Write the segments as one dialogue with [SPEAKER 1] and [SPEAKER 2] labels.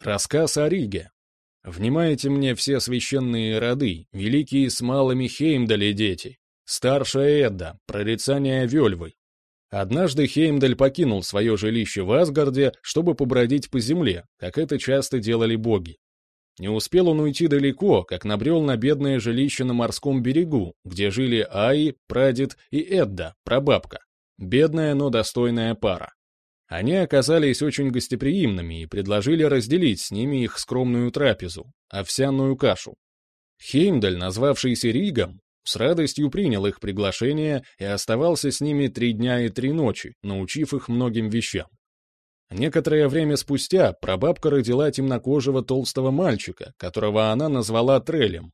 [SPEAKER 1] Рассказ о Риге. Внимайте мне все священные роды, великие с малыми Хеймдали дети, старшая Эдда, прорицание Вельвы. Однажды Хеймдаль покинул свое жилище в Асгарде, чтобы побродить по земле, как это часто делали боги. Не успел он уйти далеко, как набрел на бедное жилище на морском берегу, где жили Аи, прадед и Эдда, прабабка. Бедная, но достойная пара. Они оказались очень гостеприимными и предложили разделить с ними их скромную трапезу — овсяную кашу. Хеймдаль, назвавшийся Ригом, с радостью принял их приглашение и оставался с ними три дня и три ночи, научив их многим вещам. Некоторое время спустя прабабка родила темнокожего толстого мальчика, которого она назвала Трелем.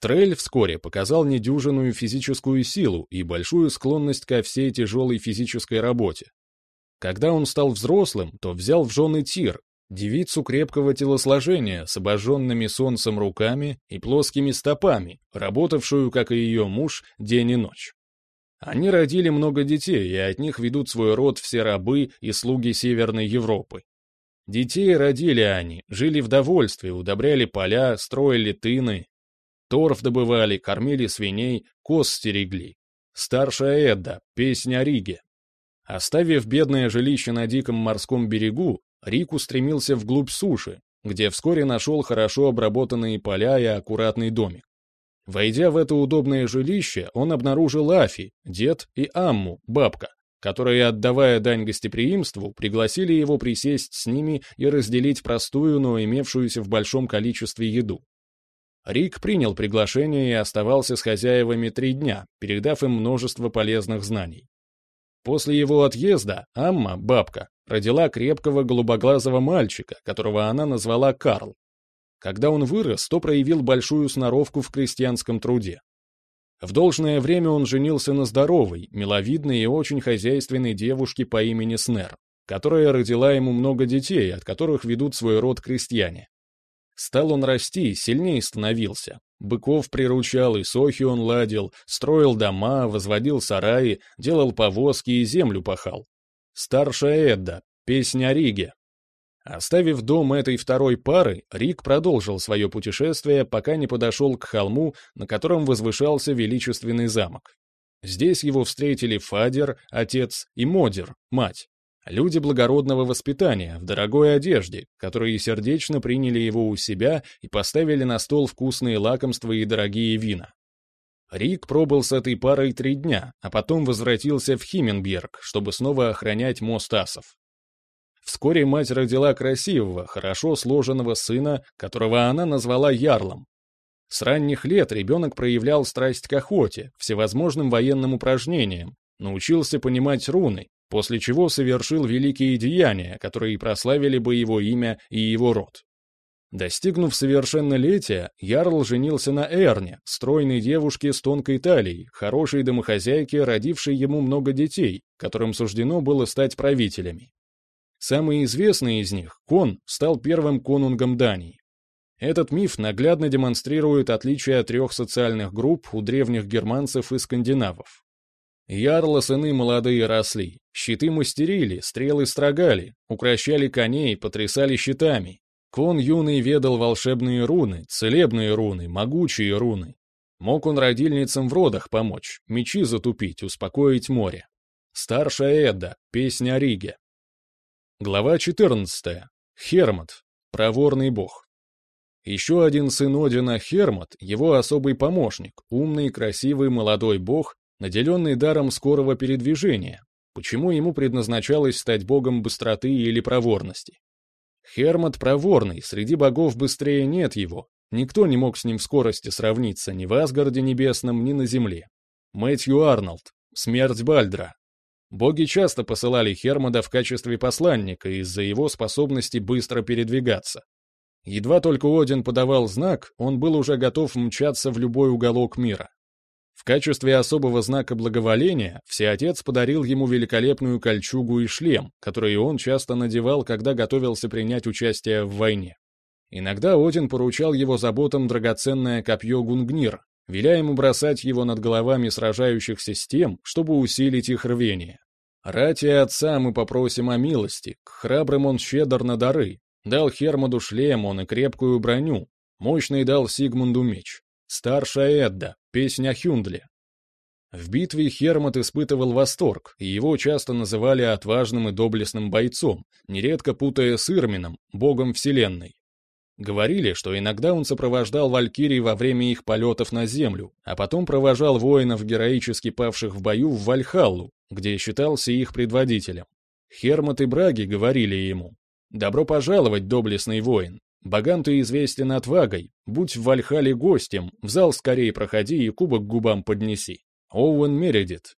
[SPEAKER 1] Трель вскоре показал недюжинную физическую силу и большую склонность ко всей тяжелой физической работе. Когда он стал взрослым, то взял в жены Тир, девицу крепкого телосложения с обожженными солнцем руками и плоскими стопами, работавшую, как и ее муж, день и ночь. Они родили много детей, и от них ведут свой род все рабы и слуги Северной Европы. Детей родили они, жили в довольстве, удобряли поля, строили тыны, торф добывали, кормили свиней, коз стерегли. Старшая Эдда, песня о Риге. Оставив бедное жилище на диком морском берегу, Рик устремился вглубь суши, где вскоре нашел хорошо обработанные поля и аккуратный домик. Войдя в это удобное жилище, он обнаружил Афи, дед и Амму, бабка, которые, отдавая дань гостеприимству, пригласили его присесть с ними и разделить простую, но имевшуюся в большом количестве еду. Рик принял приглашение и оставался с хозяевами три дня, передав им множество полезных знаний. После его отъезда Амма, бабка, родила крепкого голубоглазого мальчика, которого она назвала Карл. Когда он вырос, то проявил большую сноровку в крестьянском труде. В должное время он женился на здоровой, миловидной и очень хозяйственной девушке по имени Снер, которая родила ему много детей, от которых ведут свой род крестьяне. Стал он расти, сильнее становился. Быков приручал, и сохи он ладил, строил дома, возводил сараи, делал повозки и землю пахал. Старшая Эдда, песня о Риге. Оставив дом этой второй пары, Рик продолжил свое путешествие, пока не подошел к холму, на котором возвышался величественный замок. Здесь его встретили Фадер, отец, и Модер, мать. Люди благородного воспитания, в дорогой одежде, которые сердечно приняли его у себя и поставили на стол вкусные лакомства и дорогие вина. Рик пробыл с этой парой три дня, а потом возвратился в Хименберг, чтобы снова охранять мост асов. Вскоре мать родила красивого, хорошо сложенного сына, которого она назвала Ярлом. С ранних лет ребенок проявлял страсть к охоте, всевозможным военным упражнениям, научился понимать руны, после чего совершил великие деяния, которые прославили бы его имя и его род. Достигнув совершеннолетия, Ярл женился на Эрне, стройной девушке с тонкой талией, хорошей домохозяйке, родившей ему много детей, которым суждено было стать правителями. Самый известный из них, Кон, стал первым конунгом Дании. Этот миф наглядно демонстрирует отличия трех социальных групп у древних германцев и скандинавов. Ярлы сыны молодые росли, щиты мастерили, стрелы строгали, укращали коней, потрясали щитами. Кон юный ведал волшебные руны, целебные руны, могучие руны. Мог он родильницам в родах помочь, мечи затупить, успокоить море. Старшая Эдда, песня Риге. Глава 14. Хермот, проворный бог. Еще один сын Одина, Хермот, его особый помощник, умный, красивый молодой бог, наделенный даром скорого передвижения, почему ему предназначалось стать богом быстроты или проворности. Хермот проворный, среди богов быстрее нет его, никто не мог с ним в скорости сравниться ни в Асгарде небесном, ни на земле. Мэтью Арнольд, смерть Бальдра. Боги часто посылали Хермода в качестве посланника из-за его способности быстро передвигаться. Едва только Один подавал знак, он был уже готов мчаться в любой уголок мира. В качестве особого знака благоволения Всеотец подарил ему великолепную кольчугу и шлем, которые он часто надевал, когда готовился принять участие в войне. Иногда Один поручал его заботам драгоценное копье Гунгнир, веля ему бросать его над головами сражающихся с тем, чтобы усилить их рвение. Рати отца мы попросим о милости, к храбрым он щедр на дары, Дал Хермоду шлем он и крепкую броню. Мощный дал Сигмунду меч. Старшая Эдда, песня Хюндле. В битве Хермот испытывал восторг, и его часто называли отважным и доблестным бойцом, нередко путая с Ирмином, богом вселенной. Говорили, что иногда он сопровождал валькирий во время их полетов на землю, а потом провожал воинов, героически павших в бою, в Вальхаллу, где считался их предводителем. Хермот и Браги говорили ему, «Добро пожаловать, доблестный воин! Баган ты известен отвагой, будь в Вальхале гостем, в зал скорее проходи и кубок губам поднеси». Оуэн Мередит.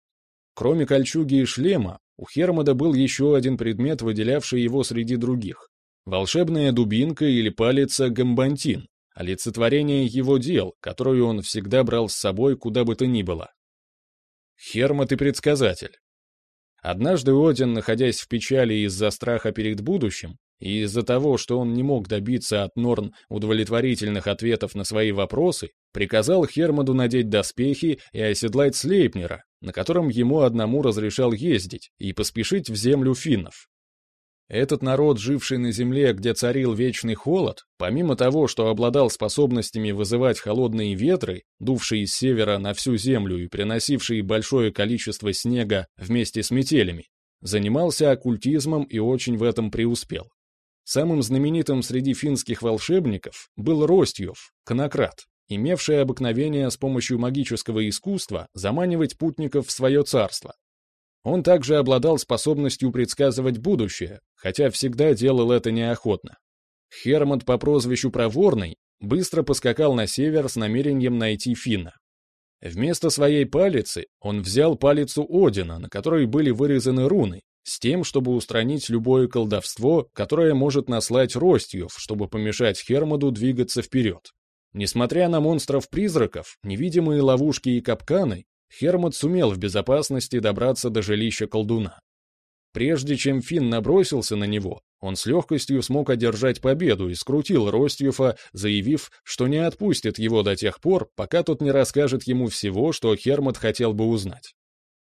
[SPEAKER 1] Кроме кольчуги и шлема, у Хермода был еще один предмет, выделявший его среди других. Волшебная дубинка или палица гамбантин, олицетворение его дел, которую он всегда брал с собой куда бы то ни было. Хермот и предсказатель. Однажды Один, находясь в печали из-за страха перед будущим, и из-за того, что он не мог добиться от Норн удовлетворительных ответов на свои вопросы, приказал Хермоду надеть доспехи и оседлать Слейпнера, на котором ему одному разрешал ездить, и поспешить в землю финнов. Этот народ, живший на земле, где царил вечный холод, помимо того, что обладал способностями вызывать холодные ветры, дувшие с севера на всю землю и приносившие большое количество снега вместе с метелями, занимался оккультизмом и очень в этом преуспел. Самым знаменитым среди финских волшебников был Ростьев, конократ, имевший обыкновение с помощью магического искусства заманивать путников в свое царство, он также обладал способностью предсказывать будущее, хотя всегда делал это неохотно. Хермот по прозвищу Проворный быстро поскакал на север с намерением найти Финна. Вместо своей палицы он взял палицу Одина, на которой были вырезаны руны, с тем, чтобы устранить любое колдовство, которое может наслать Ростьев, чтобы помешать Хермоду двигаться вперед. Несмотря на монстров-призраков, невидимые ловушки и капканы, Хермот сумел в безопасности добраться до жилища колдуна. Прежде чем Финн набросился на него, он с легкостью смог одержать победу и скрутил Ростьюфа, заявив, что не отпустит его до тех пор, пока тот не расскажет ему всего, что Хермот хотел бы узнать.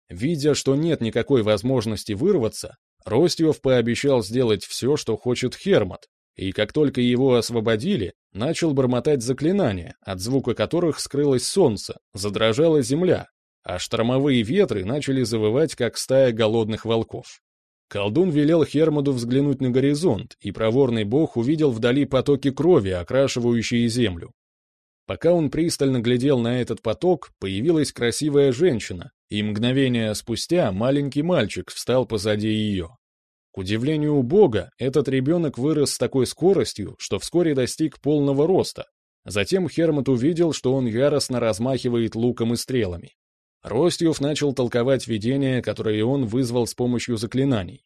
[SPEAKER 1] Видя, что нет никакой возможности вырваться, Ростьев пообещал сделать все, что хочет Хермот, и как только его освободили, начал бормотать заклинания, от звука которых скрылось солнце, задрожала земля, а штормовые ветры начали завывать, как стая голодных волков. Колдун велел Хермоду взглянуть на горизонт, и проворный бог увидел вдали потоки крови, окрашивающие землю. Пока он пристально глядел на этот поток, появилась красивая женщина, и мгновение спустя маленький мальчик встал позади ее. К удивлению бога, этот ребенок вырос с такой скоростью, что вскоре достиг полного роста. Затем Хермот увидел, что он яростно размахивает луком и стрелами. Ростьев начал толковать видение, которое он вызвал с помощью заклинаний.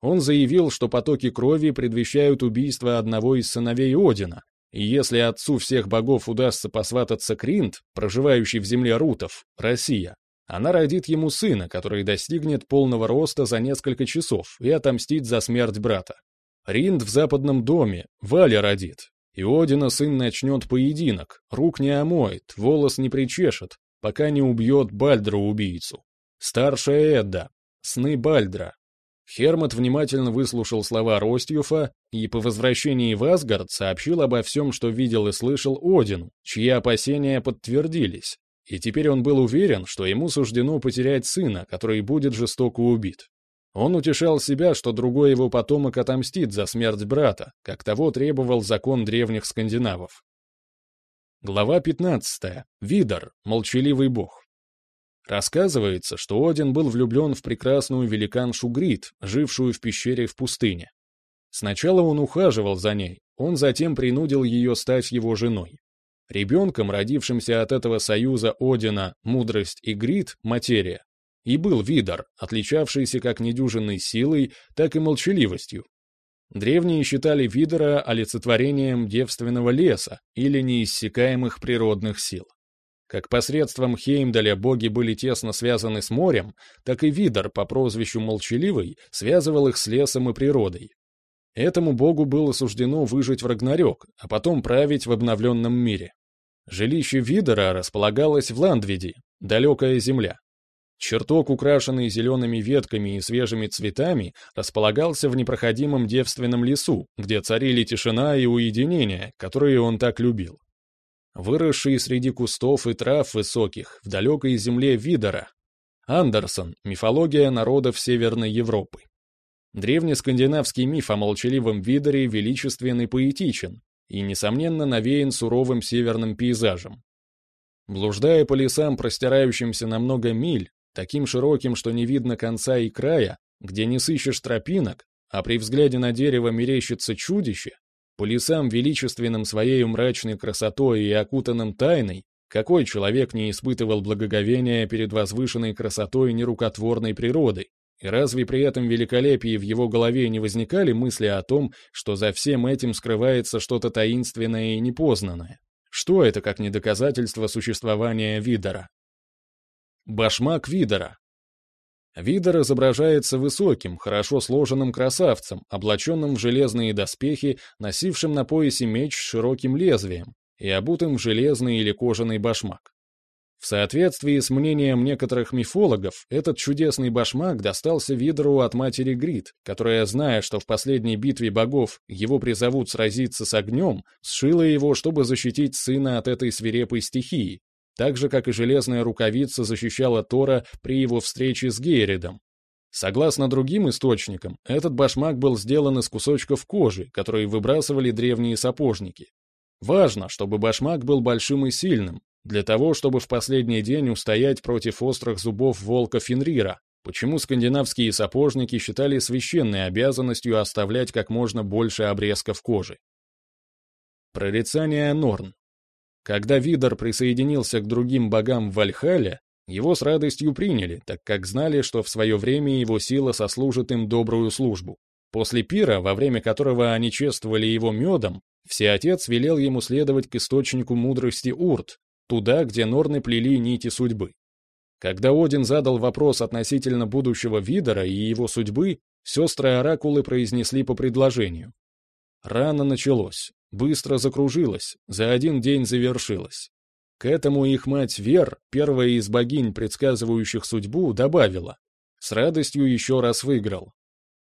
[SPEAKER 1] Он заявил, что потоки крови предвещают убийство одного из сыновей Одина, и если отцу всех богов удастся посвататься Кринт, проживающий в земле Рутов, Россия, она родит ему сына, который достигнет полного роста за несколько часов и отомстит за смерть брата. Ринд в западном доме, Валя родит. И Одина сын начнет поединок, рук не омоет, волос не причешет, пока не убьет Бальдра-убийцу. Старшая Эдда. Сны Бальдра. Хермот внимательно выслушал слова Ростьюфа и по возвращении в Асгард сообщил обо всем, что видел и слышал Одину, чьи опасения подтвердились, и теперь он был уверен, что ему суждено потерять сына, который будет жестоко убит. Он утешал себя, что другой его потомок отомстит за смерть брата, как того требовал закон древних скандинавов. Глава 15. Видар, молчаливый бог. Рассказывается, что Один был влюблен в прекрасную великаншу Грит, жившую в пещере в пустыне. Сначала он ухаживал за ней, он затем принудил ее стать его женой. Ребенком, родившимся от этого союза Одина, мудрость и Грит, материя, и был Видар, отличавшийся как недюжинной силой, так и молчаливостью, Древние считали Видера олицетворением девственного леса или неиссякаемых природных сил. Как посредством Хеймдаля боги были тесно связаны с морем, так и Видер по прозвищу Молчаливый связывал их с лесом и природой. Этому богу было суждено выжить в Рагнарёк, а потом править в обновленном мире. Жилище Видера располагалось в Ландвиде, далекая земля. Чертог, украшенный зелеными ветками и свежими цветами, располагался в непроходимом девственном лесу, где царили тишина и уединение, которые он так любил. Выросший среди кустов и трав высоких, в далекой земле Видора. Андерсон — мифология народов Северной Европы. Древнескандинавский миф о молчаливом Видоре величествен и поэтичен, и, несомненно, навеян суровым северным пейзажем. Блуждая по лесам, простирающимся на много миль, таким широким, что не видно конца и края, где не сыщешь тропинок, а при взгляде на дерево мерещится чудище, по лесам величественным своей мрачной красотой и окутанным тайной, какой человек не испытывал благоговения перед возвышенной красотой нерукотворной природы, и разве при этом великолепии в его голове не возникали мысли о том, что за всем этим скрывается что-то таинственное и непознанное? Что это как не доказательство существования Видора? Башмак Видора. Видор изображается высоким, хорошо сложенным красавцем, облаченным в железные доспехи, носившим на поясе меч с широким лезвием и обутым в железный или кожаный башмак. В соответствии с мнением некоторых мифологов, этот чудесный башмак достался Видору от матери Грит, которая, зная, что в последней битве богов его призовут сразиться с огнем, сшила его, чтобы защитить сына от этой свирепой стихии, так же, как и железная рукавица защищала Тора при его встрече с Гейридом. Согласно другим источникам, этот башмак был сделан из кусочков кожи, которые выбрасывали древние сапожники. Важно, чтобы башмак был большим и сильным, для того, чтобы в последний день устоять против острых зубов волка Фенрира, почему скандинавские сапожники считали священной обязанностью оставлять как можно больше обрезков кожи. Прорицание Норн когда Видор присоединился к другим богам в Вальхале, его с радостью приняли, так как знали, что в свое время его сила сослужит им добрую службу. После пира, во время которого они чествовали его медом, Всеотец велел ему следовать к источнику мудрости Урт, туда, где норны плели нити судьбы. Когда Один задал вопрос относительно будущего Видора и его судьбы, сестры-оракулы произнесли по предложению. Рано началось. Быстро закружилась, за один день завершилась. К этому их мать Вер, первая из богинь, предсказывающих судьбу, добавила. С радостью еще раз выиграл.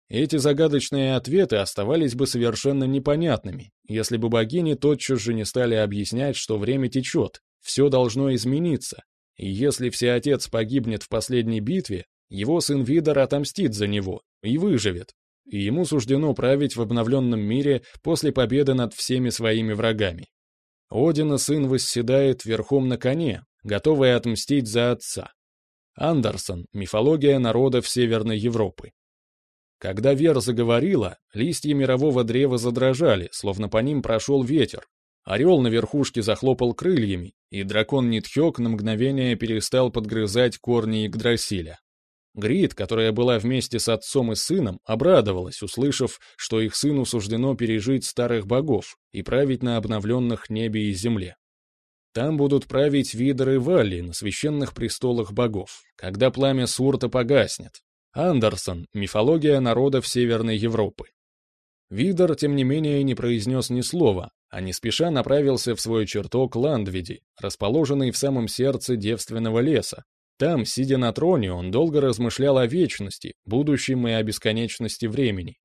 [SPEAKER 1] Эти загадочные ответы оставались бы совершенно непонятными, если бы богини тотчас же не стали объяснять, что время течет, все должно измениться, и если Всеотец погибнет в последней битве, его сын Видор отомстит за него и выживет, и ему суждено править в обновленном мире после победы над всеми своими врагами. Одина сын восседает верхом на коне, готовый отмстить за отца. Андерсон — мифология народов Северной Европы. Когда Вер заговорила, листья мирового древа задрожали, словно по ним прошел ветер. Орел на верхушке захлопал крыльями, и дракон Нитхёк на мгновение перестал подгрызать корни Игдрасиля. Грит, которая была вместе с отцом и сыном, обрадовалась, услышав, что их сыну суждено пережить старых богов и править на обновленных небе и земле. Там будут править Видер и Валли на священных престолах богов, когда пламя Сурта погаснет. Андерсон — мифология народов Северной Европы. Видер, тем не менее, не произнес ни слова, а не спеша направился в свой чертог Ландвиди, расположенный в самом сердце девственного леса, там, сидя на троне, он долго размышлял о вечности, будущем и о бесконечности времени.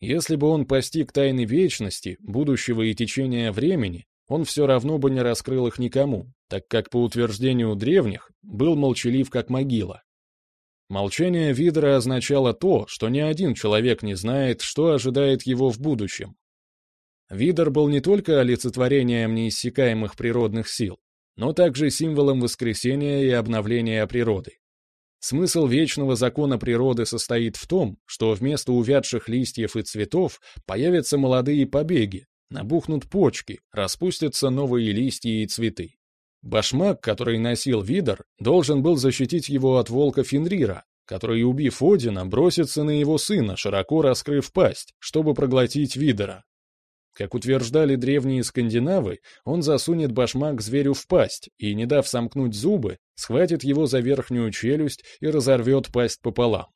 [SPEAKER 1] Если бы он постиг тайны вечности, будущего и течения времени, он все равно бы не раскрыл их никому, так как, по утверждению древних, был молчалив как могила. Молчание Видра означало то, что ни один человек не знает, что ожидает его в будущем. Видер был не только олицетворением неиссякаемых природных сил, но также символом воскресения и обновления природы. Смысл вечного закона природы состоит в том, что вместо увядших листьев и цветов появятся молодые побеги, набухнут почки, распустятся новые листья и цветы. Башмак, который носил Видар, должен был защитить его от волка Фенрира, который, убив Одина, бросится на его сына, широко раскрыв пасть, чтобы проглотить Видара. Как утверждали древние скандинавы, он засунет башмак зверю в пасть и, не дав сомкнуть зубы, схватит его за верхнюю челюсть и разорвет пасть пополам.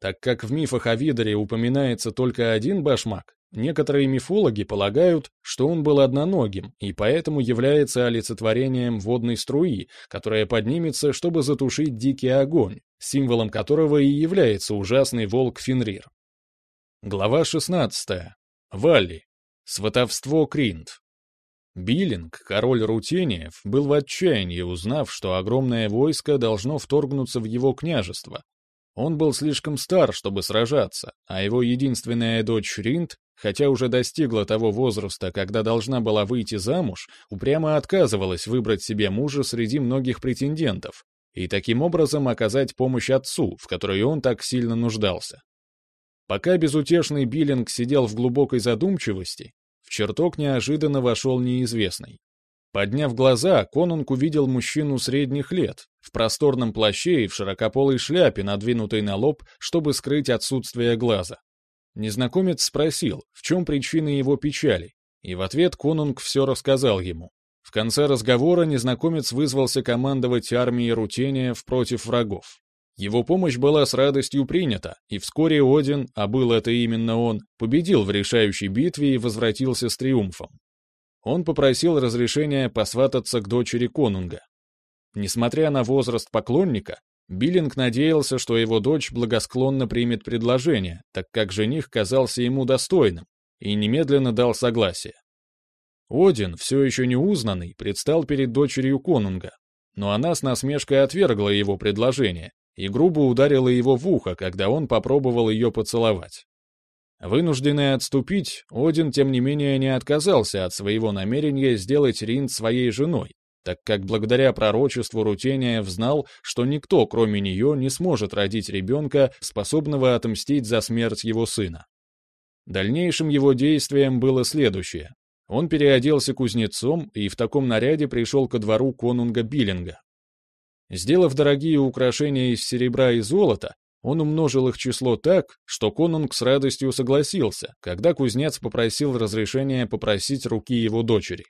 [SPEAKER 1] Так как в мифах о Видоре упоминается только один башмак, Некоторые мифологи полагают, что он был одноногим и поэтому является олицетворением водной струи, которая поднимется, чтобы затушить дикий огонь, символом которого и является ужасный волк Фенрир. Глава 16. Валли. Сватовство Кринт. Биллинг, король Рутениев, был в отчаянии, узнав, что огромное войско должно вторгнуться в его княжество. Он был слишком стар, чтобы сражаться, а его единственная дочь Ринд, хотя уже достигла того возраста, когда должна была выйти замуж, упрямо отказывалась выбрать себе мужа среди многих претендентов и таким образом оказать помощь отцу, в которой он так сильно нуждался. Пока безутешный Биллинг сидел в глубокой задумчивости, в чертог неожиданно вошел неизвестный. Подняв глаза, конунг увидел мужчину средних лет, в просторном плаще и в широкополой шляпе, надвинутой на лоб, чтобы скрыть отсутствие глаза. Незнакомец спросил, в чем причина его печали, и в ответ конунг все рассказал ему. В конце разговора незнакомец вызвался командовать армией Рутениев против врагов. Его помощь была с радостью принята, и вскоре Один, а был это именно он, победил в решающей битве и возвратился с триумфом. Он попросил разрешения посвататься к дочери конунга. Несмотря на возраст поклонника, Биллинг надеялся, что его дочь благосклонно примет предложение, так как жених казался ему достойным, и немедленно дал согласие. Один, все еще не узнанный, предстал перед дочерью конунга, но она с насмешкой отвергла его предложение, и грубо ударила его в ухо, когда он попробовал ее поцеловать. Вынужденный отступить, Один, тем не менее, не отказался от своего намерения сделать Ринд своей женой, так как благодаря пророчеству Рутения знал, что никто, кроме нее, не сможет родить ребенка, способного отомстить за смерть его сына. Дальнейшим его действием было следующее. Он переоделся кузнецом и в таком наряде пришел ко двору конунга Биллинга. Сделав дорогие украшения из серебра и золота, он умножил их число так, что конунг с радостью согласился, когда кузнец попросил разрешения попросить руки его дочери.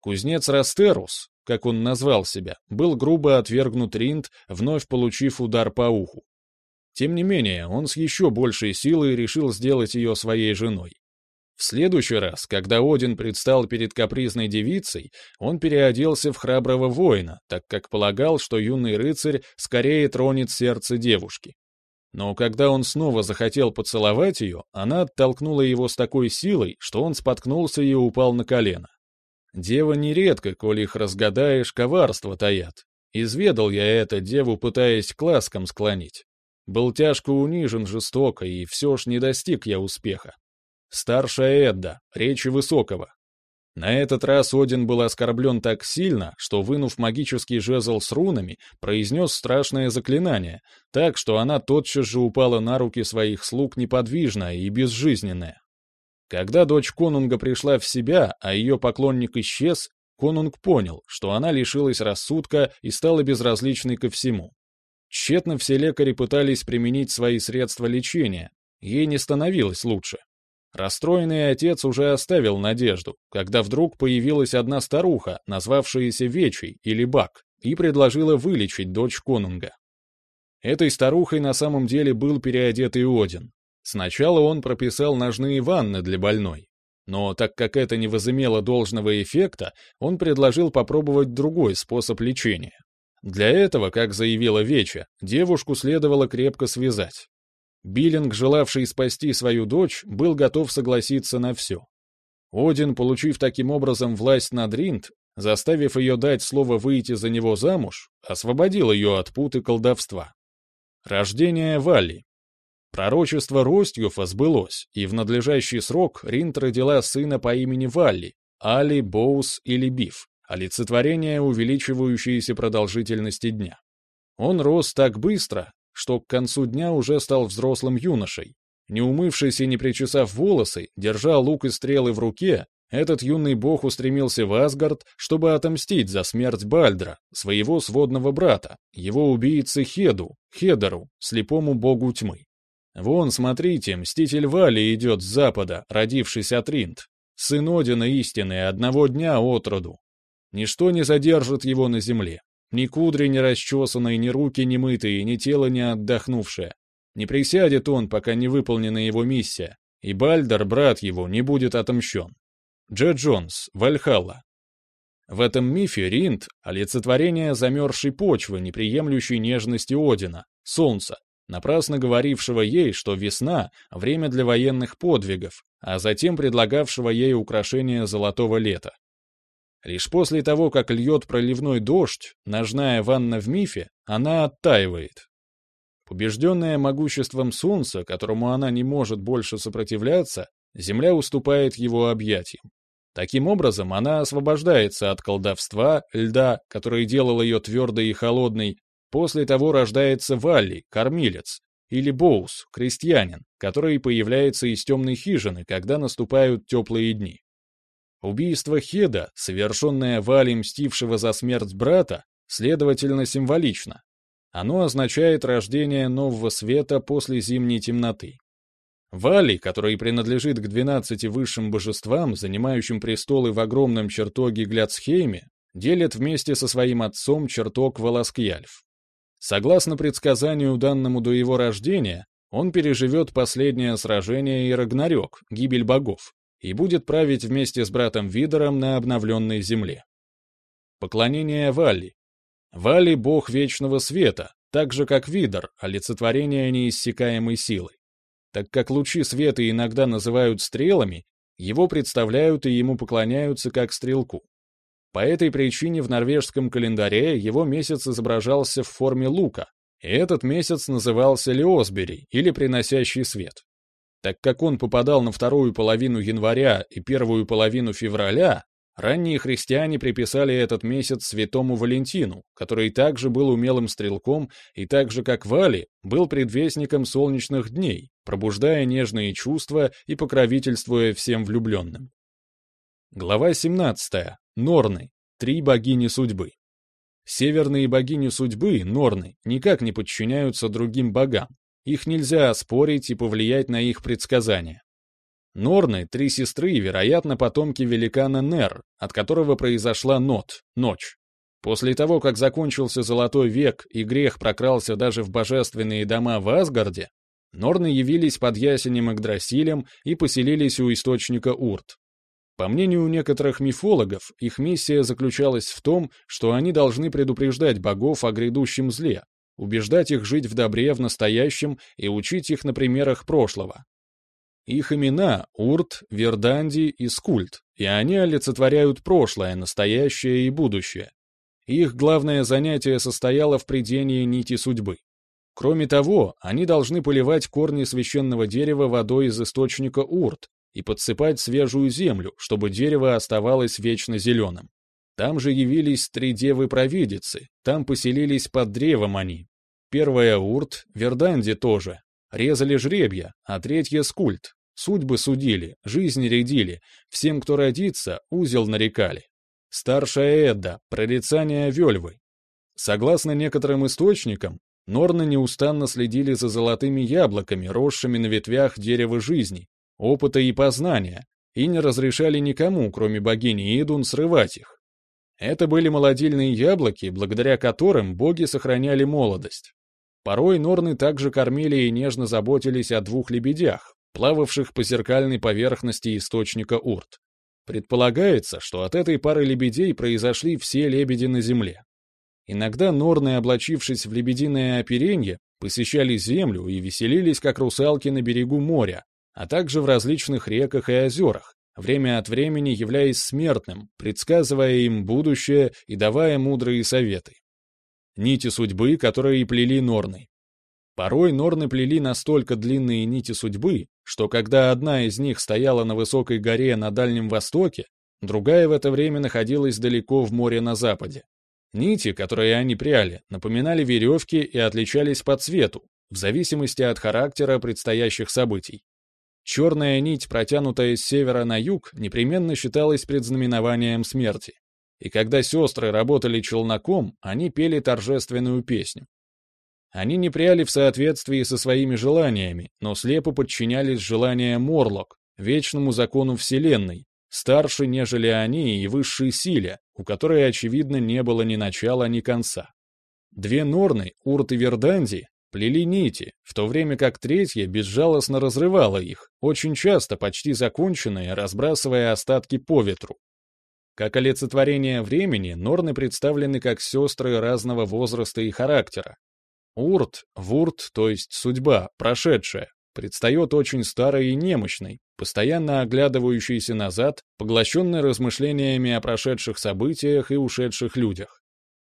[SPEAKER 1] Кузнец Растерус, как он назвал себя, был грубо отвергнут Ринд, вновь получив удар по уху. Тем не менее, он с еще большей силой решил сделать ее своей женой. В следующий раз, когда Один предстал перед капризной девицей, он переоделся в храброго воина, так как полагал, что юный рыцарь скорее тронет сердце девушки. Но когда он снова захотел поцеловать ее, она оттолкнула его с такой силой, что он споткнулся и упал на колено. Дева нередко, коли их разгадаешь, коварство таят. Изведал я это деву, пытаясь к ласкам склонить. Был тяжко унижен жестоко, и все ж не достиг я успеха. Старшая Эдда, речи Высокого. На этот раз Один был оскорблен так сильно, что, вынув магический жезл с рунами, произнес страшное заклинание, так что она тотчас же упала на руки своих слуг неподвижная и безжизненная. Когда дочь конунга пришла в себя, а ее поклонник исчез, конунг понял, что она лишилась рассудка и стала безразличной ко всему. Тщетно все лекари пытались применить свои средства лечения, ей не становилось лучше. Расстроенный отец уже оставил надежду, когда вдруг появилась одна старуха, назвавшаяся Вечей или Бак, и предложила вылечить дочь конунга. Этой старухой на самом деле был переодетый Один. Сначала он прописал ножные ванны для больной. Но так как это не возымело должного эффекта, он предложил попробовать другой способ лечения. Для этого, как заявила Веча, девушку следовало крепко связать. Биллинг, желавший спасти свою дочь, был готов согласиться на все. Один, получив таким образом власть над Ринд, заставив ее дать слово выйти за него замуж, освободил ее от путы колдовства. Рождение Валли. Пророчество Ростюфа сбылось, и в надлежащий срок Ринд родила сына по имени Валли, Али, Боус или Биф, олицетворение увеличивающейся продолжительности дня. Он рос так быстро, что к концу дня уже стал взрослым юношей. Не умывшись и не причесав волосы, держа лук и стрелы в руке, этот юный бог устремился в Асгард, чтобы отомстить за смерть Бальдра, своего сводного брата, его убийцы Хеду, Хедеру, слепому богу тьмы. Вон, смотрите, мститель Вали идет с запада, родившись от Ринд, сын Одина истины, одного дня от роду. Ничто не задержит его на земле. Ни кудри не расчесанные, ни руки не мытые, ни тело не отдохнувшее. Не присядет он, пока не выполнена его миссия, и Бальдер, брат его, не будет отомщен. Дже Джонс, Вальхалла. В этом мифе Ринд — олицетворение замерзшей почвы, неприемлющей нежности Одина, солнца, напрасно говорившего ей, что весна — время для военных подвигов, а затем предлагавшего ей украшение золотого лета. Лишь после того, как льет проливной дождь, ножная ванна в мифе, она оттаивает. Побежденная могуществом солнца, которому она не может больше сопротивляться, земля уступает его объятиям. Таким образом, она освобождается от колдовства, льда, который делал ее твердой и холодной, после того рождается Валли, кормилец, или Боус, крестьянин, который появляется из темной хижины, когда наступают теплые дни. Убийство Хеда, совершенное Вали, мстившего за смерть брата, следовательно, символично. Оно означает рождение нового света после зимней темноты. Вали, который принадлежит к 12 высшим божествам, занимающим престолы в огромном чертоге Гляцхейме, делит вместе со своим отцом чертог Волоскьяльф. Согласно предсказанию, данному до его рождения, он переживет последнее сражение и Рагнарёк, гибель богов, и будет править вместе с братом Видором на обновленной земле. Поклонение Валли. Валли — бог вечного света, так же как Видор, олицетворение неиссякаемой силы. Так как лучи света иногда называют стрелами, его представляют и ему поклоняются как стрелку. По этой причине в норвежском календаре его месяц изображался в форме лука, и этот месяц назывался Леосбери, или приносящий свет. Так как он попадал на вторую половину января и первую половину февраля, ранние христиане приписали этот месяц святому Валентину, который также был умелым стрелком и так же, как Вали, был предвестником солнечных дней, пробуждая нежные чувства и покровительствуя всем влюбленным. Глава 17. Норны. Три богини судьбы. Северные богини судьбы, Норны, никак не подчиняются другим богам, их нельзя оспорить и повлиять на их предсказания. Норны — три сестры, вероятно, потомки великана Нер, от которого произошла Нот, ночь. После того, как закончился Золотой век и грех прокрался даже в божественные дома в Асгарде, Норны явились под ясенем Игдрасилем и поселились у источника Урт. По мнению некоторых мифологов, их миссия заключалась в том, что они должны предупреждать богов о грядущем зле, убеждать их жить в добре в настоящем и учить их на примерах прошлого. Их имена — Урт, Верданди и Скульт, и они олицетворяют прошлое, настоящее и будущее. Их главное занятие состояло в придении нити судьбы. Кроме того, они должны поливать корни священного дерева водой из источника Урт и подсыпать свежую землю, чтобы дерево оставалось вечно зеленым. Там же явились три девы-провидицы, там поселились под древом они, Первая Урт, Верданди тоже. Резали жребья, а третья Скульт. Судьбы судили, жизнь рядили, всем, кто родится, узел нарекали. Старшая Эдда, прорицание Вельвы. Согласно некоторым источникам, Норны неустанно следили за золотыми яблоками, росшими на ветвях дерева жизни, опыта и познания, и не разрешали никому, кроме богини Идун, срывать их. Это были молодильные яблоки, благодаря которым боги сохраняли молодость. Порой норны также кормили и нежно заботились о двух лебедях, плававших по зеркальной поверхности источника урт. Предполагается, что от этой пары лебедей произошли все лебеди на земле. Иногда норны, облачившись в лебединое оперенье, посещали землю и веселились, как русалки на берегу моря, а также в различных реках и озерах, время от времени являясь смертным, предсказывая им будущее и давая мудрые советы нити судьбы, которые плели Норны. Порой Норны плели настолько длинные нити судьбы, что когда одна из них стояла на высокой горе на Дальнем Востоке, другая в это время находилась далеко в море на западе. Нити, которые они пряли, напоминали веревки и отличались по цвету, в зависимости от характера предстоящих событий. Черная нить, протянутая с севера на юг, непременно считалась предзнаменованием смерти и когда сестры работали челноком, они пели торжественную песню. Они не пряли в соответствии со своими желаниями, но слепо подчинялись желаниям Морлок, вечному закону Вселенной, старше, нежели они и высшей силе, у которой, очевидно, не было ни начала, ни конца. Две Норны, Урт и Верданди, плели нити, в то время как третья безжалостно разрывала их, очень часто почти законченные, разбрасывая остатки по ветру. Как олицетворение времени, норны представлены как сестры разного возраста и характера. Урт, вурт, то есть судьба, прошедшая, предстает очень старой и немощной, постоянно оглядывающейся назад, поглощенной размышлениями о прошедших событиях и ушедших людях.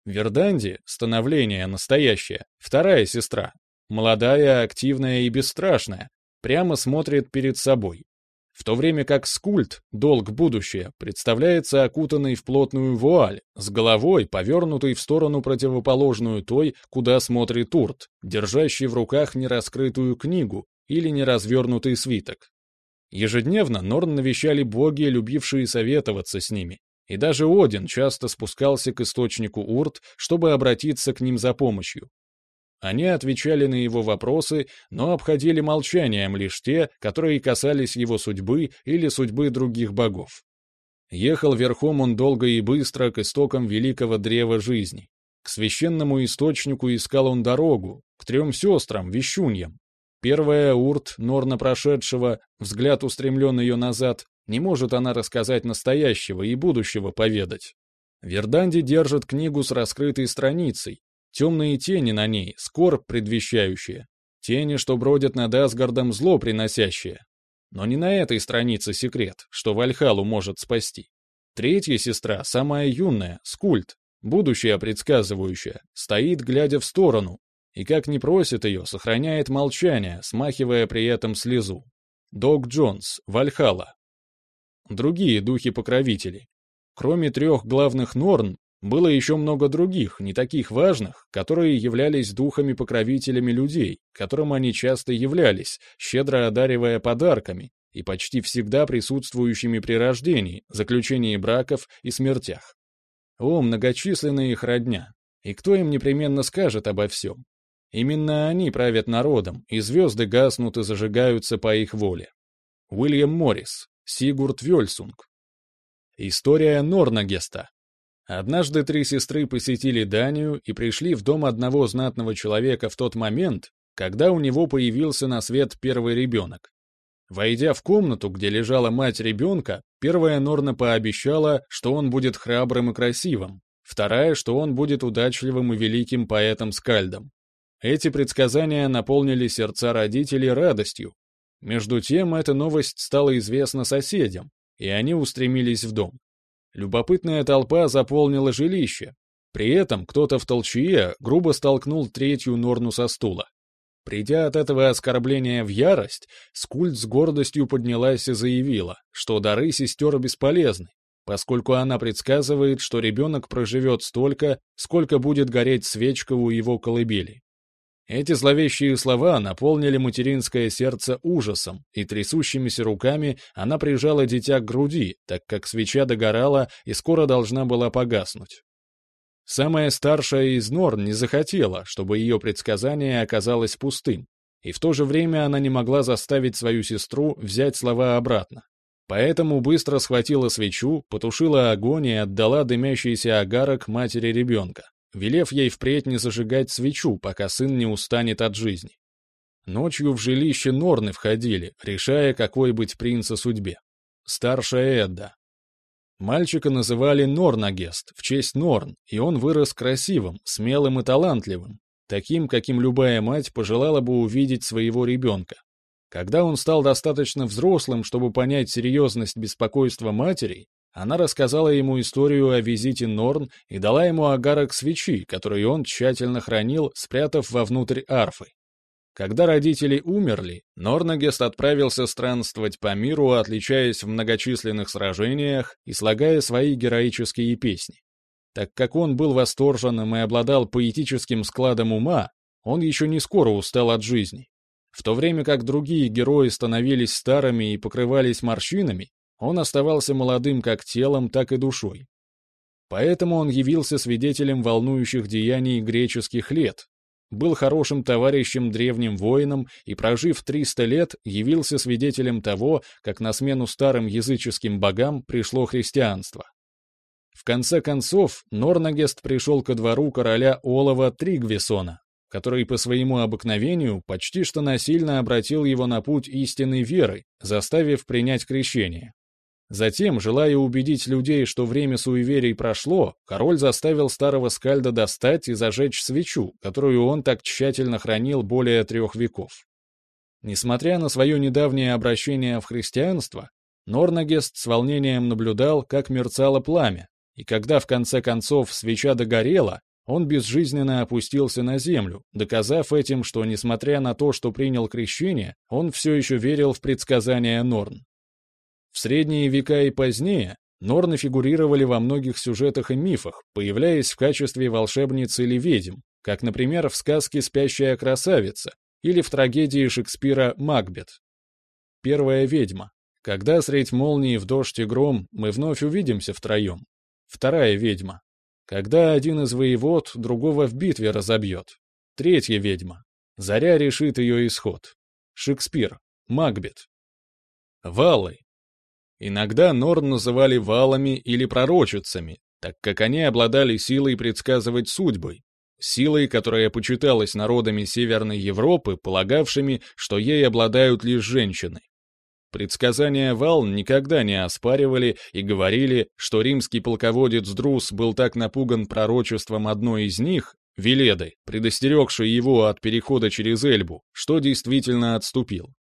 [SPEAKER 1] Верданди, становление настоящее, вторая сестра, молодая, активная и бесстрашная, прямо смотрит перед собой. В то время как скульт, долг будущее, представляется окутанный в плотную вуаль, с головой, повернутой в сторону противоположную той, куда смотрит урт, держащий в руках нераскрытую книгу, или неразвернутый свиток. Ежедневно Норн навещали боги, любившие советоваться с ними, и даже Один часто спускался к источнику Урт, чтобы обратиться к ним за помощью. Они отвечали на его вопросы, но обходили молчанием лишь те, которые касались его судьбы или судьбы других богов. Ехал верхом он долго и быстро к истокам великого древа жизни. К священному источнику искал он дорогу, к трем сестрам, вещуньям, Первая урт Норна прошедшего, взгляд устремлен ее назад, не может она рассказать настоящего и будущего поведать. Верданди держит книгу с раскрытой страницей, темные тени на ней, скорбь предвещающая, тени, что бродят над Асгардом зло приносящее. Но не на этой странице секрет, что Вальхалу может спасти. Третья сестра, самая юная, Скульт, будущее предсказывающая, стоит, глядя в сторону, и как не просит ее, сохраняет молчание, смахивая при этом слезу. Дог Джонс, Вальхала. Другие духи-покровители. Кроме трех главных Норн, было еще много других, не таких важных, которые являлись духами-покровителями людей, которым они часто являлись, щедро одаривая подарками и почти всегда присутствующими при рождении, заключении браков и смертях. О, многочисленная их родня! И кто им непременно скажет обо всем? Именно они правят народом, и звезды гаснут и зажигаются по их воле. Уильям Моррис, Сигурд Вёльсунг. История Норнагеста. Однажды три сестры посетили Данию и пришли в дом одного знатного человека в тот момент, когда у него появился на свет первый ребенок. Войдя в комнату, где лежала мать ребенка, первая Норна пообещала, что он будет храбрым и красивым, вторая, что он будет удачливым и великим поэтом-скальдом. Эти предсказания наполнили сердца родителей радостью. Между тем, эта новость стала известна соседям, и они устремились в дом. Любопытная толпа заполнила жилище. При этом кто-то в толчье грубо столкнул третью Норну со стула. Придя от этого оскорбления в ярость, Скульт с гордостью поднялась и заявила, что дары сестер бесполезны, поскольку она предсказывает, что ребенок проживет столько, сколько будет гореть свечка у его колыбели. Эти зловещие слова наполнили материнское сердце ужасом, и трясущимися руками она прижала дитя к груди, так как свеча догорала и скоро должна была погаснуть. Самая старшая из Норн не захотела, чтобы ее предсказание оказалось пустым, и в то же время она не могла заставить свою сестру взять слова обратно. Поэтому быстро схватила свечу, потушила огонь и отдала дымящийся агарок матери ребенка велев ей впредь не зажигать свечу, пока сын не устанет от жизни. Ночью в жилище Норны входили, решая, какой быть принца судьбе. Старшая Эдда. Мальчика называли Норнагест в честь Норн, и он вырос красивым, смелым и талантливым, таким, каким любая мать пожелала бы увидеть своего ребенка. Когда он стал достаточно взрослым, чтобы понять серьезность беспокойства матери, она рассказала ему историю о визите Норн и дала ему агарок свечи, который он тщательно хранил, спрятав вовнутрь арфы. Когда родители умерли, Норнагест отправился странствовать по миру, отличаясь в многочисленных сражениях и слагая свои героические песни. Так как он был восторженным и обладал поэтическим складом ума, он еще не скоро устал от жизни. В то время как другие герои становились старыми и покрывались морщинами, он оставался молодым как телом, так и душой. Поэтому он явился свидетелем волнующих деяний греческих лет, был хорошим товарищем древним воинам и, прожив 300 лет, явился свидетелем того, как на смену старым языческим богам пришло христианство. В конце концов, Норнагест пришел ко двору короля Олова Тригвисона, который по своему обыкновению почти что насильно обратил его на путь истинной веры, заставив принять крещение. Затем, желая убедить людей, что время суеверий прошло, король заставил старого скальда достать и зажечь свечу, которую он так тщательно хранил более трех веков. Несмотря на свое недавнее обращение в христианство, Норнагест с волнением наблюдал, как мерцало пламя, и когда в конце концов свеча догорела, он безжизненно опустился на землю, доказав этим, что, несмотря на то, что принял крещение, он все еще верил в предсказания Норн. В средние века и позднее Норны фигурировали во многих сюжетах и мифах, появляясь в качестве волшебниц или ведьм, как, например, в сказке «Спящая красавица» или в трагедии Шекспира «Макбет». Первая ведьма. Когда средь молнии в дождь и гром мы вновь увидимся втроем. Вторая ведьма. Когда один из воевод другого в битве разобьет. Третья ведьма. Заря решит ее исход. Шекспир. Макбет. Валы. Иногда Норн называли валами или пророчицами, так как они обладали силой предсказывать судьбы, силой, которая почиталась народами Северной Европы, полагавшими, что ей обладают лишь женщины. Предсказания Вал никогда не оспаривали и говорили, что римский полководец Друс был так напуган пророчеством одной из них, Веледы, предостерегшей его от перехода через Эльбу, что действительно отступил.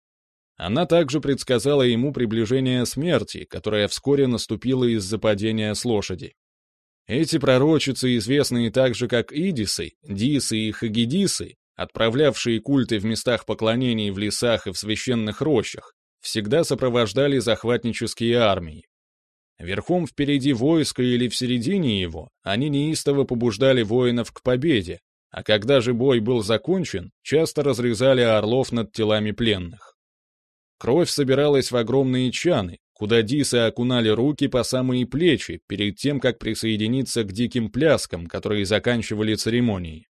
[SPEAKER 1] Она также предсказала ему приближение смерти, которая вскоре наступила из-за падения с лошади. Эти пророчицы, известные также как Идисы, Дисы и Хагидисы, отправлявшие культы в местах поклонений в лесах и в священных рощах, всегда сопровождали захватнические армии. Верхом впереди войска или в середине его, они неистово побуждали воинов к победе, а когда же бой был закончен, часто разрезали орлов над телами пленных. Кровь собиралась в огромные чаны, куда дисы окунали руки по самые плечи перед тем, как присоединиться к диким пляскам, которые заканчивали церемонии.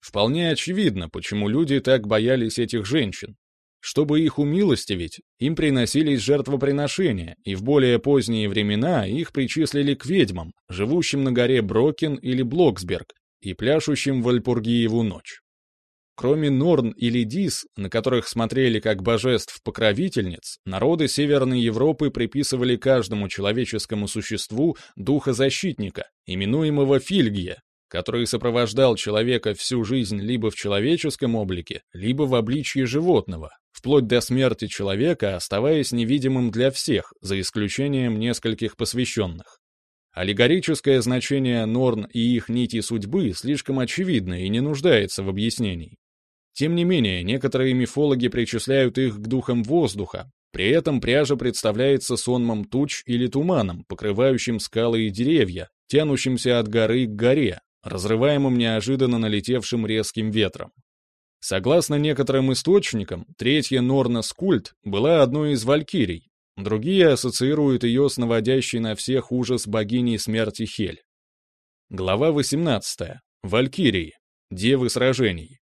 [SPEAKER 1] Вполне очевидно, почему люди так боялись этих женщин. Чтобы их умилостивить, им приносились жертвоприношения, и в более поздние времена их причислили к ведьмам, живущим на горе Брокен или Блоксберг и пляшущим в Альпургиеву ночь. Кроме Норн или Дис, на которых смотрели как божеств-покровительниц, народы Северной Европы приписывали каждому человеческому существу духа-защитника, именуемого Фильгия, который сопровождал человека всю жизнь либо в человеческом облике, либо в обличье животного, вплоть до смерти человека, оставаясь невидимым для всех, за исключением нескольких посвященных. Аллегорическое значение Норн и их нити судьбы слишком очевидно и не нуждается в объяснении. Тем не менее, некоторые мифологи причисляют их к духам воздуха, при этом пряжа представляется сонмом туч или туманом, покрывающим скалы и деревья, тянущимся от горы к горе, разрываемым неожиданно налетевшим резким ветром. Согласно некоторым источникам, третья Норна Скульт была одной из валькирий, другие ассоциируют ее с наводящей на всех ужас богиней смерти Хель. Глава 18. Валькирии. Девы сражений.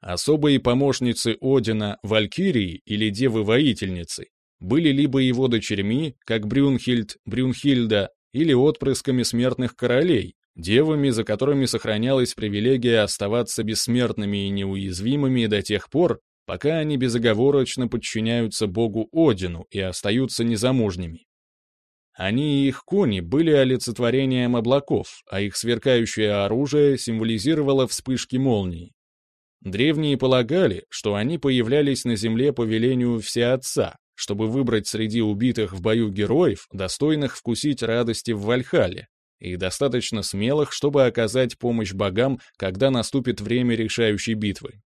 [SPEAKER 1] Особые помощницы Одина, Валькирии или Девы-воительницы, были либо его дочерьми, как Брюнхильд, Брюнхильда, или отпрысками смертных королей, девами, за которыми сохранялась привилегия оставаться бессмертными и неуязвимыми до тех пор, пока они безоговорочно подчиняются богу Одину и остаются незамужними. Они и их кони были олицетворением облаков, а их сверкающее оружие символизировало вспышки молнии. Древние полагали, что они появлялись на земле по велению Всеотца, чтобы выбрать среди убитых в бою героев, достойных вкусить радости в Вальхале, и достаточно смелых, чтобы оказать помощь богам, когда наступит время решающей битвы.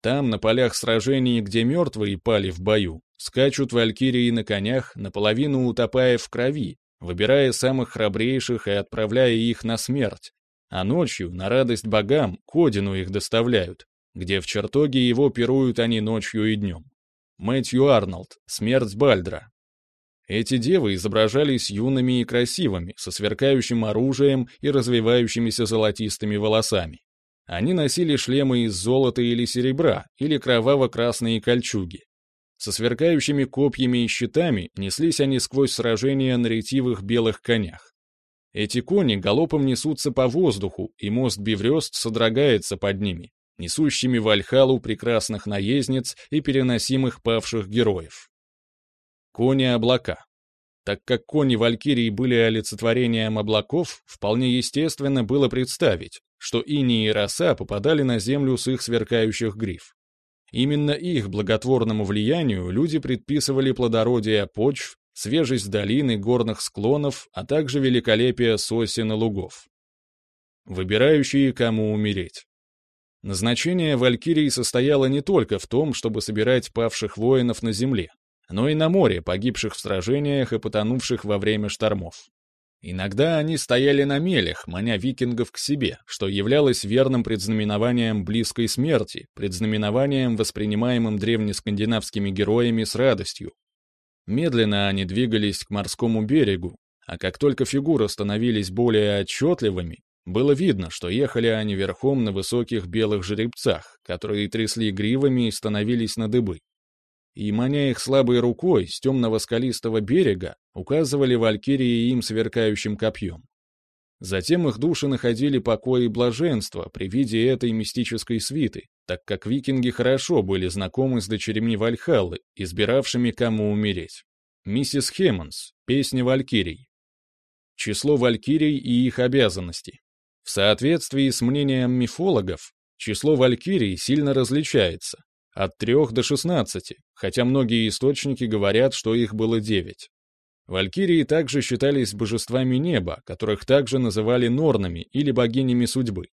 [SPEAKER 1] Там, на полях сражений, где мертвые пали в бою, скачут валькирии на конях, наполовину утопая в крови, выбирая самых храбрейших и отправляя их на смерть, а ночью, на радость богам, к Одину их доставляют, где в чертоге его пируют они ночью и днем. Мэтью Арнольд, смерть Бальдра. Эти девы изображались юными и красивыми, со сверкающим оружием и развивающимися золотистыми волосами. Они носили шлемы из золота или серебра, или кроваво-красные кольчуги. Со сверкающими копьями и щитами неслись они сквозь сражения на ретивых белых конях. Эти кони галопом несутся по воздуху, и мост Беврёст содрогается под ними, несущими Вальхалу прекрасных наездниц и переносимых павших героев. Кони-облака. Так как кони Валькирии были олицетворением облаков, вполне естественно было представить, что ини и роса попадали на землю с их сверкающих гриф. Именно их благотворному влиянию люди предписывали плодородие почв, свежесть долин и горных склонов, а также великолепие сосен и лугов. Выбирающие, кому умереть. Назначение Валькирии состояло не только в том, чтобы собирать павших воинов на земле, но и на море, погибших в сражениях и потонувших во время штормов. Иногда они стояли на мелях, маня викингов к себе, что являлось верным предзнаменованием близкой смерти, предзнаменованием, воспринимаемым древнескандинавскими героями с радостью. Медленно они двигались к морскому берегу, а как только фигуры становились более отчетливыми, было видно, что ехали они верхом на высоких белых жеребцах, которые трясли гривами и становились на дыбы и, маня их слабой рукой с темного скалистого берега, указывали валькирии им сверкающим копьем. Затем их души находили покой и блаженство при виде этой мистической свиты, так как викинги хорошо были знакомы с дочерями Вальхаллы, избиравшими кому умереть. Миссис Хеммонс, песня Валькирий. Число Валькирий и их обязанности. В соответствии с мнением мифологов, число Валькирий сильно различается, от 3 до 16, хотя многие источники говорят, что их было 9. Валькирии также считались божествами неба, которых также называли норнами или богинями судьбы.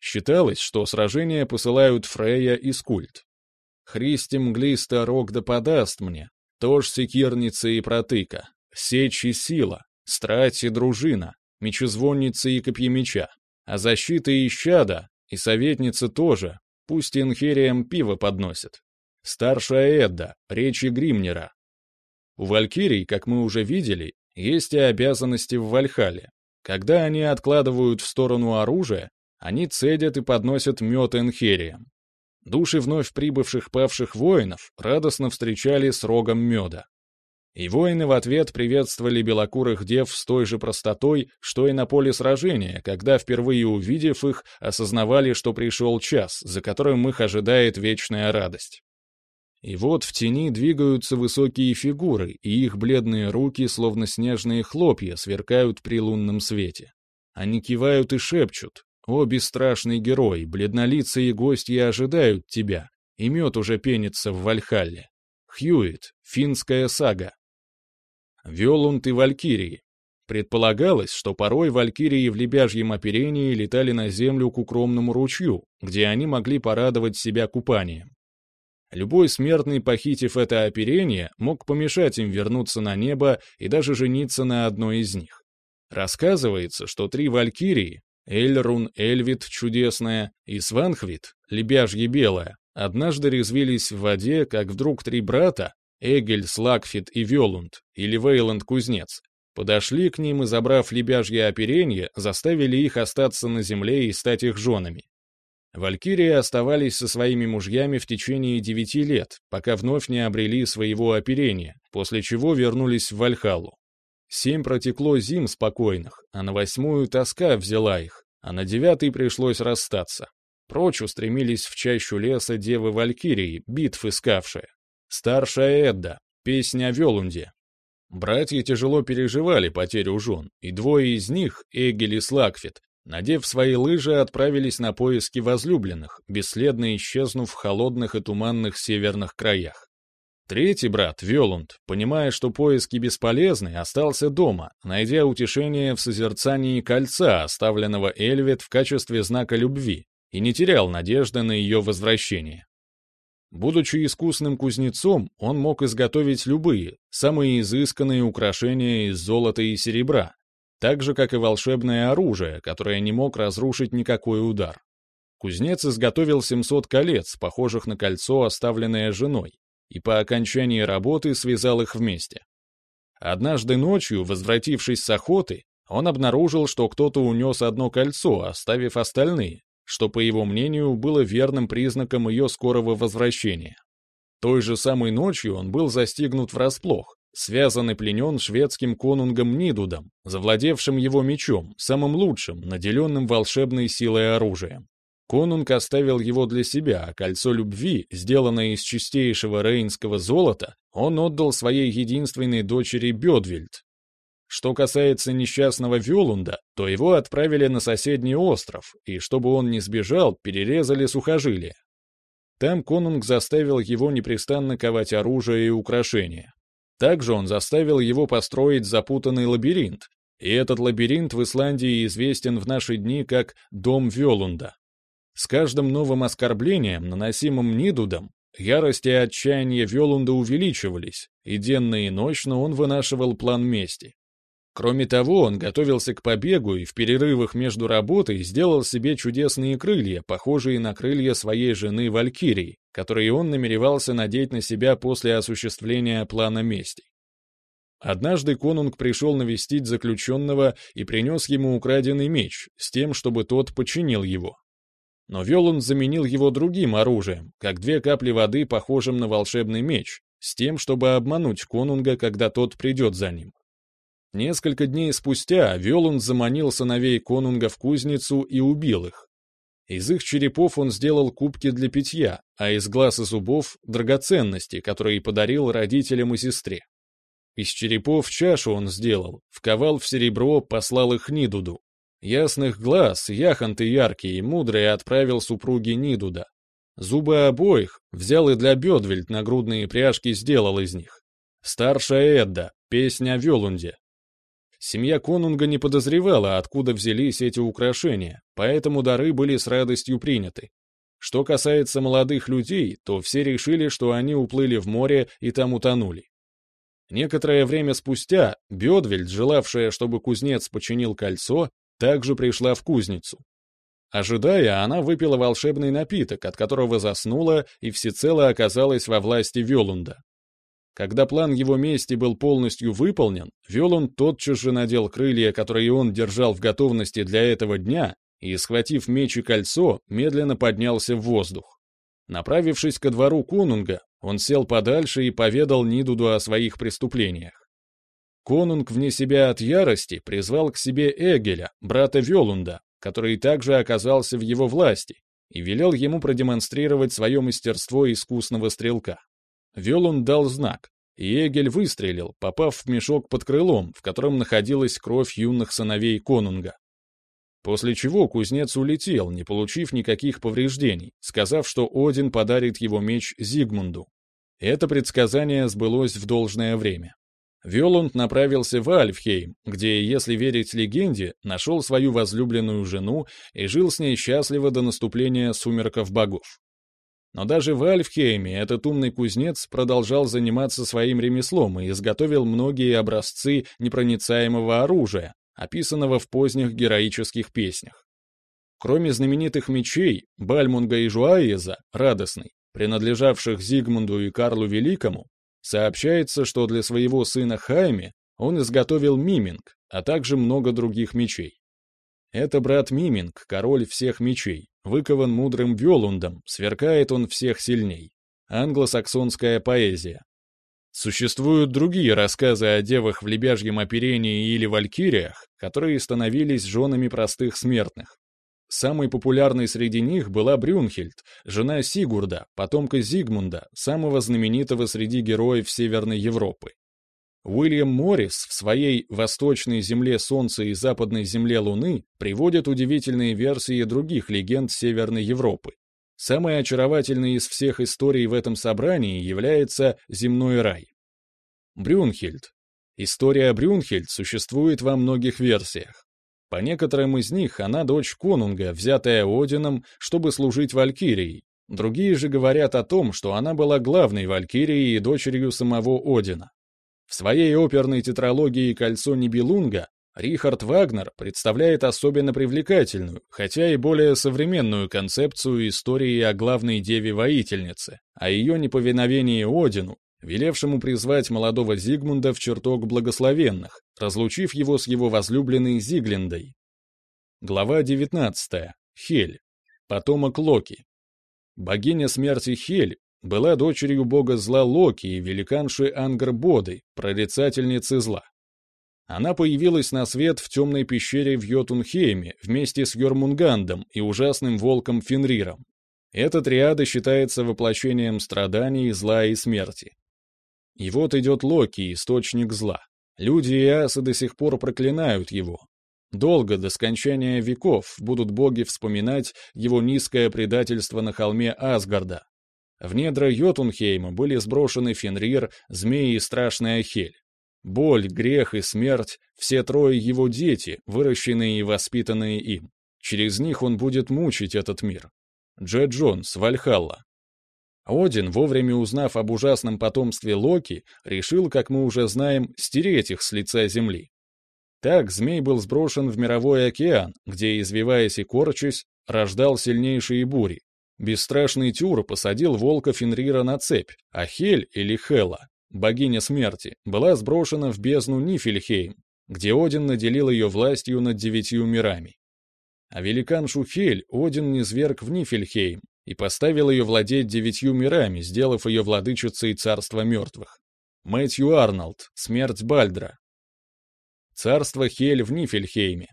[SPEAKER 1] Считалось, что сражения посылают Фрея и Скульт. «Христи мглиста рог да подаст мне, тож секирница и протыка, сечь и сила, страсть и дружина, мечезвонница и копьемеча, а защита и щада, и советница тоже, Пусть инхериям пиво подносят. Старшая Эдда, речи Гримнера. У валькирий, как мы уже видели, есть и обязанности в Вальхале. Когда они откладывают в сторону оружия, они цедят и подносят мед инхериям. Души вновь прибывших павших воинов радостно встречали с рогом меда. И воины в ответ приветствовали белокурых дев с той же простотой, что и на поле сражения, когда, впервые увидев их, осознавали, что пришел час, за которым их ожидает вечная радость. И вот в тени двигаются высокие фигуры, и их бледные руки, словно снежные хлопья, сверкают при лунном свете. Они кивают и шепчут. «О, бесстрашный герой, бледнолицые гости ожидают тебя, и мед уже пенится в Вальхалле». Хьюит, финская сага. Виолунт и Валькирии. Предполагалось, что порой Валькирии в лебяжьем оперении летали на землю к укромному ручью, где они могли порадовать себя купанием. Любой смертный, похитив это оперение, мог помешать им вернуться на небо и даже жениться на одной из них. Рассказывается, что три валькирии — Эльрун, Эльвит, чудесная, и Сванхвит, лебяжье белая, однажды резвились в воде, как вдруг три брата, Эгель, Слакфит и Вёлунд, или Вейланд-кузнец, подошли к ним и, забрав лебяжье оперенье, заставили их остаться на земле и стать их женами. Валькирии оставались со своими мужьями в течение девяти лет, пока вновь не обрели своего оперения, после чего вернулись в Вальхалу. Семь протекло зим спокойных, а на восьмую тоска взяла их, а на девятый пришлось расстаться. Прочь устремились в чащу леса девы Валькирии, битв искавшие. Старшая Эдда, песня о Велунде. Братья тяжело переживали потерю жен, и двое из них, Эгель и Слакфит, надев свои лыжи, отправились на поиски возлюбленных, бесследно исчезнув в холодных и туманных северных краях. Третий брат, Велунд, понимая, что поиски бесполезны, остался дома, найдя утешение в созерцании кольца, оставленного Эльвет в качестве знака любви, и не терял надежды на ее возвращение. Будучи искусным кузнецом, он мог изготовить любые, самые изысканные украшения из золота и серебра, так же, как и волшебное оружие, которое не мог разрушить никакой удар. Кузнец изготовил 700 колец, похожих на кольцо, оставленное женой, и по окончании работы связал их вместе. Однажды ночью, возвратившись с охоты, он обнаружил, что кто-то унес одно кольцо, оставив остальные, что, по его мнению, было верным признаком ее скорого возвращения. Той же самой ночью он был застигнут врасплох, связан и пленен шведским конунгом Нидудом, завладевшим его мечом, самым лучшим, наделенным волшебной силой оружием. Конунг оставил его для себя, а кольцо любви, сделанное из чистейшего рейнского золота, он отдал своей единственной дочери Бедвельд. Что касается несчастного Вюлунда, то его отправили на соседний остров, и чтобы он не сбежал, перерезали сухожилия. Там конунг заставил его непрестанно ковать оружие и украшения. Также он заставил его построить запутанный лабиринт, и этот лабиринт в Исландии известен в наши дни как «Дом Вёлунда». С каждым новым оскорблением, наносимым Нидудом, ярость и отчаяние Вёлунда увеличивались, и денно и ночно он вынашивал план мести. Кроме того, он готовился к побегу и в перерывах между работой сделал себе чудесные крылья, похожие на крылья своей жены Валькирии, которые он намеревался надеть на себя после осуществления плана мести. Однажды конунг пришел навестить заключенного и принес ему украденный меч, с тем, чтобы тот починил его. Но Велун заменил его другим оружием, как две капли воды, похожим на волшебный меч, с тем, чтобы обмануть конунга, когда тот придет за ним. Несколько дней спустя Велун заманил сыновей конунга в кузницу и убил их. Из их черепов он сделал кубки для питья, а из глаз и зубов — драгоценности, которые подарил родителям и сестре. Из черепов чашу он сделал, вковал в серебро, послал их Нидуду. Ясных глаз, яхонты яркие и мудрые отправил супруге Нидуда. Зубы обоих взял и для Бедвельд нагрудные пряжки сделал из них. Старшая Эдда, песня о Велунде, Семья конунга не подозревала, откуда взялись эти украшения, поэтому дары были с радостью приняты. Что касается молодых людей, то все решили, что они уплыли в море и там утонули. Некоторое время спустя Бедвельд, желавшая, чтобы кузнец починил кольцо, также пришла в кузницу. Ожидая, она выпила волшебный напиток, от которого заснула и всецело оказалась во власти Велунда. Когда план его мести был полностью выполнен, Велун тотчас же надел крылья, которые он держал в готовности для этого дня, и, схватив меч и кольцо, медленно поднялся в воздух. Направившись ко двору конунга, он сел подальше и поведал Нидуду о своих преступлениях. Конунг вне себя от ярости призвал к себе Эгеля, брата Велунда, который также оказался в его власти, и велел ему продемонстрировать свое мастерство искусного стрелка. Велун дал знак, и Эгель выстрелил, попав в мешок под крылом, в котором находилась кровь юных сыновей конунга. После чего кузнец улетел, не получив никаких повреждений, сказав, что Один подарит его меч Зигмунду. Это предсказание сбылось в должное время. Велунд направился в Альфхейм, где, если верить легенде, нашел свою возлюбленную жену и жил с ней счастливо до наступления сумерков богов. Но даже в Альфхейме этот умный кузнец продолжал заниматься своим ремеслом и изготовил многие образцы непроницаемого оружия, описанного в поздних героических песнях. Кроме знаменитых мечей, Бальмунга и Жуаеза, радостный, принадлежавших Зигмунду и Карлу Великому, сообщается, что для своего сына Хайме он изготовил миминг, а также много других мечей. Это брат Миминг, король всех мечей, выкован мудрым Вёлундом, сверкает он всех сильней. Англосаксонская поэзия. Существуют другие рассказы о девах в лебяжьем оперении или валькириях, которые становились женами простых смертных. Самой популярной среди них была Брюнхельд, жена Сигурда, потомка Зигмунда, самого знаменитого среди героев Северной Европы. Уильям Моррис в своей «Восточной земле Солнца и Западной земле Луны» приводит удивительные версии других легенд Северной Европы. Самой очаровательной из всех историй в этом собрании является «Земной рай». Брюнхельд. История Брюнхельд существует во многих версиях. По некоторым из них она дочь конунга, взятая Одином, чтобы служить Валькирией. Другие же говорят о том, что она была главной Валькирией и дочерью самого Одина. В своей оперной тетралогии «Кольцо Нибелунга» Рихард Вагнер представляет особенно привлекательную, хотя и более современную концепцию истории о главной деве-воительнице, о ее неповиновении Одину, велевшему призвать молодого Зигмунда в чертог благословенных, разлучив его с его возлюбленной Зиглиндой. Глава 19. Хель. Потомок Локи. Богиня смерти Хель была дочерью бога зла Локи и великанши Ангрбоды, прорицательницы зла. Она появилась на свет в темной пещере в Йотунхейме вместе с Йормунгандом и ужасным волком Фенриром. Эта триада считается воплощением страданий, зла и смерти. И вот идет Локи, источник зла. Люди и асы до сих пор проклинают его. Долго, до скончания веков, будут боги вспоминать его низкое предательство на холме Асгарда. В недра Йотунхейма были сброшены Фенрир, Змеи и Страшная Хель. Боль, грех и смерть — все трое его дети, выращенные и воспитанные им. Через них он будет мучить этот мир. Джет Джонс, Вальхалла. Один, вовремя узнав об ужасном потомстве Локи, решил, как мы уже знаем, стереть их с лица земли. Так змей был сброшен в мировой океан, где, извиваясь и корчась, рождал сильнейшие бури. Бесстрашный Тюр посадил волка Фенрира на цепь, а Хель или Хела богиня смерти, была сброшена в бездну Нифельхейм, где Один наделил ее властью над девятью мирами. А великан Шухель Один низверг в Нифельхейм и поставил ее владеть девятью мирами, сделав ее владычицей царства мертвых. Мэтью Арнольд, смерть Бальдра. Царство Хель в Нифельхейме.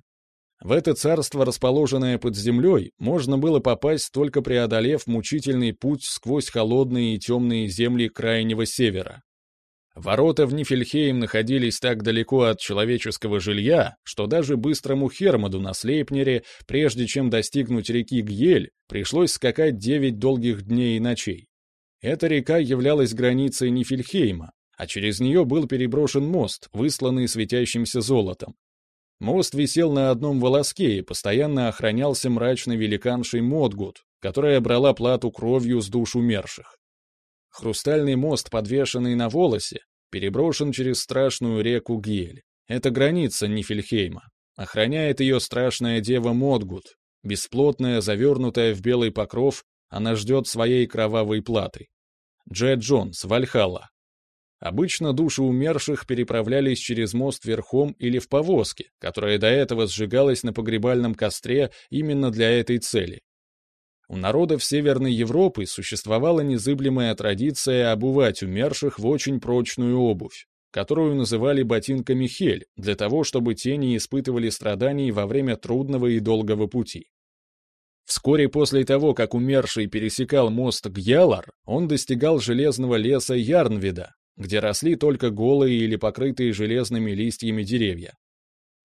[SPEAKER 1] В это царство, расположенное под землей, можно было попасть, только преодолев мучительный путь сквозь холодные и темные земли Крайнего Севера. Ворота в Нифельхейм находились так далеко от человеческого жилья, что даже быстрому Хермоду на Слейпнере, прежде чем достигнуть реки Гьель, пришлось скакать девять долгих дней и ночей. Эта река являлась границей Нифельхейма, а через нее был переброшен мост, высланный светящимся золотом. Мост висел на одном волоске и постоянно охранялся мрачной великаншей Модгут, которая брала плату кровью с душ умерших. Хрустальный мост, подвешенный на волосе, переброшен через страшную реку Гель. Это граница Нифельхейма. Охраняет ее страшная дева Модгут. Бесплотная, завернутая в белый покров, она ждет своей кровавой платы. Джет Джонс, Вальхалла. Обычно души умерших переправлялись через мост верхом или в повозке, которая до этого сжигалась на погребальном костре именно для этой цели. У народов Северной Европы существовала незыблемая традиция обувать умерших в очень прочную обувь, которую называли ботинками хель, для того, чтобы те не испытывали страданий во время трудного и долгого пути. Вскоре после того, как умерший пересекал мост Гьялар, он достигал железного леса Ярнвида, где росли только голые или покрытые железными листьями деревья.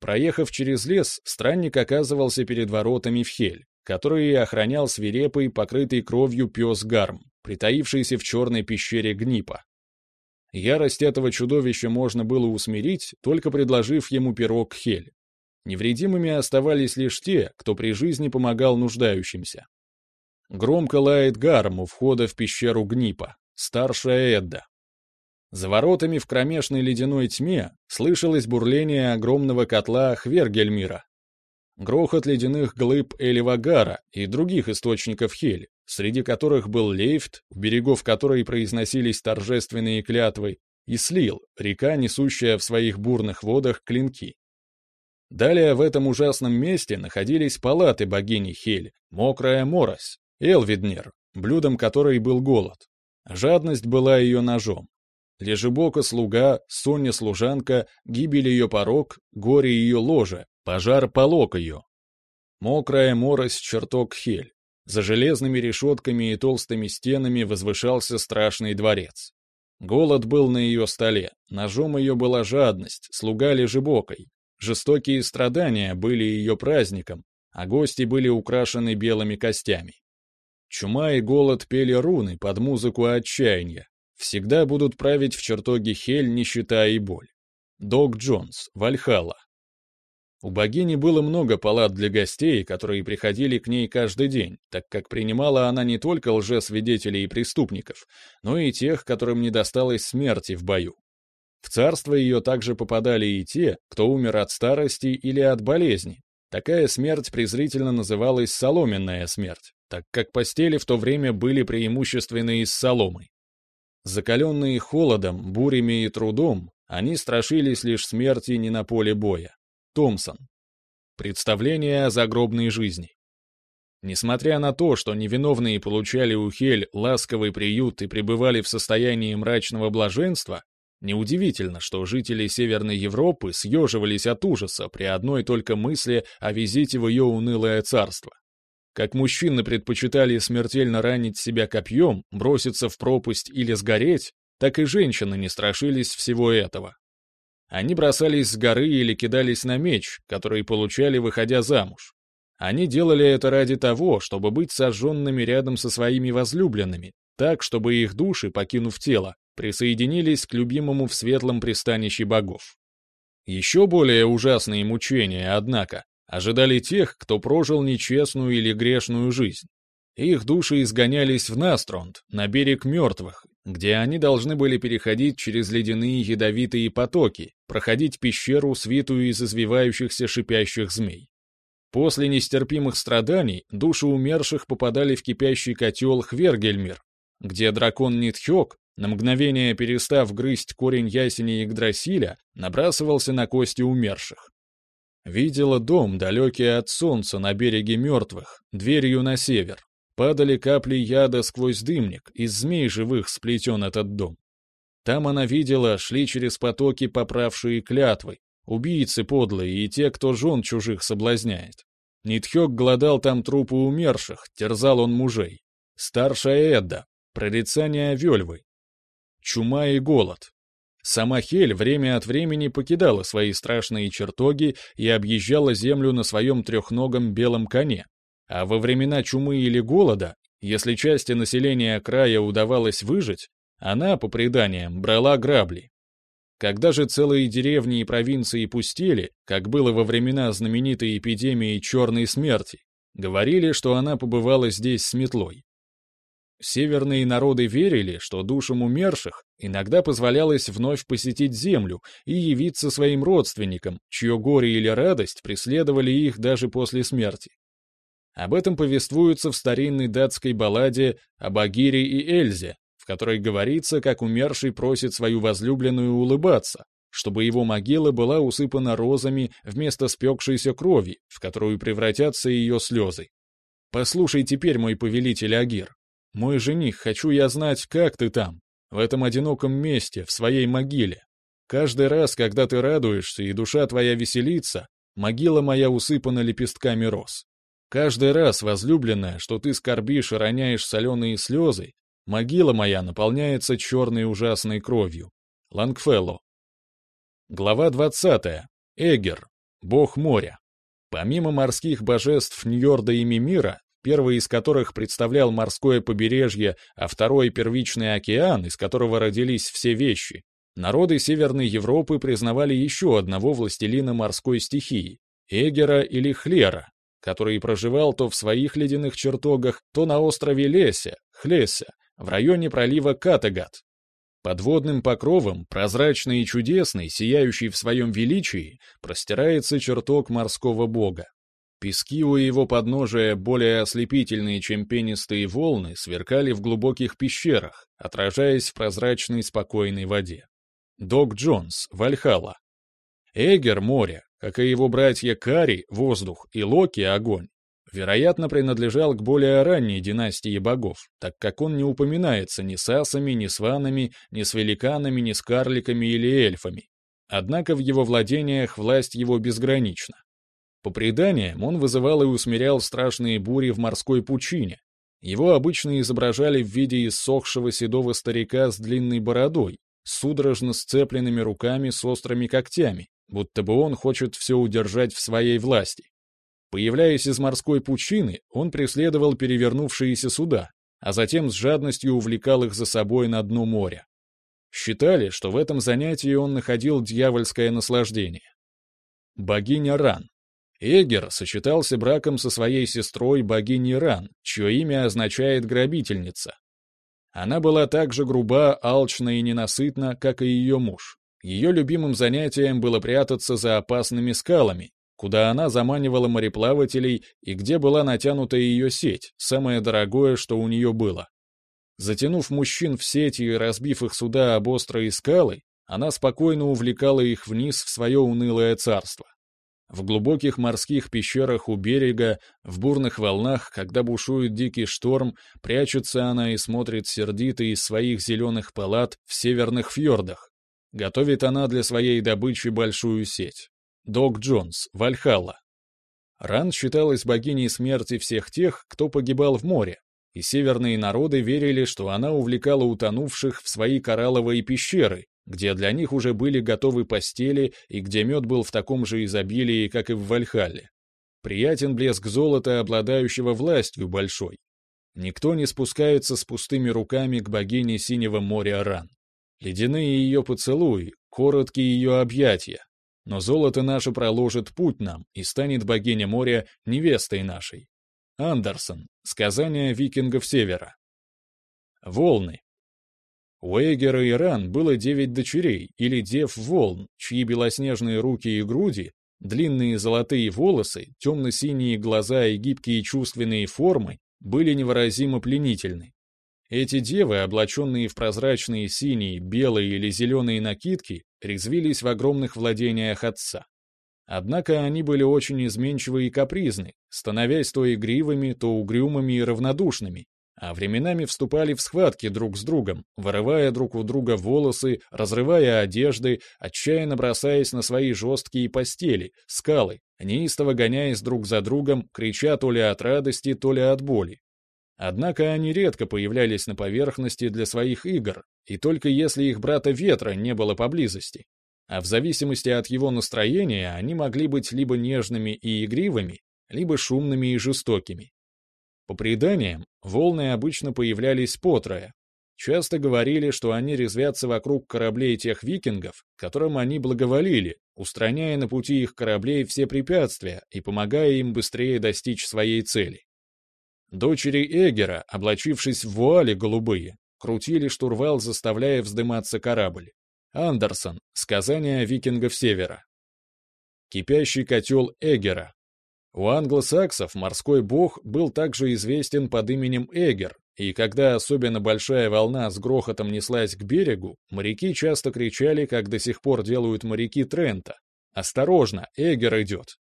[SPEAKER 1] Проехав через лес, странник оказывался перед воротами в Хель, которые охранял свирепый, покрытый кровью пес Гарм, притаившийся в черной пещере Гнипа. Ярость этого чудовища можно было усмирить, только предложив ему пирог Хель. Невредимыми оставались лишь те, кто при жизни помогал нуждающимся. Громко лает Гарм у входа в пещеру Гнипа, старшая Эдда. За воротами в кромешной ледяной тьме слышалось бурление огромного котла Хвергельмира, грохот ледяных глыб Эливагара и других источников Хель, среди которых был Лейфт, у берегов которой произносились торжественные клятвы, и Слил, река, несущая в своих бурных водах клинки. Далее в этом ужасном месте находились палаты богини Хель, мокрая Морось, Элвиднер, блюдом которой был голод. Жадность была ее ножом. Лежебока слуга, Соня служанка, гибель ее порог, горе ее ложа, Пожар полок ее. Мокрая морось чертог Хель. За железными решетками и толстыми стенами возвышался страшный дворец. Голод был на ее столе, ножом ее была жадность, слуга лежебокой. Жестокие страдания были ее праздником, а гости были украшены белыми костями. Чума и голод пели руны под музыку отчаяния. Всегда будут править в чертоге Хель нищета и боль. Дог Джонс, Вальхала, у богини было много палат для гостей, которые приходили к ней каждый день, так как принимала она не только лжесвидетелей и преступников, но и тех, которым не досталось смерти в бою. В царство ее также попадали и те, кто умер от старости или от болезни. Такая смерть презрительно называлась соломенная смерть, так как постели в то время были преимущественно из соломы. Закаленные холодом, бурями и трудом, они страшились лишь смерти не на поле боя. Томпсон. Представление о загробной жизни. Несмотря на то, что невиновные получали у Хель ласковый приют и пребывали в состоянии мрачного блаженства, Неудивительно, что жители Северной Европы съеживались от ужаса при одной только мысли о визите в ее унылое царство. Как мужчины предпочитали смертельно ранить себя копьем, броситься в пропасть или сгореть, так и женщины не страшились всего этого. Они бросались с горы или кидались на меч, который получали, выходя замуж. Они делали это ради того, чтобы быть сожженными рядом со своими возлюбленными, так, чтобы их души, покинув тело, присоединились к любимому в светлом пристанище богов. Еще более ужасные мучения, однако, ожидали тех, кто прожил нечестную или грешную жизнь. Их души изгонялись в Настронд, на берег мертвых, где они должны были переходить через ледяные ядовитые потоки, проходить пещеру, свитую из извивающихся шипящих змей. После нестерпимых страданий души умерших попадали в кипящий котел Хвергельмир, где дракон Нитхёк, на мгновение перестав грызть корень ясени Игдрасиля, набрасывался на кости умерших. Видела дом, далекий от солнца, на береге мертвых, дверью на север. Падали капли яда сквозь дымник, из змей живых сплетен этот дом. Там она видела, шли через потоки поправшие клятвы, убийцы подлые и те, кто жен чужих соблазняет. Нитхёк глодал там трупы умерших, терзал он мужей. Старшая Эдда, прорицание Вельвы. Чума и голод, Сама Хель время от времени покидала свои страшные чертоги и объезжала землю на своем трехногом белом коне. А во времена чумы или голода, если части населения края удавалось выжить, она, по преданиям, брала грабли. Когда же целые деревни и провинции пустели, как было во времена знаменитой эпидемии черной смерти, говорили, что она побывала здесь с метлой. Северные народы верили, что душам умерших иногда позволялось вновь посетить землю и явиться своим родственникам, чье горе или радость преследовали их даже после смерти. Об этом повествуется в старинной датской балладе об Агире и Эльзе, в которой говорится, как умерший просит свою возлюбленную улыбаться, чтобы его могила была усыпана розами вместо спекшейся крови, в которую превратятся ее слезы. «Послушай теперь, мой повелитель Агир, мой жених, хочу я знать, как ты там, в этом одиноком месте, в своей могиле. Каждый раз, когда ты радуешься и душа твоя веселится, могила моя усыпана лепестками роз. Каждый раз, возлюбленная, что ты скорбишь и роняешь соленые слезы, могила моя наполняется черной ужасной кровью. Лангфелло. Глава 20. Эгер. Бог моря. Помимо морских божеств Ньорда и Мимира, первый из которых представлял морское побережье, а второй — первичный океан, из которого родились все вещи, народы Северной Европы признавали еще одного властелина морской стихии — Эгера или Хлера, который проживал то в своих ледяных чертогах, то на острове Леся, Хлеся, в районе пролива Катагат. Подводным покровом, прозрачный и чудесный, сияющий в своем величии, простирается чертог морского бога. Пески у его подножия, более ослепительные, чем пенистые волны, сверкали в глубоких пещерах, отражаясь в прозрачной спокойной воде. Док Джонс, Вальхала. Эгер — море, как и его братья Кари — воздух и Локи — огонь. Вероятно, принадлежал к более ранней династии богов, так как он не упоминается ни с асами, ни с ванами, ни с великанами, ни с карликами или эльфами. Однако в его владениях власть его безгранична. По преданиям, он вызывал и усмирял страшные бури в морской пучине. Его обычно изображали в виде иссохшего седого старика с длинной бородой, судорожно сцепленными руками с острыми когтями, будто бы он хочет все удержать в своей власти. Появляясь из морской пучины, он преследовал перевернувшиеся суда, а затем с жадностью увлекал их за собой на дно моря. Считали, что в этом занятии он находил дьявольское наслаждение. Богиня Ран Эгер сочетался браком со своей сестрой богиней Ран, чье имя означает «грабительница». Она была так же груба, алчна и ненасытна, как и ее муж. Ее любимым занятием было прятаться за опасными скалами, куда она заманивала мореплавателей и где была натянута ее сеть, самое дорогое, что у нее было. Затянув мужчин в сети и разбив их суда об острые скалы, она спокойно увлекала их вниз в свое унылое царство. В глубоких морских пещерах у берега, в бурных волнах, когда бушует дикий шторм, прячется она и смотрит сердито из своих зеленых палат в северных фьордах. Готовит она для своей добычи большую сеть. Дог Джонс, Вальхалла. Ран считалась богиней смерти всех тех, кто погибал в море, и северные народы верили, что она увлекала утонувших в свои коралловые пещеры, где для них уже были готовы постели и где мед был в таком же изобилии, как и в Вальхалле. Приятен блеск золота, обладающего властью большой. Никто не спускается с пустыми руками к богине Синего моря Ран. Ледяные ее поцелуи, короткие ее объятия. Но золото наше проложит путь нам, и станет богиня моря невестой нашей. Андерсон. Сказания викингов Севера. Волны. У Эгера и Ран было девять дочерей, или дев волн, чьи белоснежные руки и груди, длинные золотые волосы, темно-синие глаза и гибкие чувственные формы были невыразимо пленительны. Эти девы, облаченные в прозрачные синие, белые или зеленые накидки, резвились в огромных владениях отца. Однако они были очень изменчивы и капризны, становясь то игривыми, то угрюмыми и равнодушными, а временами вступали в схватки друг с другом, вырывая друг у друга волосы, разрывая одежды, отчаянно бросаясь на свои жесткие постели, скалы, неистово гоняясь друг за другом, крича то ли от радости, то ли от боли. Однако они редко появлялись на поверхности для своих игр, и только если их брата Ветра не было поблизости. А в зависимости от его настроения они могли быть либо нежными и игривыми, либо шумными и жестокими. По преданиям, волны обычно появлялись потрое. Часто говорили, что они резвятся вокруг кораблей тех викингов, которым они благоволили, устраняя на пути их кораблей все препятствия и помогая им быстрее достичь своей цели. Дочери Эгера, облачившись в вуали голубые, крутили штурвал, заставляя вздыматься корабль. Андерсон. Сказания викингов Севера. Кипящий котел Эгера. У англосаксов морской бог был также известен под именем Эгер, и когда особенно большая волна с грохотом неслась к берегу, моряки часто кричали, как до сих пор делают моряки Трента. «Осторожно, Эгер идет!»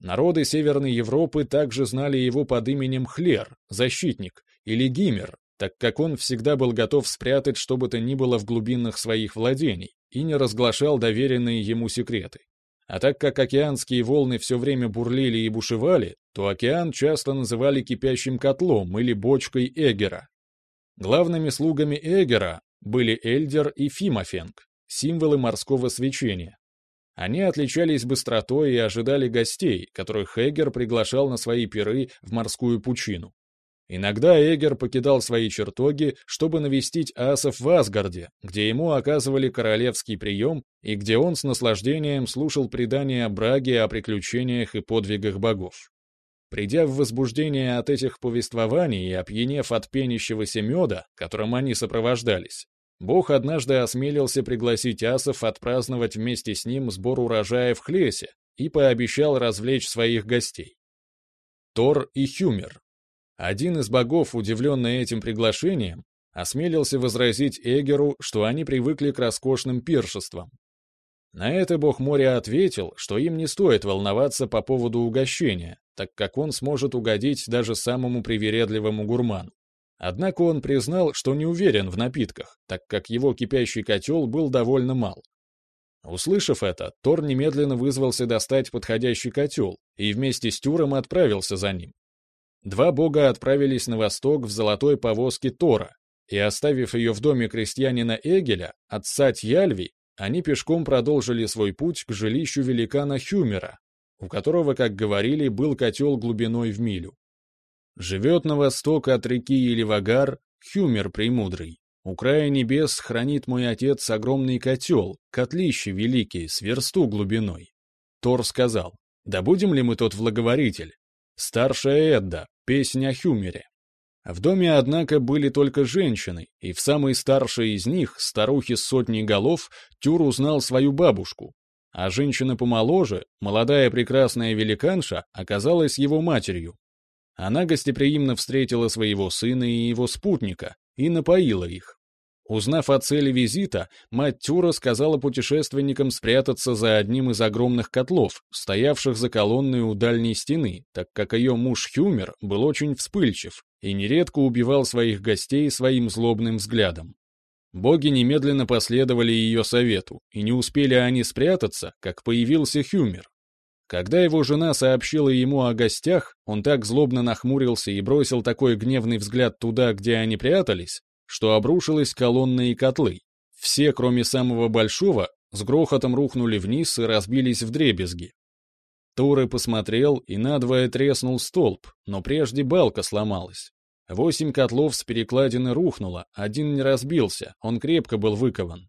[SPEAKER 1] Народы Северной Европы также знали его под именем Хлер, защитник, или Гимер, так как он всегда был готов спрятать что бы то ни было в глубинах своих владений и не разглашал доверенные ему секреты. А так как океанские волны все время бурлили и бушевали, то океан часто называли кипящим котлом или бочкой Эгера. Главными слугами Эгера были Эльдер и Фимофенг, символы морского свечения. Они отличались быстротой и ожидали гостей, которых Эгер приглашал на свои пиры в морскую пучину. Иногда Эгер покидал свои чертоги, чтобы навестить асов в Асгарде, где ему оказывали королевский прием и где он с наслаждением слушал предания Браге о приключениях и подвигах богов. Придя в возбуждение от этих повествований и опьянев от пенящегося меда, которым они сопровождались, Бог однажды осмелился пригласить асов отпраздновать вместе с ним сбор урожая в Хлесе и пообещал развлечь своих гостей. Тор и Хюмер. Один из богов, удивленный этим приглашением, осмелился возразить Эгеру, что они привыкли к роскошным пиршествам. На это бог моря ответил, что им не стоит волноваться по поводу угощения, так как он сможет угодить даже самому привередливому гурману. Однако он признал, что не уверен в напитках, так как его кипящий котел был довольно мал. Услышав это, Тор немедленно вызвался достать подходящий котел и вместе с Тюром отправился за ним. Два бога отправились на восток в золотой повозке Тора, и, оставив ее в доме крестьянина Эгеля, отца Тьяльви, они пешком продолжили свой путь к жилищу великана Хюмера, у которого, как говорили, был котел глубиной в милю. Живет на восток от реки Иливагар Хюмер Премудрый. У края небес хранит мой отец огромный котел, котлище великий, с версту глубиной. Тор сказал, да будем ли мы тот влаговоритель? Старшая Эдда, песня о Хюмере. В доме, однако, были только женщины, и в самой старшей из них, старухе с сотней голов, Тюр узнал свою бабушку. А женщина помоложе, молодая прекрасная великанша, оказалась его матерью, она гостеприимно встретила своего сына и его спутника и напоила их. Узнав о цели визита, мать Тюра сказала путешественникам спрятаться за одним из огромных котлов, стоявших за колонной у дальней стены, так как ее муж Хюмер был очень вспыльчив и нередко убивал своих гостей своим злобным взглядом. Боги немедленно последовали ее совету, и не успели они спрятаться, как появился Хюмер. Когда его жена сообщила ему о гостях, он так злобно нахмурился и бросил такой гневный взгляд туда, где они прятались, что обрушилась колонна и котлы. Все, кроме самого большого, с грохотом рухнули вниз и разбились в дребезги. Торы посмотрел и надвое треснул столб, но прежде балка сломалась. Восемь котлов с перекладины рухнуло, один не разбился, он крепко был выкован.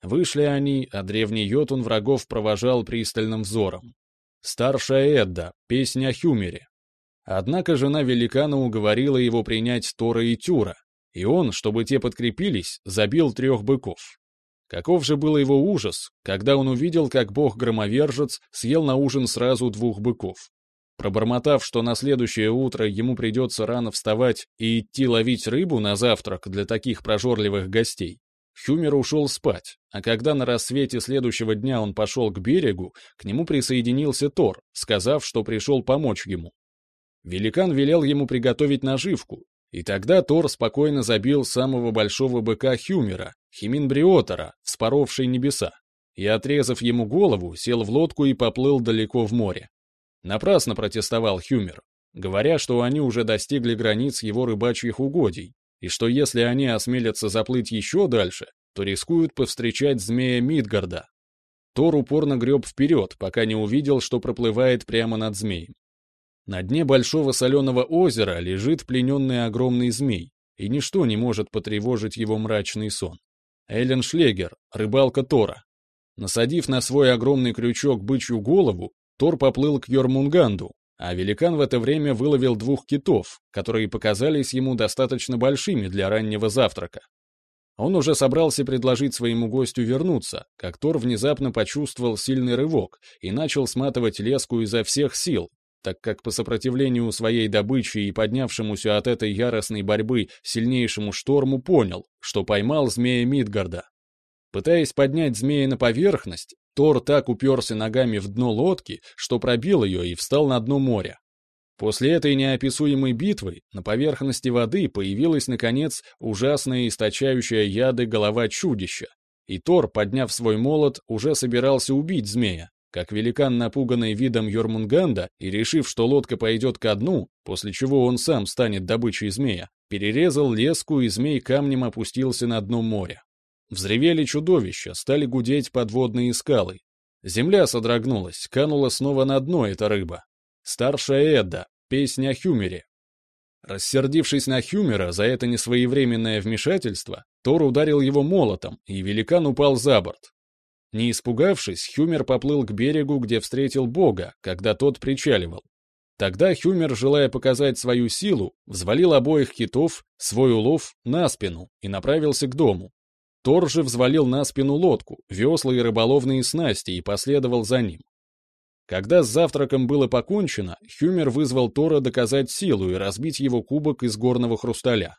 [SPEAKER 1] Вышли они, а древний йотун врагов провожал пристальным взором. Старшая Эдда, песня о Хюмере. Однако жена великана уговорила его принять Тора и Тюра, и он, чтобы те подкрепились, забил трех быков. Каков же был его ужас, когда он увидел, как бог-громовержец съел на ужин сразу двух быков. Пробормотав, что на следующее утро ему придется рано вставать и идти ловить рыбу на завтрак для таких прожорливых гостей, Хюмер ушел спать, а когда на рассвете следующего дня он пошел к берегу, к нему присоединился Тор, сказав, что пришел помочь ему. Великан велел ему приготовить наживку, и тогда Тор спокойно забил самого большого быка Хюмера, Химинбриотора, вспоровший небеса, и, отрезав ему голову, сел в лодку и поплыл далеко в море. Напрасно протестовал Хюмер, говоря, что они уже достигли границ его рыбачьих угодий, и что если они осмелятся заплыть еще дальше, то рискуют повстречать змея Мидгарда. Тор упорно греб вперед, пока не увидел, что проплывает прямо над змеем. На дне большого соленого озера лежит плененный огромный змей, и ничто не может потревожить его мрачный сон. Эллен Шлегер, рыбалка Тора. Насадив на свой огромный крючок бычью голову, Тор поплыл к Йормунганду, а великан в это время выловил двух китов, которые показались ему достаточно большими для раннего завтрака. Он уже собрался предложить своему гостю вернуться, как Тор внезапно почувствовал сильный рывок и начал сматывать леску изо всех сил, так как по сопротивлению своей добычи и поднявшемуся от этой яростной борьбы сильнейшему шторму понял, что поймал змея Мидгарда. Пытаясь поднять змея на поверхность, Тор так уперся ногами в дно лодки, что пробил ее и встал на дно моря. После этой неописуемой битвы на поверхности воды появилась, наконец, ужасная источающая яды голова чудища, и Тор, подняв свой молот, уже собирался убить змея, как великан, напуганный видом Йормунганда и решив, что лодка пойдет ко дну, после чего он сам станет добычей змея, перерезал леску, и змей камнем опустился на дно моря. Взревели чудовища, стали гудеть подводные скалы. Земля содрогнулась, канула снова на дно эта рыба. Старшая Эдда, песня о Хюмере. Рассердившись на Хюмера за это несвоевременное вмешательство, Тор ударил его молотом, и великан упал за борт. Не испугавшись, Хюмер поплыл к берегу, где встретил Бога, когда тот причаливал. Тогда Хюмер, желая показать свою силу, взвалил обоих китов, свой улов, на спину и направился к дому. Тор же взвалил на спину лодку, весла и рыболовные снасти и последовал за ним. Когда с завтраком было покончено, Хюмер вызвал Тора доказать силу и разбить его кубок из горного хрусталя.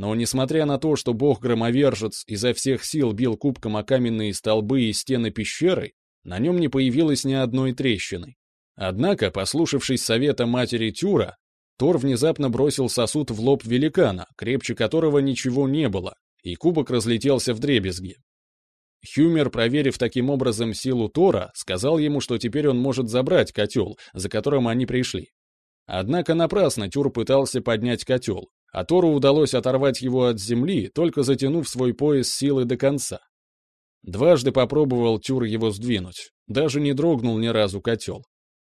[SPEAKER 1] Но несмотря на то, что бог-громовержец изо всех сил бил кубком о каменные столбы и стены пещеры, на нем не появилось ни одной трещины. Однако, послушавшись совета матери Тюра, Тор внезапно бросил сосуд в лоб великана, крепче которого ничего не было, и кубок разлетелся в дребезги. Хюмер, проверив таким образом силу Тора, сказал ему, что теперь он может забрать котел, за которым они пришли. Однако напрасно Тюр пытался поднять котел, а Тору удалось оторвать его от земли, только затянув свой пояс силы до конца. Дважды попробовал Тюр его сдвинуть, даже не дрогнул ни разу котел.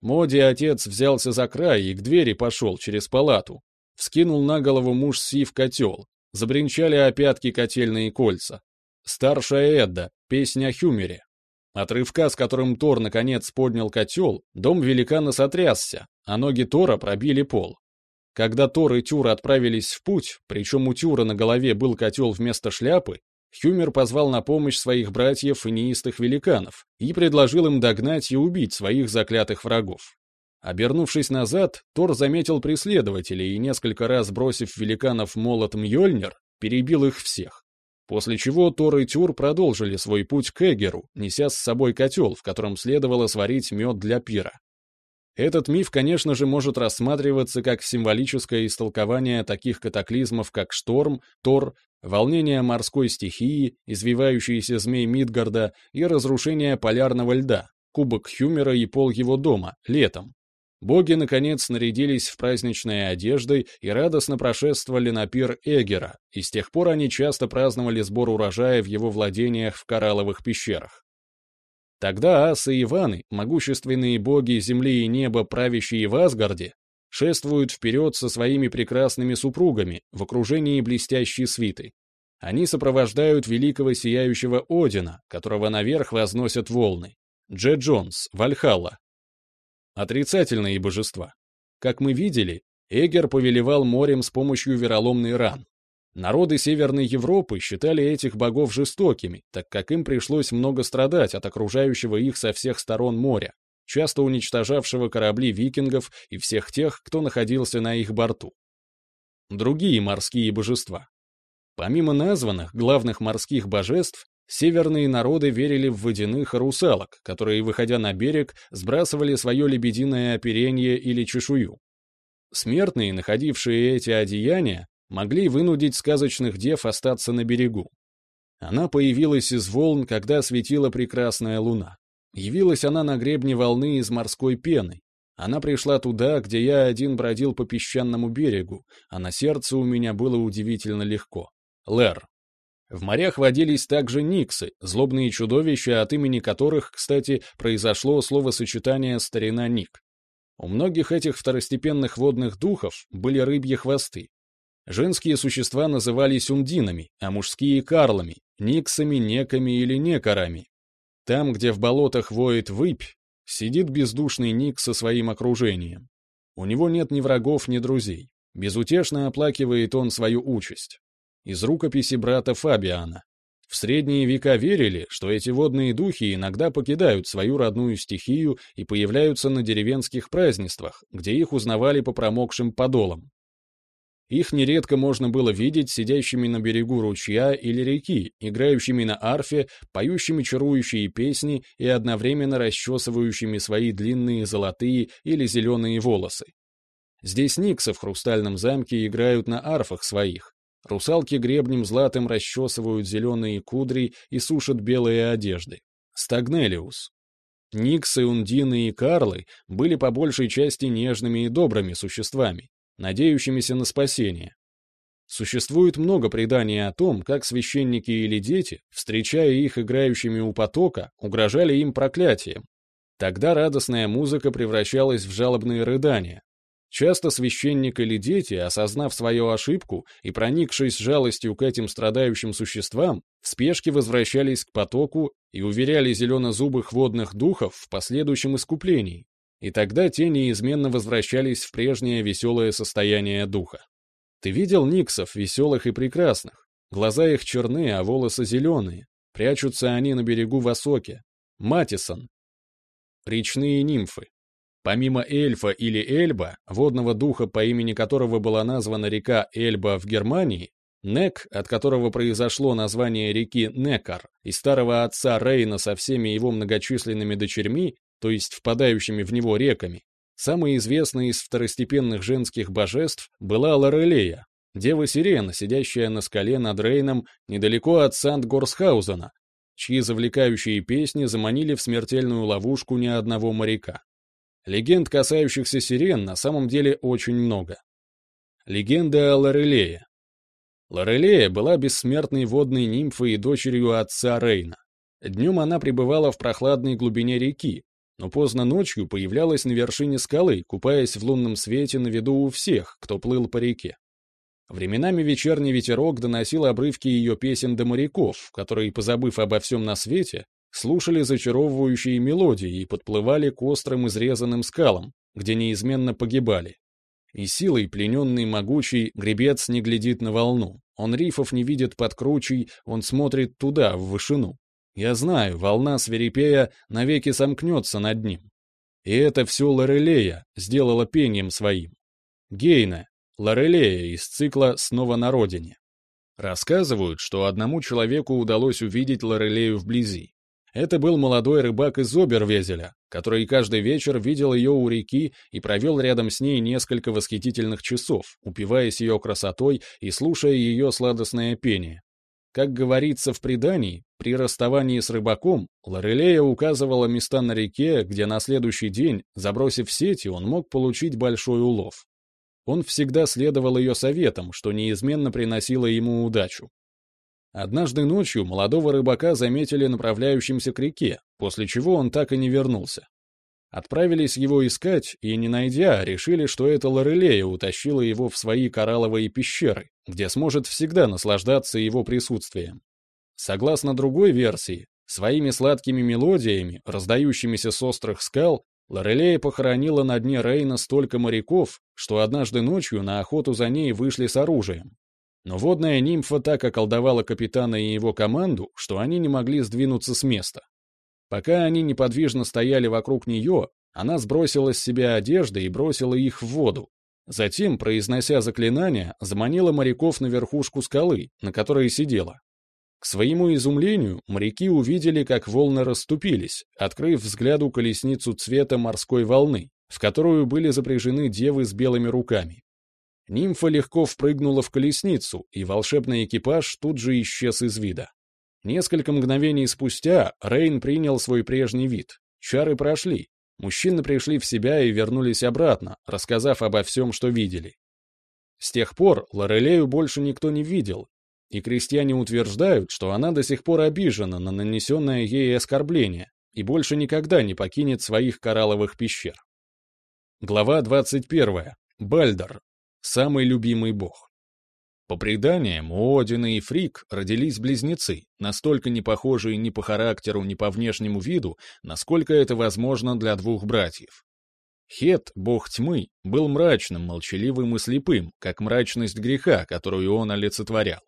[SPEAKER 1] Моди отец взялся за край и к двери пошел через палату. Вскинул на голову муж Сив котел, Забринчали опятки котельные кольца. Старшая Эдда, песня о Хюмере. Отрывка, с которым Тор наконец поднял котел, дом великана сотрясся, а ноги Тора пробили пол. Когда Тор и Тюр отправились в путь, причем у Тюра на голове был котел вместо шляпы, Хюмер позвал на помощь своих братьев и неистых великанов и предложил им догнать и убить своих заклятых врагов. Обернувшись назад, Тор заметил преследователей и, несколько раз бросив великанов молот Мьёльнир, перебил их всех. После чего Тор и Тюр продолжили свой путь к Эгеру, неся с собой котел, в котором следовало сварить мед для пира. Этот миф, конечно же, может рассматриваться как символическое истолкование таких катаклизмов, как шторм, тор, волнение морской стихии, извивающийся змей Мидгарда и разрушение полярного льда, кубок Хюмера и пол его дома, летом. Боги, наконец, нарядились в праздничные одежды и радостно прошествовали на пир Эгера, и с тех пор они часто праздновали сбор урожая в его владениях в коралловых пещерах. Тогда асы и ваны, могущественные боги земли и неба, правящие в Асгарде, шествуют вперед со своими прекрасными супругами в окружении блестящей свиты. Они сопровождают великого сияющего Одина, которого наверх возносят волны. Дже Джонс, Вальхалла. Отрицательные божества. Как мы видели, Эгер повелевал морем с помощью вероломной ран. Народы Северной Европы считали этих богов жестокими, так как им пришлось много страдать от окружающего их со всех сторон моря, часто уничтожавшего корабли викингов и всех тех, кто находился на их борту. Другие морские божества. Помимо названных главных морских божеств, северные народы верили в водяных русалок, которые, выходя на берег, сбрасывали свое лебединое оперение или чешую. Смертные, находившие эти одеяния, могли вынудить сказочных дев остаться на берегу. Она появилась из волн, когда светила прекрасная луна. Явилась она на гребне волны из морской пены. Она пришла туда, где я один бродил по песчаному берегу, а на сердце у меня было удивительно легко. Лэр. В морях водились также никсы, злобные чудовища, от имени которых, кстати, произошло словосочетание «старина Ник». У многих этих второстепенных водных духов были рыбьи хвосты, Женские существа назывались ундинами, а мужские — карлами, никсами, неками или некорами. Там, где в болотах воет выпь, сидит бездушный ник со своим окружением. У него нет ни врагов, ни друзей. Безутешно оплакивает он свою участь. Из рукописи брата Фабиана. В средние века верили, что эти водные духи иногда покидают свою родную стихию и появляются на деревенских празднествах, где их узнавали по промокшим подолам. Их нередко можно было видеть сидящими на берегу ручья или реки, играющими на арфе, поющими чарующие песни и одновременно расчесывающими свои длинные золотые или зеленые волосы. Здесь никсы в хрустальном замке играют на арфах своих. Русалки гребнем златым расчесывают зеленые кудри и сушат белые одежды. Стагнелиус. Никсы, Ундины и Карлы были по большей части нежными и добрыми существами, надеющимися на спасение. Существует много преданий о том, как священники или дети, встречая их играющими у потока, угрожали им проклятием. Тогда радостная музыка превращалась в жалобные рыдания. Часто священник или дети, осознав свою ошибку и проникшись жалостью к этим страдающим существам, в спешке возвращались к потоку и уверяли зеленозубых водных духов в последующем искуплении, и тогда те неизменно возвращались в прежнее веселое состояние духа. Ты видел никсов, веселых и прекрасных? Глаза их черные, а волосы зеленые. Прячутся они на берегу Высоке. Матисон. Речные нимфы. Помимо эльфа или эльба, водного духа, по имени которого была названа река Эльба в Германии, Нек, от которого произошло название реки Некар, и старого отца Рейна со всеми его многочисленными дочерьми, то есть впадающими в него реками. Самой известной из второстепенных женских божеств была Лорелея, дева-сирена, сидящая на скале над Рейном недалеко от Санд-Горсхаузена, чьи завлекающие песни заманили в смертельную ловушку ни одного моряка. Легенд, касающихся сирен, на самом деле очень много. Легенда о Лорелее. Лорелея была бессмертной водной нимфой и дочерью отца Рейна. Днем она пребывала в прохладной глубине реки, но поздно ночью появлялась на вершине скалы, купаясь в лунном свете на виду у всех, кто плыл по реке. Временами вечерний ветерок доносил обрывки ее песен до моряков, которые, позабыв обо всем на свете, слушали зачаровывающие мелодии и подплывали к острым изрезанным скалам, где неизменно погибали. И силой плененный могучий гребец не глядит на волну. Он рифов не видит под кручей, он смотрит туда, в вышину. Я знаю, волна свирепея навеки сомкнется над ним. И это все Лорелея сделала пением своим. Гейна, Лорелея из цикла «Снова на родине». Рассказывают, что одному человеку удалось увидеть Лорелею вблизи. Это был молодой рыбак из Обервезеля, который каждый вечер видел ее у реки и провел рядом с ней несколько восхитительных часов, упиваясь ее красотой и слушая ее сладостное пение. Как говорится в предании, при расставании с рыбаком Лорелея указывала места на реке, где на следующий день, забросив сети, он мог получить большой улов. Он всегда следовал ее советам, что неизменно приносило ему удачу. Однажды ночью молодого рыбака заметили направляющимся к реке, после чего он так и не вернулся. Отправились его искать, и, не найдя, решили, что это Лорелея утащила его в свои коралловые пещеры, где сможет всегда наслаждаться его присутствием. Согласно другой версии, своими сладкими мелодиями, раздающимися с острых скал, Лорелея похоронила на дне Рейна столько моряков, что однажды ночью на охоту за ней вышли с оружием. Но водная нимфа так околдовала капитана и его команду, что они не могли сдвинуться с места. Пока они неподвижно стояли вокруг нее, она сбросила с себя одежды и бросила их в воду. Затем, произнося заклинание, заманила моряков на верхушку скалы, на которой сидела. К своему изумлению, моряки увидели, как волны расступились, открыв взгляду колесницу цвета морской волны, в которую были запряжены девы с белыми руками. Нимфа легко впрыгнула в колесницу, и волшебный экипаж тут же исчез из вида. Несколько мгновений спустя Рейн принял свой прежний вид. Чары прошли. Мужчины пришли в себя и вернулись обратно, рассказав обо всем, что видели. С тех пор Лорелею больше никто не видел, и крестьяне утверждают, что она до сих пор обижена на нанесенное ей оскорбление и больше никогда не покинет своих коралловых пещер. Глава 21. Бальдер, самый любимый бог. По преданиям, у Одина и Фрик родились близнецы, настолько не похожие ни по характеру, ни по внешнему виду, насколько это возможно для двух братьев. Хет, бог тьмы, был мрачным, молчаливым и слепым, как мрачность греха, которую он олицетворял.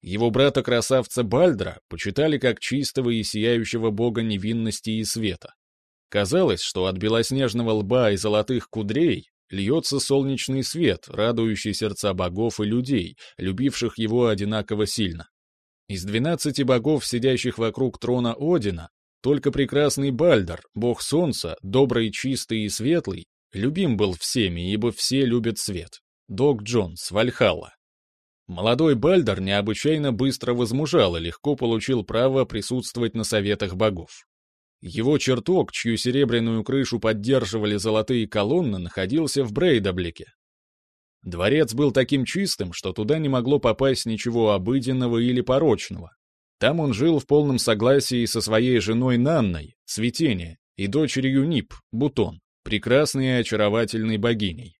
[SPEAKER 1] Его брата-красавца Бальдра почитали как чистого и сияющего бога невинности и света. Казалось, что от белоснежного лба и золотых кудрей льется солнечный свет, радующий сердца богов и людей, любивших его одинаково сильно. Из двенадцати богов, сидящих вокруг трона Одина, только прекрасный Бальдар, бог солнца, добрый, чистый и светлый, любим был всеми, ибо все любят свет. Дог Джонс, Вальхалла. Молодой Бальдар необычайно быстро возмужал и легко получил право присутствовать на советах богов. Его чертог, чью серебряную крышу поддерживали золотые колонны, находился в Брейдаблике. Дворец был таким чистым, что туда не могло попасть ничего обыденного или порочного. Там он жил в полном согласии со своей женой Нанной, Цветение, и дочерью Нип, Бутон, прекрасной и очаровательной богиней.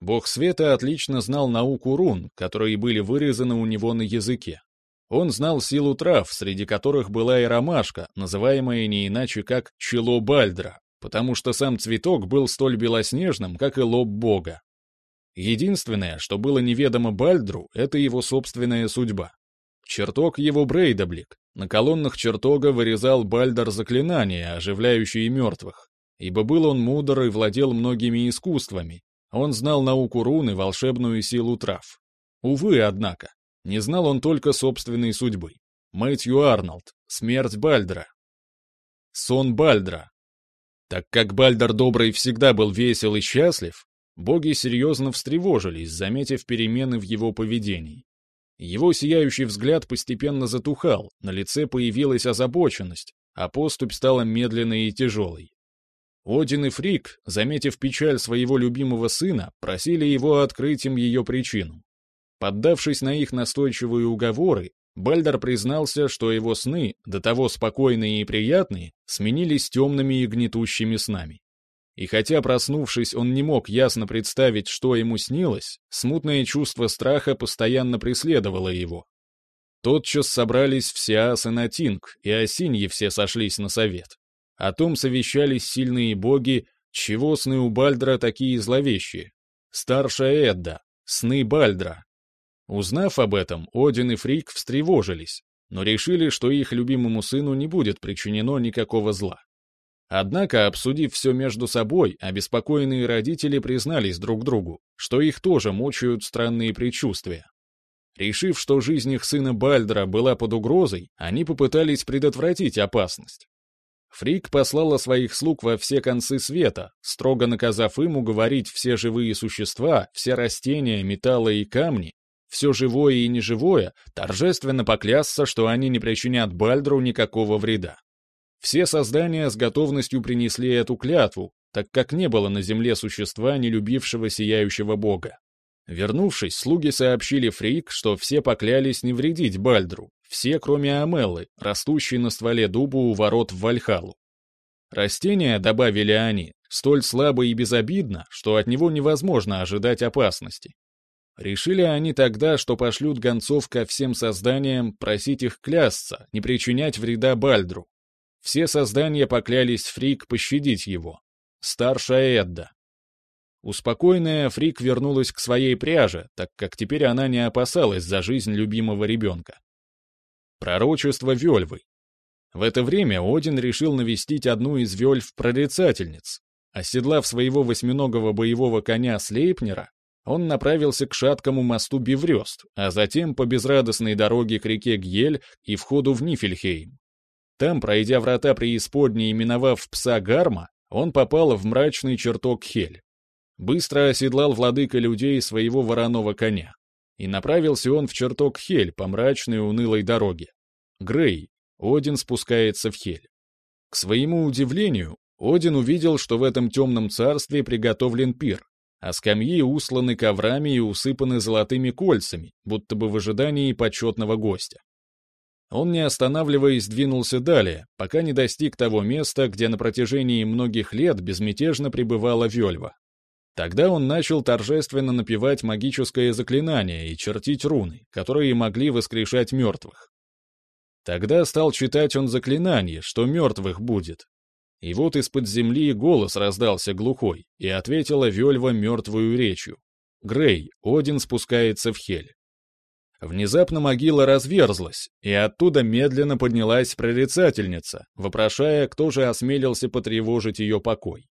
[SPEAKER 1] Бог света отлично знал науку рун, которые были вырезаны у него на языке. Он знал силу трав, среди которых была и ромашка, называемая не иначе как чело Бальдра, потому что сам цветок был столь белоснежным, как и лоб бога. Единственное, что было неведомо Бальдру, это его собственная судьба. Чертог его Брейдаблик. На колоннах чертога вырезал Бальдар заклинания, оживляющие мертвых. Ибо был он мудр и владел многими искусствами. Он знал науку руны, волшебную силу трав. Увы, однако, не знал он только собственной судьбы. Мэтью Арнольд, смерть Бальдра. Сон Бальдра. Так как Бальдер Добрый всегда был весел и счастлив, боги серьезно встревожились, заметив перемены в его поведении. Его сияющий взгляд постепенно затухал, на лице появилась озабоченность, а поступь стала медленной и тяжелой. Один и Фрик, заметив печаль своего любимого сына, просили его открыть им ее причину. Поддавшись на их настойчивые уговоры, Бальдер признался, что его сны, до того спокойные и приятные, сменились темными и гнетущими снами. И хотя, проснувшись, он не мог ясно представить, что ему снилось, смутное чувство страха постоянно преследовало его. Тотчас собрались все асы на Тинг, и осиньи все сошлись на совет. О том совещались сильные боги, чего сны у Бальдра такие зловещие. Старшая Эдда, сны Бальдра, Узнав об этом, Один и Фрик встревожились, но решили, что их любимому сыну не будет причинено никакого зла. Однако, обсудив все между собой, обеспокоенные родители признались друг другу, что их тоже мучают странные предчувствия. Решив, что жизнь их сына Бальдра была под угрозой, они попытались предотвратить опасность. Фрик послала своих слуг во все концы света, строго наказав им уговорить все живые существа, все растения, металлы и камни, все живое и неживое, торжественно поклясться, что они не причинят Бальдру никакого вреда. Все создания с готовностью принесли эту клятву, так как не было на земле существа, не любившего сияющего бога. Вернувшись, слуги сообщили Фрик, что все поклялись не вредить Бальдру, все, кроме Амеллы, растущей на стволе дуба у ворот в Вальхалу. Растение, добавили они, столь слабо и безобидно, что от него невозможно ожидать опасности. Решили они тогда, что пошлют гонцов ко всем созданиям просить их клясться, не причинять вреда Бальдру. Все создания поклялись Фрик пощадить его. Старшая Эдда. Успокоенная, Фрик вернулась к своей пряже, так как теперь она не опасалась за жизнь любимого ребенка. Пророчество Вельвы. В это время Один решил навестить одну из Вельв-прорицательниц. Оседлав своего восьминогого боевого коня Слейпнера, он направился к шаткому мосту Беврёст, а затем по безрадостной дороге к реке Гель и входу в Нифельхейм. Там, пройдя врата преисподней и миновав пса Гарма, он попал в мрачный чертог Хель. Быстро оседлал владыка людей своего вороного коня. И направился он в чертог Хель по мрачной унылой дороге. Грей, Один спускается в Хель. К своему удивлению, Один увидел, что в этом темном царстве приготовлен пир, а скамьи усланы коврами и усыпаны золотыми кольцами, будто бы в ожидании почетного гостя. Он, не останавливаясь, двинулся далее, пока не достиг того места, где на протяжении многих лет безмятежно пребывала Вельва. Тогда он начал торжественно напевать магическое заклинание и чертить руны, которые могли воскрешать мертвых. Тогда стал читать он заклинание, что мертвых будет. И вот из-под земли голос раздался глухой, и ответила Вельва мертвую речью. «Грей, Один спускается в Хель». Внезапно могила разверзлась, и оттуда медленно поднялась прорицательница, вопрошая, кто же осмелился потревожить ее покой.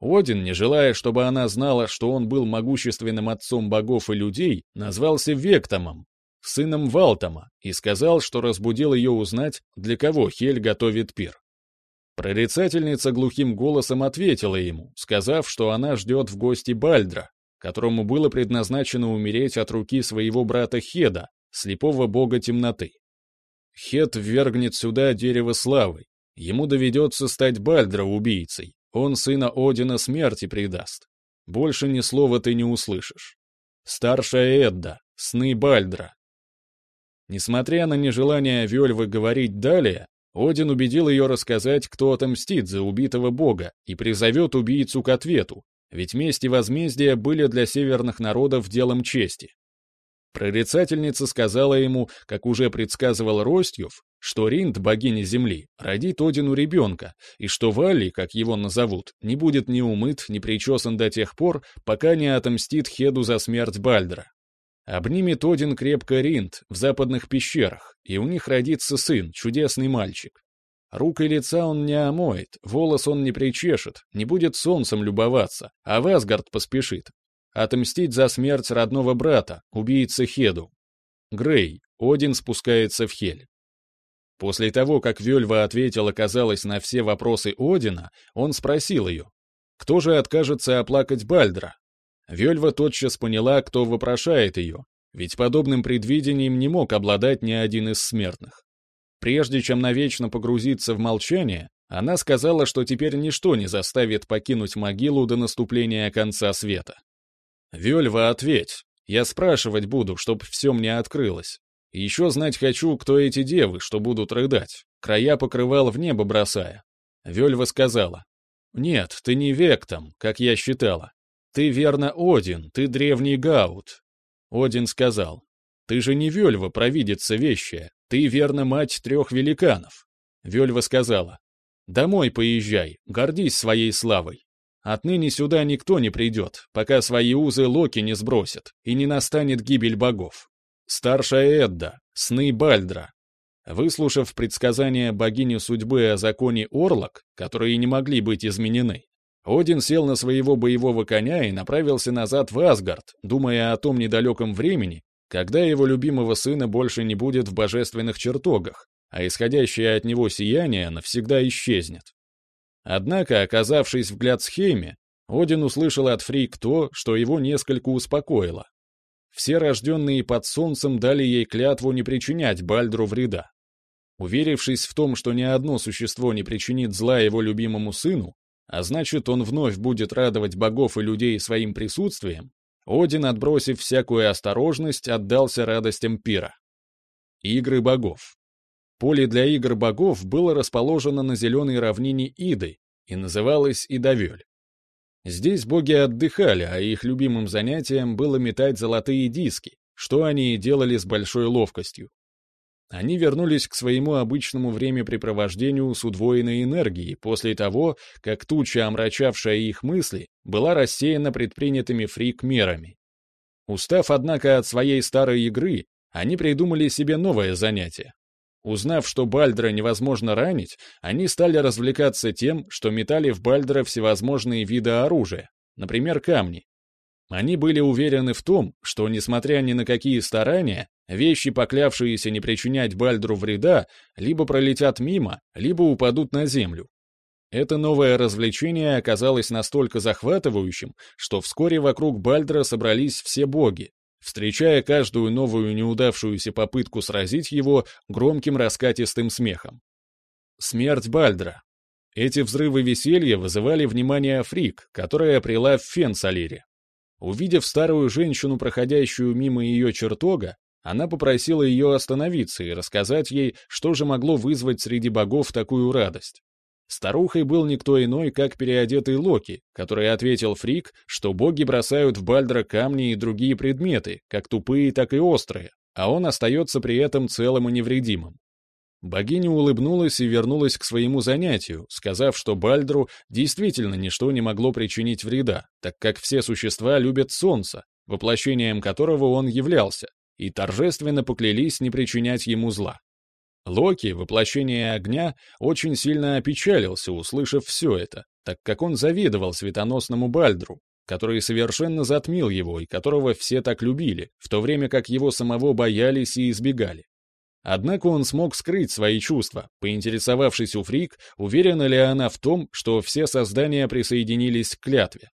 [SPEAKER 1] Один, не желая, чтобы она знала, что он был могущественным отцом богов и людей, назвался Вектомом, сыном Валтома, и сказал, что разбудил ее узнать, для кого Хель готовит пир. Прорицательница глухим голосом ответила ему, сказав, что она ждет в гости Бальдра, которому было предназначено умереть от руки своего брата Хеда, слепого бога темноты. Хед ввергнет сюда дерево славы. Ему доведется стать Бальдра убийцей, он сына Одина смерти предаст. Больше ни слова ты не услышишь. Старшая Эдда, сны Бальдра. Несмотря на нежелание Вельвы говорить далее, Один убедил ее рассказать, кто отомстит за убитого бога и призовет убийцу к ответу, ведь месть и возмездие были для северных народов делом чести. Прорицательница сказала ему, как уже предсказывал Ростьев, что Ринд, богиня земли, родит Одину ребенка, и что Валли, как его назовут, не будет ни умыт, ни причесан до тех пор, пока не отомстит Хеду за смерть Бальдра. Обнимет Один крепко Ринд в западных пещерах, и у них родится сын, чудесный мальчик. Рук и лица он не омоет, волос он не причешет, не будет солнцем любоваться, а в Асгард поспешит, отомстить за смерть родного брата, убийцы Хеду. Грей, Один спускается в Хель. После того, как Вельва ответила, казалось, на все вопросы Одина, он спросил ее, кто же откажется оплакать Бальдра? Вельва тотчас поняла, кто вопрошает ее, ведь подобным предвидением не мог обладать ни один из смертных. Прежде чем навечно погрузиться в молчание, она сказала, что теперь ничто не заставит покинуть могилу до наступления конца света. «Вельва, ответь. Я спрашивать буду, чтоб все мне открылось. Еще знать хочу, кто эти девы, что будут рыдать. Края покрывал в небо бросая». Вельва сказала. «Нет, ты не Вектом, как я считала. Ты верно Один, ты древний Гаут». Один сказал. «Ты же не Вельва, провидица вещая. Ты верно мать трех великанов». Вельва сказала. «Домой поезжай, гордись своей славой. Отныне сюда никто не придет, пока свои узы Локи не сбросят, и не настанет гибель богов. Старшая Эдда, сны Бальдра. Выслушав предсказания богини судьбы о законе Орлок, которые не могли быть изменены, Один сел на своего боевого коня и направился назад в Асгард, думая о том недалеком времени, когда его любимого сына больше не будет в божественных чертогах, а исходящее от него сияние навсегда исчезнет. Однако, оказавшись в Гляцхейме, один услышал от Фрик то, что его несколько успокоило. Все рожденные под солнцем дали ей клятву не причинять Бальдру вреда. Уверившись в том, что ни одно существо не причинит зла его любимому сыну, а значит, он вновь будет радовать богов и людей своим присутствием, Один, отбросив всякую осторожность, отдался радостям пира. Игры богов. Поле для игр богов было расположено на зеленой равнине Иды и называлось Идавель. Здесь боги отдыхали, а их любимым занятием было метать золотые диски, что они и делали с большой ловкостью. Они вернулись к своему обычному времяпрепровождению с удвоенной энергией после того, как туча, омрачавшая их мысли, была рассеяна предпринятыми фрик-мерами. Устав, однако, от своей старой игры, они придумали себе новое занятие Узнав, что Бальдра невозможно ранить, они стали развлекаться тем, что метали в Бальдра всевозможные виды оружия, например, камни. Они были уверены в том, что, несмотря ни на какие старания, вещи, поклявшиеся не причинять Бальдру вреда, либо пролетят мимо, либо упадут на землю. Это новое развлечение оказалось настолько захватывающим, что вскоре вокруг Бальдра собрались все боги, встречая каждую новую неудавшуюся попытку сразить его громким раскатистым смехом. Смерть Бальдра. Эти взрывы веселья вызывали внимание Фрик, которая прила в Фенсалире. Увидев старую женщину, проходящую мимо ее чертога, она попросила ее остановиться и рассказать ей, что же могло вызвать среди богов такую радость. Старухой был никто иной, как переодетый Локи, который ответил Фрик, что боги бросают в Бальдра камни и другие предметы, как тупые, так и острые, а он остается при этом целым и невредимым. Богиня улыбнулась и вернулась к своему занятию, сказав, что Бальдру действительно ничто не могло причинить вреда, так как все существа любят солнце, воплощением которого он являлся, и торжественно поклялись не причинять ему зла. Локи, воплощение огня, очень сильно опечалился, услышав все это, так как он завидовал светоносному Бальдру, который совершенно затмил его и которого все так любили, в то время как его самого боялись и избегали. Однако он смог скрыть свои чувства, поинтересовавшись у Фрик, уверена ли она в том, что все создания присоединились к клятве.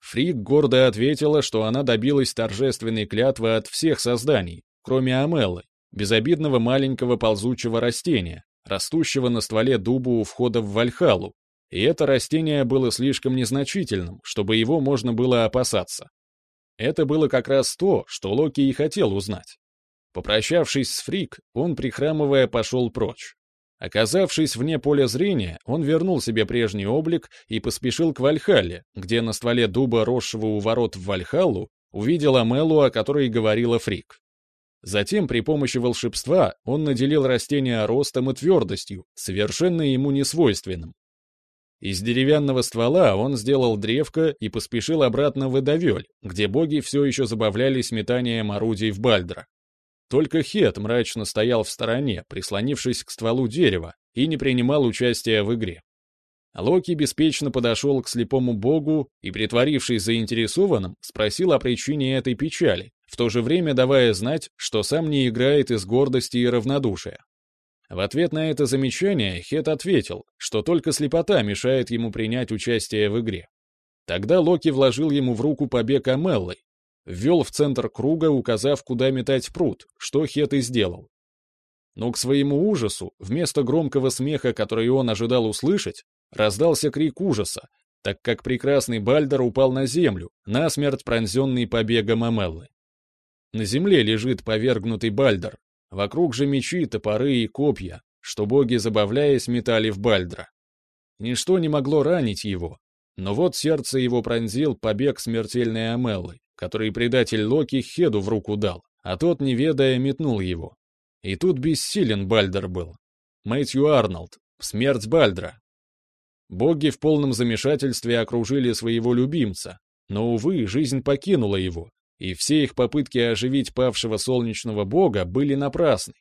[SPEAKER 1] Фрик гордо ответила, что она добилась торжественной клятвы от всех созданий, кроме Амеллы, безобидного маленького ползучего растения, растущего на стволе дуба у входа в Вальхалу, и это растение было слишком незначительным, чтобы его можно было опасаться. Это было как раз то, что Локи и хотел узнать. Попрощавшись с Фрик, он, прихрамывая, пошел прочь. Оказавшись вне поля зрения, он вернул себе прежний облик и поспешил к Вальхалле, где на стволе дуба, росшего у ворот в Вальхаллу, увидел Амелу, о которой говорила Фрик. Затем при помощи волшебства он наделил растение ростом и твердостью, совершенно ему несвойственным. Из деревянного ствола он сделал древко и поспешил обратно в Эдовель, где боги все еще забавлялись метанием орудий в Бальдра. Только Хет мрачно стоял в стороне, прислонившись к стволу дерева, и не принимал участия в игре. Локи беспечно подошел к слепому богу и, притворившись заинтересованным, спросил о причине этой печали, в то же время давая знать, что сам не играет из гордости и равнодушия. В ответ на это замечание Хет ответил, что только слепота мешает ему принять участие в игре. Тогда Локи вложил ему в руку побег Амеллы, ввел в центр круга, указав, куда метать пруд, что Хет и сделал. Но к своему ужасу, вместо громкого смеха, который он ожидал услышать, раздался крик ужаса, так как прекрасный Бальдер упал на землю, насмерть пронзенный побегом Амеллы. На земле лежит повергнутый Бальдер, вокруг же мечи, топоры и копья, что боги, забавляясь, метали в Бальдра. Ничто не могло ранить его, но вот сердце его пронзил побег смертельной Амеллы, который предатель Локи Хеду в руку дал, а тот, не ведая, метнул его. И тут бессилен Бальдер был. Мэтью Арнольд, смерть Бальдра. Боги в полном замешательстве окружили своего любимца, но, увы, жизнь покинула его, и все их попытки оживить павшего солнечного бога были напрасны.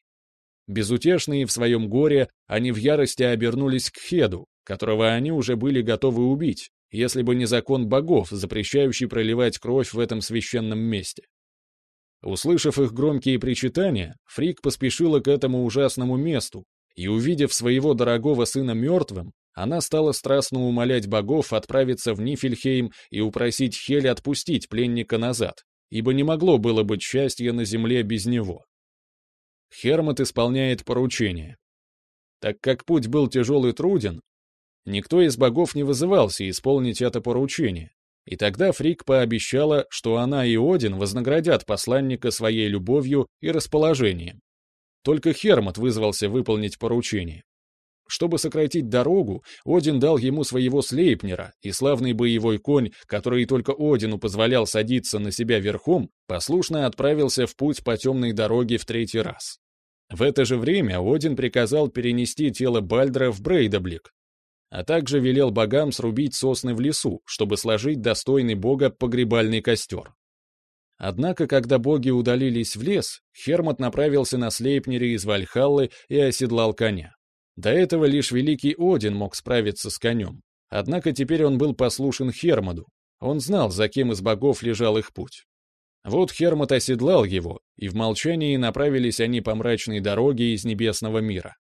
[SPEAKER 1] Безутешные в своем горе, они в ярости обернулись к Хеду, которого они уже были готовы убить, если бы не закон богов, запрещающий проливать кровь в этом священном месте. Услышав их громкие причитания, Фрик поспешила к этому ужасному месту, и, увидев своего дорогого сына мертвым, она стала страстно умолять богов отправиться в Нифельхейм и упросить Хель отпустить пленника назад, ибо не могло было быть счастья на земле без него. Хермот исполняет поручение. Так как путь был тяжел и труден, никто из богов не вызывался исполнить это поручение, и тогда Фрик пообещала, что она и Один вознаградят посланника своей любовью и расположением. Только Хермот вызвался выполнить поручение. Чтобы сократить дорогу, Один дал ему своего слейпнера, и славный боевой конь, который только Одину позволял садиться на себя верхом, послушно отправился в путь по темной дороге в третий раз. В это же время Один приказал перенести тело Бальдра в Брейдаблик, а также велел богам срубить сосны в лесу, чтобы сложить достойный бога погребальный костер. Однако, когда боги удалились в лес, Хермот направился на Слейпнере из Вальхаллы и оседлал коня. До этого лишь великий Один мог справиться с конем. Однако теперь он был послушен Хермоду. Он знал, за кем из богов лежал их путь. Вот Хермот оседлал его, и в молчании направились они по мрачной дороге из небесного мира.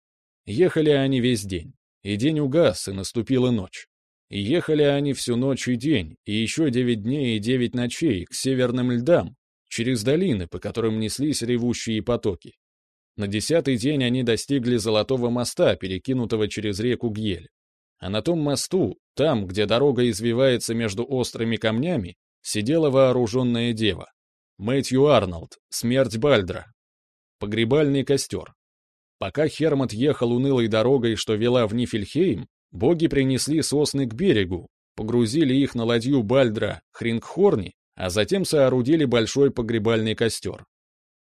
[SPEAKER 1] Ехали они весь день. И день угас, и наступила ночь. И ехали они всю ночь и день, и еще девять дней и девять ночей к северным льдам, через долины, по которым неслись ревущие потоки. На десятый день они достигли Золотого моста, перекинутого через реку Гьель. А на том мосту, там, где дорога извивается между острыми камнями, сидела вооруженная дева. Мэтью Арнольд, смерть Бальдра. Погребальный костер. Пока Хермот ехал унылой дорогой, что вела в Нифельхейм, Боги принесли сосны к берегу, погрузили их на ладью Бальдра, Хрингхорни, а затем соорудили большой погребальный костер.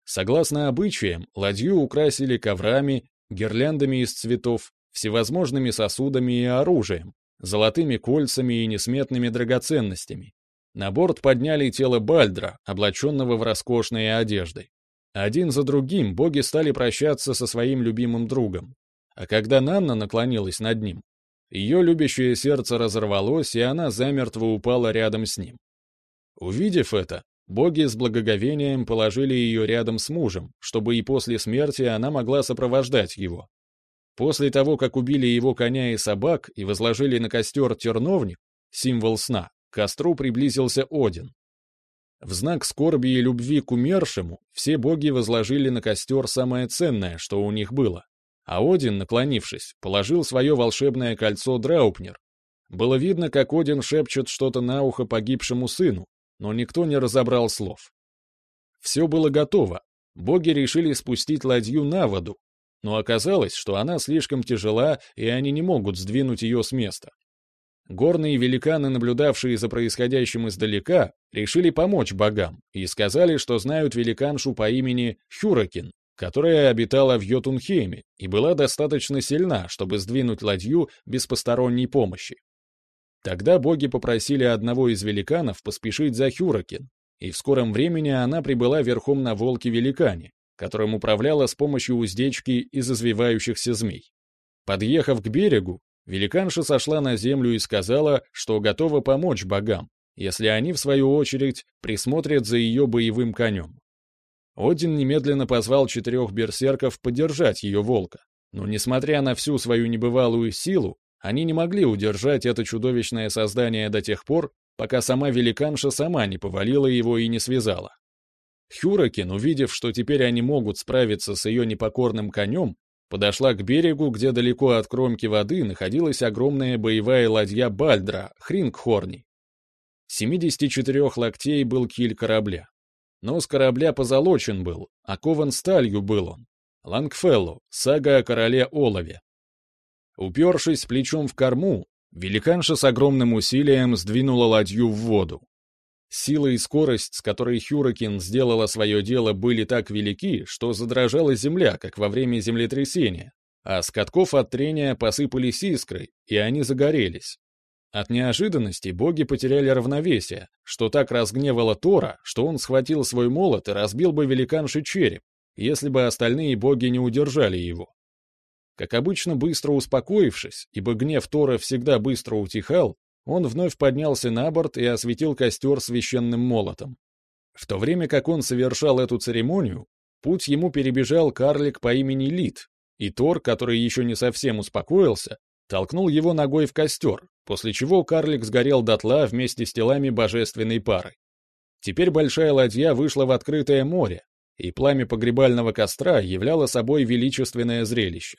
[SPEAKER 1] Согласно обычаям, ладью украсили коврами, гирляндами из цветов, всевозможными сосудами и оружием, золотыми кольцами и несметными драгоценностями. На борт подняли тело Бальдра, облаченного в роскошные одежды. Один за другим боги стали прощаться со своим любимым другом. А когда Нанна наклонилась над ним, ее любящее сердце разорвалось, и она замертво упала рядом с ним. Увидев это, боги с благоговением положили ее рядом с мужем, чтобы и после смерти она могла сопровождать его. После того, как убили его коня и собак и возложили на костер терновник, символ сна, к костру приблизился Один. В знак скорби и любви к умершему все боги возложили на костер самое ценное, что у них было а Один, наклонившись, положил свое волшебное кольцо Драупнер. Было видно, как Один шепчет что-то на ухо погибшему сыну, но никто не разобрал слов. Все было готово. Боги решили спустить ладью на воду, но оказалось, что она слишком тяжела, и они не могут сдвинуть ее с места. Горные великаны, наблюдавшие за происходящим издалека, решили помочь богам и сказали, что знают великаншу по имени Хюракин, которая обитала в Йотунхейме и была достаточно сильна, чтобы сдвинуть ладью без посторонней помощи. Тогда боги попросили одного из великанов поспешить за Хюракин, и в скором времени она прибыла верхом на волке-великане, которым управляла с помощью уздечки из извивающихся змей. Подъехав к берегу, великанша сошла на землю и сказала, что готова помочь богам, если они, в свою очередь, присмотрят за ее боевым конем. Один немедленно позвал четырех берсерков поддержать ее волка, но, несмотря на всю свою небывалую силу, они не могли удержать это чудовищное создание до тех пор, пока сама великанша сама не повалила его и не связала. Хюракин, увидев, что теперь они могут справиться с ее непокорным конем, подошла к берегу, где далеко от кромки воды находилась огромная боевая ладья Бальдра, Хрингхорни. 74 локтей был киль корабля. Но с корабля позолочен был, а кован сталью был он. Лангфелло, сага о короле Олове. Упершись плечом в корму, великанша с огромным усилием сдвинула ладью в воду. Сила и скорость, с которой Хюракин сделала свое дело, были так велики, что задрожала земля, как во время землетрясения, а с катков от трения посыпались искры, и они загорелись. От неожиданности боги потеряли равновесие, что так разгневало Тора, что он схватил свой молот и разбил бы великанши череп, если бы остальные боги не удержали его. Как обычно, быстро успокоившись, ибо гнев Тора всегда быстро утихал, он вновь поднялся на борт и осветил костер священным молотом. В то время как он совершал эту церемонию, путь ему перебежал карлик по имени Лид, и Тор, который еще не совсем успокоился, толкнул его ногой в костер, после чего карлик сгорел дотла вместе с телами божественной пары. Теперь большая ладья вышла в открытое море, и пламя погребального костра являло собой величественное зрелище.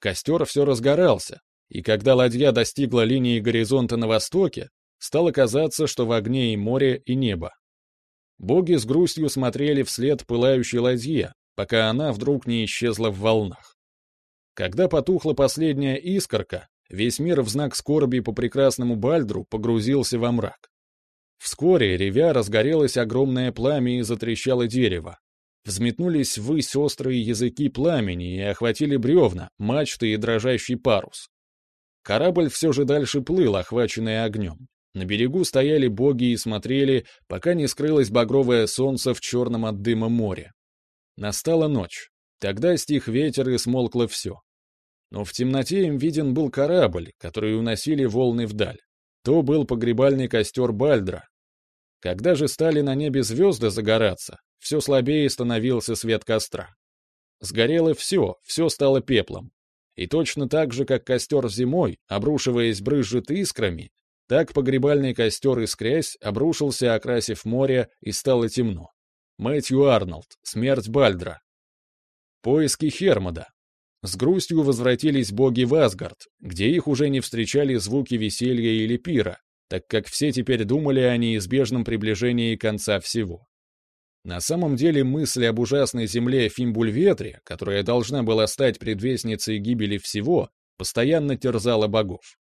[SPEAKER 1] Костер все разгорался, и когда ладья достигла линии горизонта на востоке, стало казаться, что в огне и море, и небо. Боги с грустью смотрели вслед пылающей ладье, пока она вдруг не исчезла в волнах. Когда потухла последняя искорка, весь мир в знак скорби по прекрасному Бальдру погрузился во мрак. Вскоре, ревя, разгорелось огромное пламя и затрещало дерево. Взметнулись ввысь острые языки пламени и охватили бревна, мачты и дрожащий парус. Корабль все же дальше плыл, охваченный огнем. На берегу стояли боги и смотрели, пока не скрылось багровое солнце в черном от дыма море. Настала ночь. Тогда стих ветер и смолкло все. Но в темноте им виден был корабль, который уносили волны вдаль. То был погребальный костер Бальдра, когда же стали на небе звезды загораться, все слабее становился свет костра. Сгорело все, все стало пеплом. И точно так же, как костер зимой, обрушиваясь, брызжет искрами, так погребальный костер искрясь обрушился, окрасив море, и стало темно. Мэтью Арнольд, смерть Бальдра. Поиски Хермода. С грустью возвратились боги в Асгард, где их уже не встречали звуки веселья или пира, так как все теперь думали о неизбежном приближении конца всего. На самом деле мысль об ужасной земле Фимбульветре, которая должна была стать предвестницей гибели всего, постоянно терзала богов.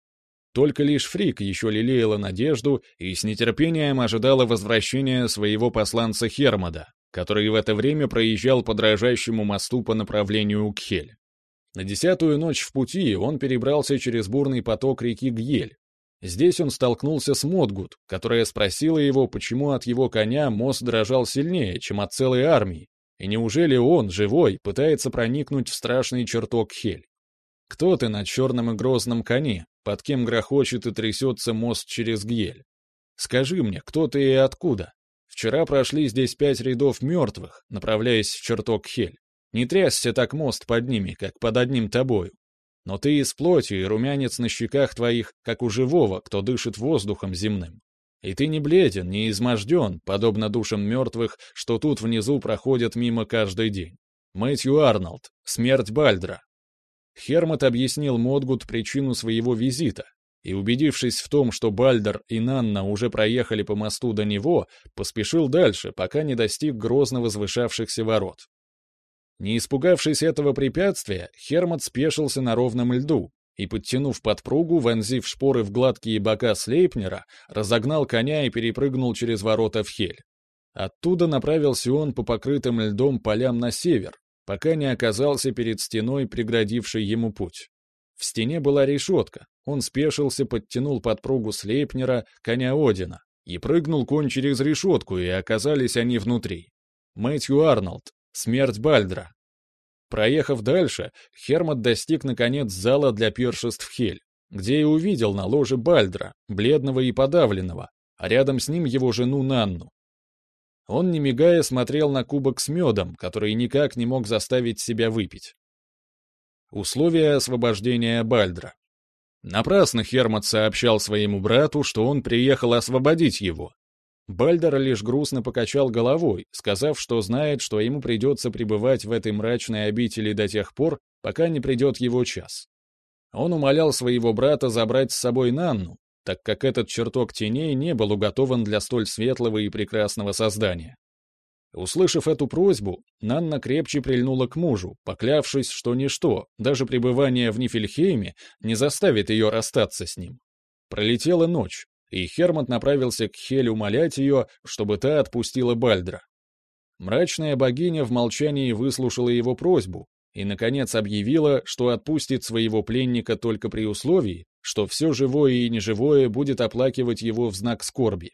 [SPEAKER 1] Только лишь Фрик еще лелеяла надежду и с нетерпением ожидала возвращения своего посланца Хермода, который в это время проезжал по дрожащему мосту по направлению к Хель. На десятую ночь в пути он перебрался через бурный поток реки Гель, Здесь он столкнулся с Модгут, которая спросила его, почему от его коня мост дрожал сильнее, чем от целой армии, и неужели он, живой, пытается проникнуть в страшный чертог Хель. Кто ты на черном и грозном коне, под кем грохочет и трясется мост через Гель? Скажи мне, кто ты и откуда? Вчера прошли здесь пять рядов мертвых, направляясь в чертог Хель. Не трясся так мост под ними, как под одним тобою. Но ты из плоти, и румянец на щеках твоих, как у живого, кто дышит воздухом земным. И ты не бледен, не изможден, подобно душам мертвых, что тут внизу проходят мимо каждый день. Мэтью Арнольд, смерть Бальдра. Хермот объяснил Модгут причину своего визита, и, убедившись в том, что Бальдер и Нанна уже проехали по мосту до него, поспешил дальше, пока не достиг грозно возвышавшихся ворот. Не испугавшись этого препятствия, Хермот спешился на ровном льду и, подтянув подпругу, вонзив шпоры в гладкие бока Слейпнера, разогнал коня и перепрыгнул через ворота в Хель. Оттуда направился он по покрытым льдом полям на север, пока не оказался перед стеной, преградившей ему путь. В стене была решетка, он спешился, подтянул подпругу Слейпнера, коня Одина, и прыгнул конь через решетку, и оказались они внутри. Мэтью Арнольд, Смерть Бальдра. Проехав дальше, Хермот достиг наконец зала для пиршеств Хель, где и увидел на ложе Бальдра, бледного и подавленного, а рядом с ним его жену Нанну. Он, не мигая, смотрел на кубок с медом, который никак не мог заставить себя выпить. Условия освобождения Бальдра. Напрасно Хермот сообщал своему брату, что он приехал освободить его, Бальдер лишь грустно покачал головой, сказав, что знает, что ему придется пребывать в этой мрачной обители до тех пор, пока не придет его час. Он умолял своего брата забрать с собой Нанну, так как этот чертог теней не был уготован для столь светлого и прекрасного создания. Услышав эту просьбу, Нанна крепче прильнула к мужу, поклявшись, что ничто, даже пребывание в Нифельхейме, не заставит ее расстаться с ним. Пролетела ночь, и Хермот направился к Хель умолять ее, чтобы та отпустила Бальдра. Мрачная богиня в молчании выслушала его просьбу и, наконец, объявила, что отпустит своего пленника только при условии, что все живое и неживое будет оплакивать его в знак скорби.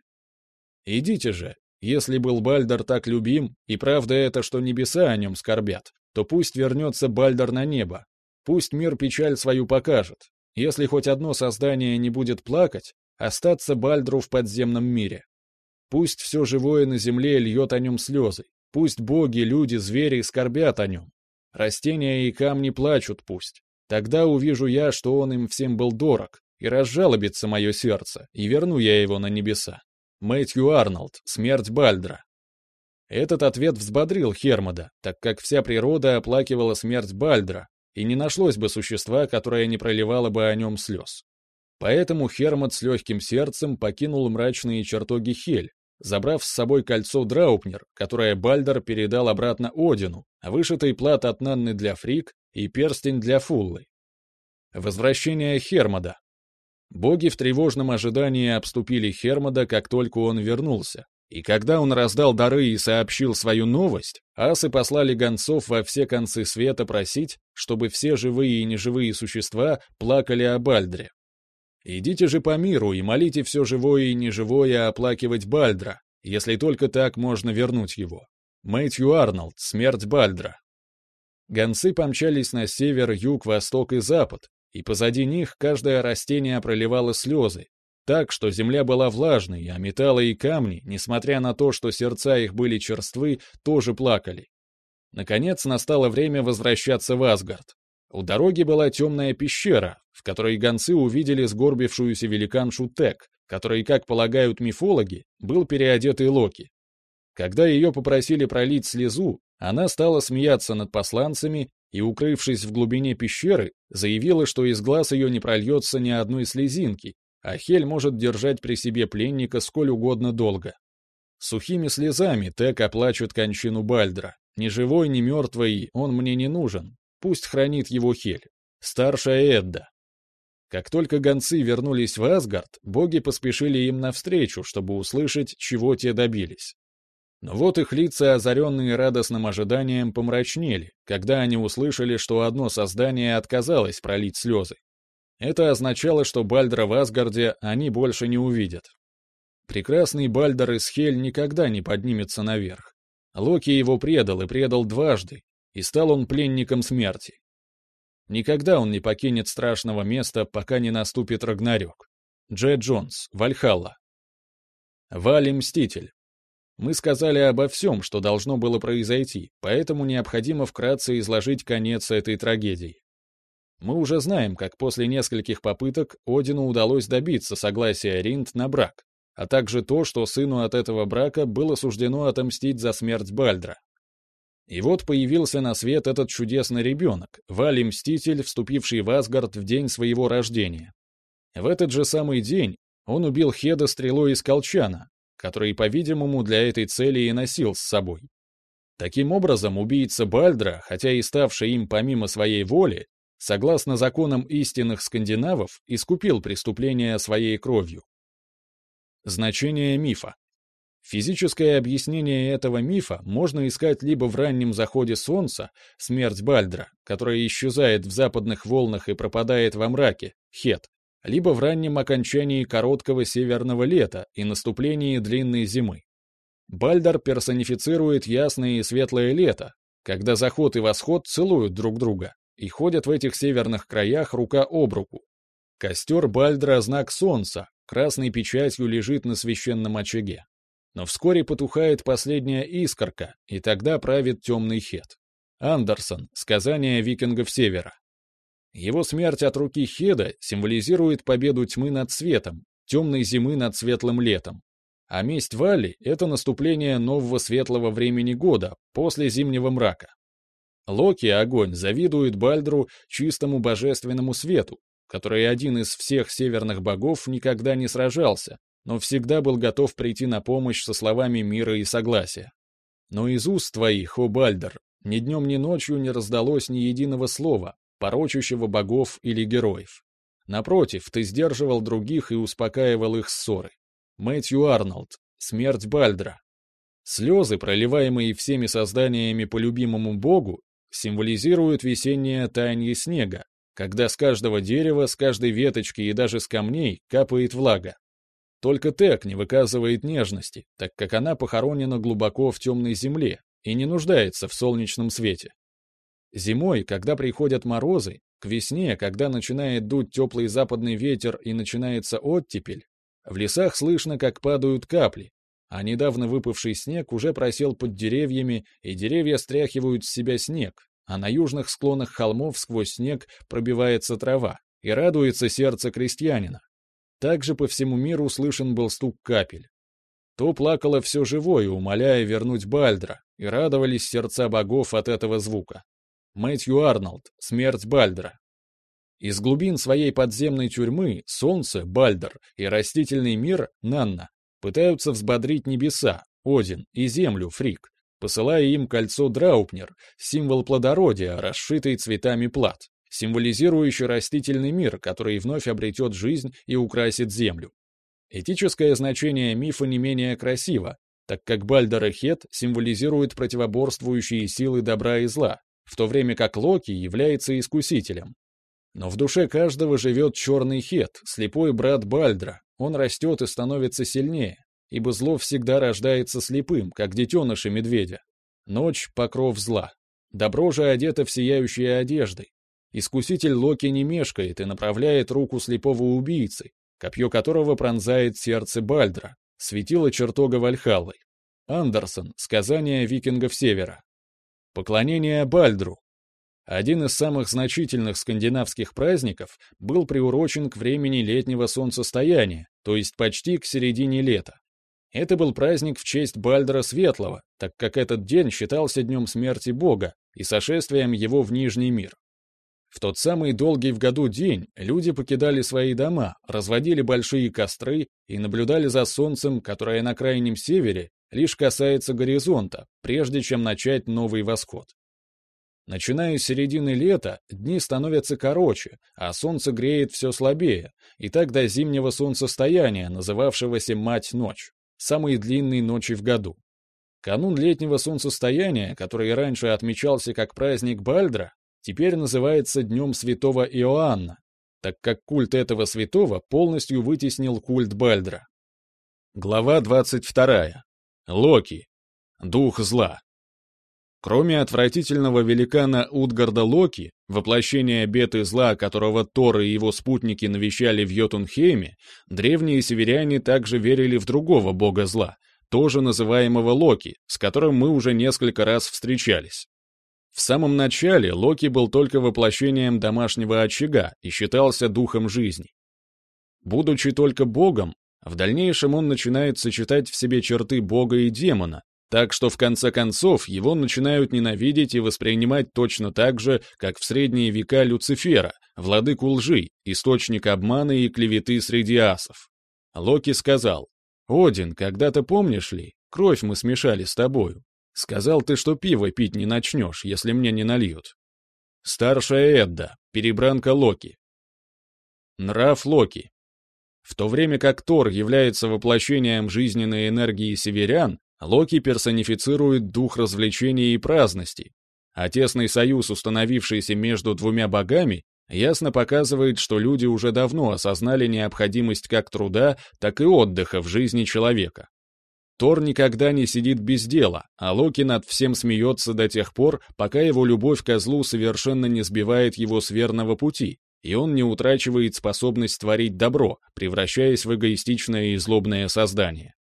[SPEAKER 1] «Идите же, если был Бальдер так любим, и правда это, что небеса о нем скорбят, то пусть вернется Бальдер на небо, пусть мир печаль свою покажет. Если хоть одно создание не будет плакать, остаться Бальдру в подземном мире. Пусть все живое на земле льет о нем слезы. Пусть боги, люди, звери скорбят о нем. Растения и камни плачут пусть. Тогда увижу я, что он им всем был дорог, и разжалобится мое сердце, и верну я его на небеса. Мэтью Арнольд, смерть Бальдра. Этот ответ взбодрил Хермода, так как вся природа оплакивала смерть Бальдра, и не нашлось бы существа, которое не проливало бы о нем слез. Поэтому Хермод с легким сердцем покинул мрачные чертоги Хель, забрав с собой кольцо Драупнер, которое Бальдер передал обратно Одину, вышитый плат от Нанны для Фрик и перстень для Фуллы. Возвращение Хермода. Боги в тревожном ожидании обступили Хермода, как только он вернулся, и когда он раздал дары и сообщил свою новость, асы послали гонцов во все концы света просить, чтобы все живые и неживые существа плакали о Бальдре. Идите же по миру и молите все живое и неживое оплакивать Бальдра, если только так можно вернуть его. Мэтью Арнольд, смерть Бальдра. Гонцы помчались на север, юг, восток и запад, и позади них каждое растение проливало слезы, так, что земля была влажной, а металлы и камни, несмотря на то, что сердца их были черствы, тоже плакали. Наконец настало время возвращаться в Асгард. У дороги была темная пещера, в которой гонцы увидели сгорбившуюся великаншу Тек, который, как полагают мифологи, был переодетый Локи. Когда ее попросили пролить слезу, она стала смеяться над посланцами и, укрывшись в глубине пещеры, заявила, что из глаз ее не прольется ни одной слезинки, а Хель может держать при себе пленника сколь угодно долго. Сухими слезами Тек оплачет кончину Бальдра. Ни живой, ни мертвый он мне не нужен. Пусть хранит его Хель. Старшая Эдда. Как только гонцы вернулись в Асгард, боги поспешили им навстречу, чтобы услышать, чего те добились. Но вот их лица, озаренные радостным ожиданием, помрачнели, когда они услышали, что одно создание отказалось пролить слезы. Это означало, что Бальдра в Асгарде они больше не увидят. Прекрасный Бальдер из Хель никогда не поднимется наверх. Локи его предал и предал дважды, и стал он пленником смерти. Никогда он не покинет страшного места, пока не наступит Рагнарёк. Джей Джонс, Вальхалла. Вали Мститель. Мы сказали обо всем, что должно было произойти, поэтому необходимо вкратце изложить конец этой трагедии. Мы уже знаем, как после нескольких попыток Одину удалось добиться согласия Ринд на брак, а также то, что сыну от этого брака было суждено отомстить за смерть Бальдра. И вот появился на свет этот чудесный ребенок, Вали-Мститель, вступивший в Асгард в день своего рождения. В этот же самый день он убил Хеда стрелой из колчана, который, по-видимому, для этой цели и носил с собой. Таким образом, убийца Бальдра, хотя и ставший им помимо своей воли, согласно законам истинных скандинавов, искупил преступление своей кровью. Значение мифа. Физическое объяснение этого мифа можно искать либо в раннем заходе солнца, смерть Бальдра, которая исчезает в западных волнах и пропадает во мраке, Хет, либо в раннем окончании короткого северного лета и наступлении длинной зимы. Бальдар персонифицирует ясное и светлое лето, когда заход и восход целуют друг друга, и ходят в этих северных краях рука об руку. Костер Бальдра — знак солнца, красной печатью лежит на священном очаге. Но вскоре потухает последняя искорка, и тогда правит темный хет. Андерсон, сказание викингов Севера. Его смерть от руки Хеда символизирует победу тьмы над светом, темной зимы над светлым летом. А месть Вали — это наступление нового светлого времени года, после зимнего мрака. Локи, огонь, завидует Бальдру чистому божественному свету, который один из всех северных богов никогда не сражался, но всегда был готов прийти на помощь со словами мира и согласия. Но из уст твоих, о Бальдер, ни днем ни ночью не раздалось ни единого слова, порочащего богов или героев. Напротив, ты сдерживал других и успокаивал их ссоры. Мэтью Арнольд, смерть Бальдра. Слезы, проливаемые всеми созданиями по любимому богу, символизируют весеннее таяние снега, когда с каждого дерева, с каждой веточки и даже с камней капает влага. Только Тек не выказывает нежности, так как она похоронена глубоко в темной земле и не нуждается в солнечном свете. Зимой, когда приходят морозы, к весне, когда начинает дуть теплый западный ветер и начинается оттепель, в лесах слышно, как падают капли, а недавно выпавший снег уже просел под деревьями, и деревья стряхивают с себя снег, а на южных склонах холмов сквозь снег пробивается трава, и радуется сердце крестьянина. Также по всему миру слышен был стук капель. То плакало все живое, умоляя вернуть Бальдра, и радовались сердца богов от этого звука. Мэтью Арнольд, смерть Бальдра. Из глубин своей подземной тюрьмы солнце, Бальдер, и растительный мир, Нанна, пытаются взбодрить небеса, Один, и землю, Фрик, посылая им кольцо Драупнер, символ плодородия, расшитый цветами плат, символизирующий растительный мир, который вновь обретет жизнь и украсит землю. Этическое значение мифа не менее красиво, так как Бальдер и Хет символизируют противоборствующие силы добра и зла, в то время как Локи является искусителем. Но в душе каждого живет черный Хет, слепой брат Бальдра, он растет и становится сильнее, ибо зло всегда рождается слепым, как детеныши медведя. Ночь — покров зла. Добро же одето в сияющие одежды. Искуситель Локи не мешкает и направляет руку слепого убийцы, копье которого пронзает сердце Бальдра, светило чертога Вальхаллы. Андерсон, сказание викингов Севера. Поклонение Бальдру. Один из самых значительных скандинавских праздников был приурочен к времени летнего солнцестояния, то есть почти к середине лета. Это был праздник в честь Бальдра Светлого, так как этот день считался днем смерти Бога и сошествием его в Нижний мир. В тот самый долгий в году день люди покидали свои дома, разводили большие костры и наблюдали за солнцем, которое на крайнем севере лишь касается горизонта, прежде чем начать новый восход. Начиная с середины лета, дни становятся короче, а солнце греет все слабее, и так до зимнего солнцестояния, называвшегося «мать-ночь», самой длинной ночи в году. Канун летнего солнцестояния, который раньше отмечался как праздник Бальдра, теперь называется Днем Святого Иоанна, так как культ этого святого полностью вытеснил культ Бальдра. Глава 22. Локи. Дух зла. Кроме отвратительного великана Утгарда Локи, воплощения беды зла, которого Тор и его спутники навещали в Йотунхейме, древние северяне также верили в другого бога зла, тоже называемого Локи, с которым мы уже несколько раз встречались. В самом начале Локи был только воплощением домашнего очага и считался духом жизни. Будучи только богом, в дальнейшем он начинает сочетать в себе черты бога и демона, так что в конце концов его начинают ненавидеть и воспринимать точно так же, как в средние века Люцифера, владыку лжи, источник обмана и клеветы среди асов. Локи сказал, «Один, когда-то помнишь ли, кровь мы смешали с тобою. Сказал ты, что пиво пить не начнешь, если мне не нальют. Старшая Эдда, перебранка Локи. Нрав Локи. В то время как Тор является воплощением жизненной энергии северян, Локи персонифицирует дух развлечений и праздности, а тесный союз, установившийся между двумя богами, ясно показывает, что люди уже давно осознали необходимость как труда, так и отдыха в жизни человека. Тор никогда не сидит без дела, а Локи над всем смеется до тех пор, пока его любовь к злу совершенно не сбивает его с верного пути, и он не утрачивает способность творить добро, превращаясь в эгоистичное и злобное создание.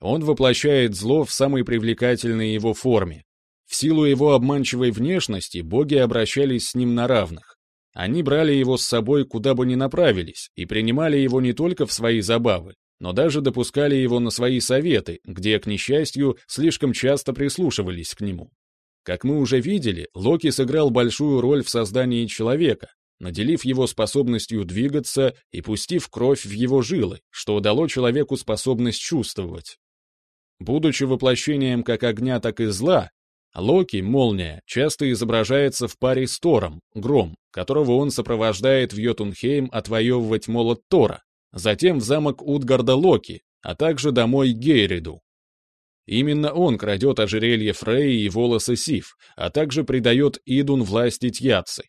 [SPEAKER 1] Он воплощает зло в самой привлекательной его форме. В силу его обманчивой внешности боги обращались с ним на равных. Они брали его с собой куда бы ни направились и принимали его не только в свои забавы, но даже допускали его на свои советы, где, к несчастью, слишком часто прислушивались к нему. Как мы уже видели, Локи сыграл большую роль в создании человека, наделив его способностью двигаться и пустив кровь в его жилы, что дало человеку способность чувствовать. Будучи воплощением как огня, так и зла, Локи, молния, часто изображается в паре с Тором, гром, которого он сопровождает в Йотунхейм отвоевывать молот Тора, затем в замок Утгарда Локи, а также домой Гейриду. Именно он крадет ожерелье Фрей и волосы Сив, а также придает Идун власти Тьяцы.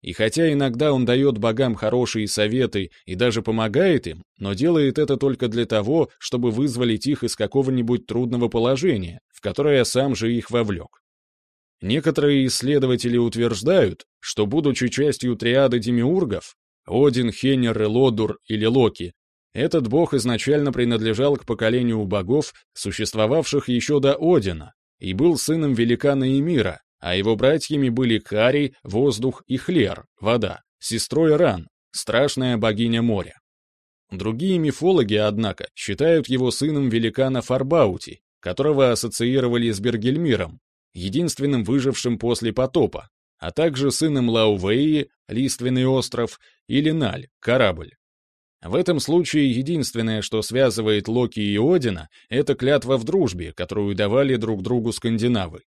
[SPEAKER 1] И хотя иногда он дает богам хорошие советы и даже помогает им, но делает это только для того, чтобы вызволить их из какого-нибудь трудного положения, в которое сам же их вовлек. Некоторые исследователи утверждают, что, будучи частью триады демиургов, один, Хенер Лодур или Локи Этот бог изначально принадлежал к поколению богов, существовавших еще до Одина, и был сыном великана Эмира, а его братьями были Карий, воздух и Хлер, вода, сестрой Ран, страшная богиня моря. Другие мифологи, однако, считают его сыном великана Фарбаути, которого ассоциировали с Бергельмиром, единственным выжившим после потопа, а также сыном Лаувеи, Лиственный остров, и Линаль, корабль. В этом случае единственное, что связывает Локи и Одина, это клятва в дружбе, которую давали друг другу скандинавы.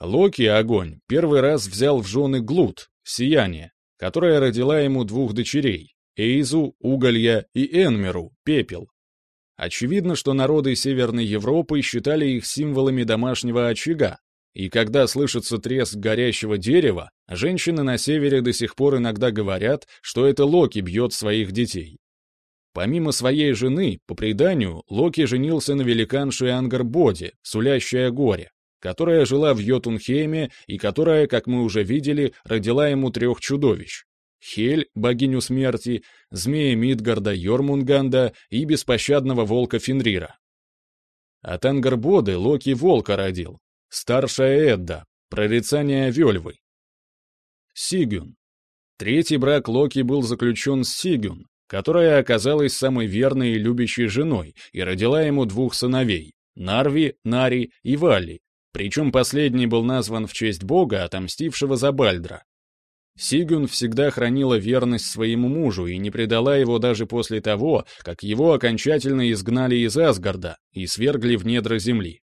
[SPEAKER 1] Локи, огонь, первый раз взял в жены Глут, сияние, которая родила ему двух дочерей, Эйзу, Уголья и Энмеру, пепел. Очевидно, что народы Северной Европы считали их символами домашнего очага, и когда слышится треск горящего дерева, женщины на севере до сих пор иногда говорят, что это Локи бьет своих детей. Помимо своей жены, по преданию, Локи женился на великанше Ангарбоде, сулящая горе, которая жила в Йотунхейме и которая, как мы уже видели, родила ему трех чудовищ. Хель, богиню смерти, змея Мидгарда Йормунганда и беспощадного волка Фенрира. От Ангарбоды Локи волка родил, Старшая Эдда, прорицание Вельвы. Сигюн. Третий брак Локи был заключен с Сигюн, которая оказалась самой верной и любящей женой и родила ему двух сыновей — Нарви, Нари и Валли, причем последний был назван в честь бога, отомстившего за Бальдра. Сигюн всегда хранила верность своему мужу и не предала его даже после того, как его окончательно изгнали из Асгарда и свергли в недра земли.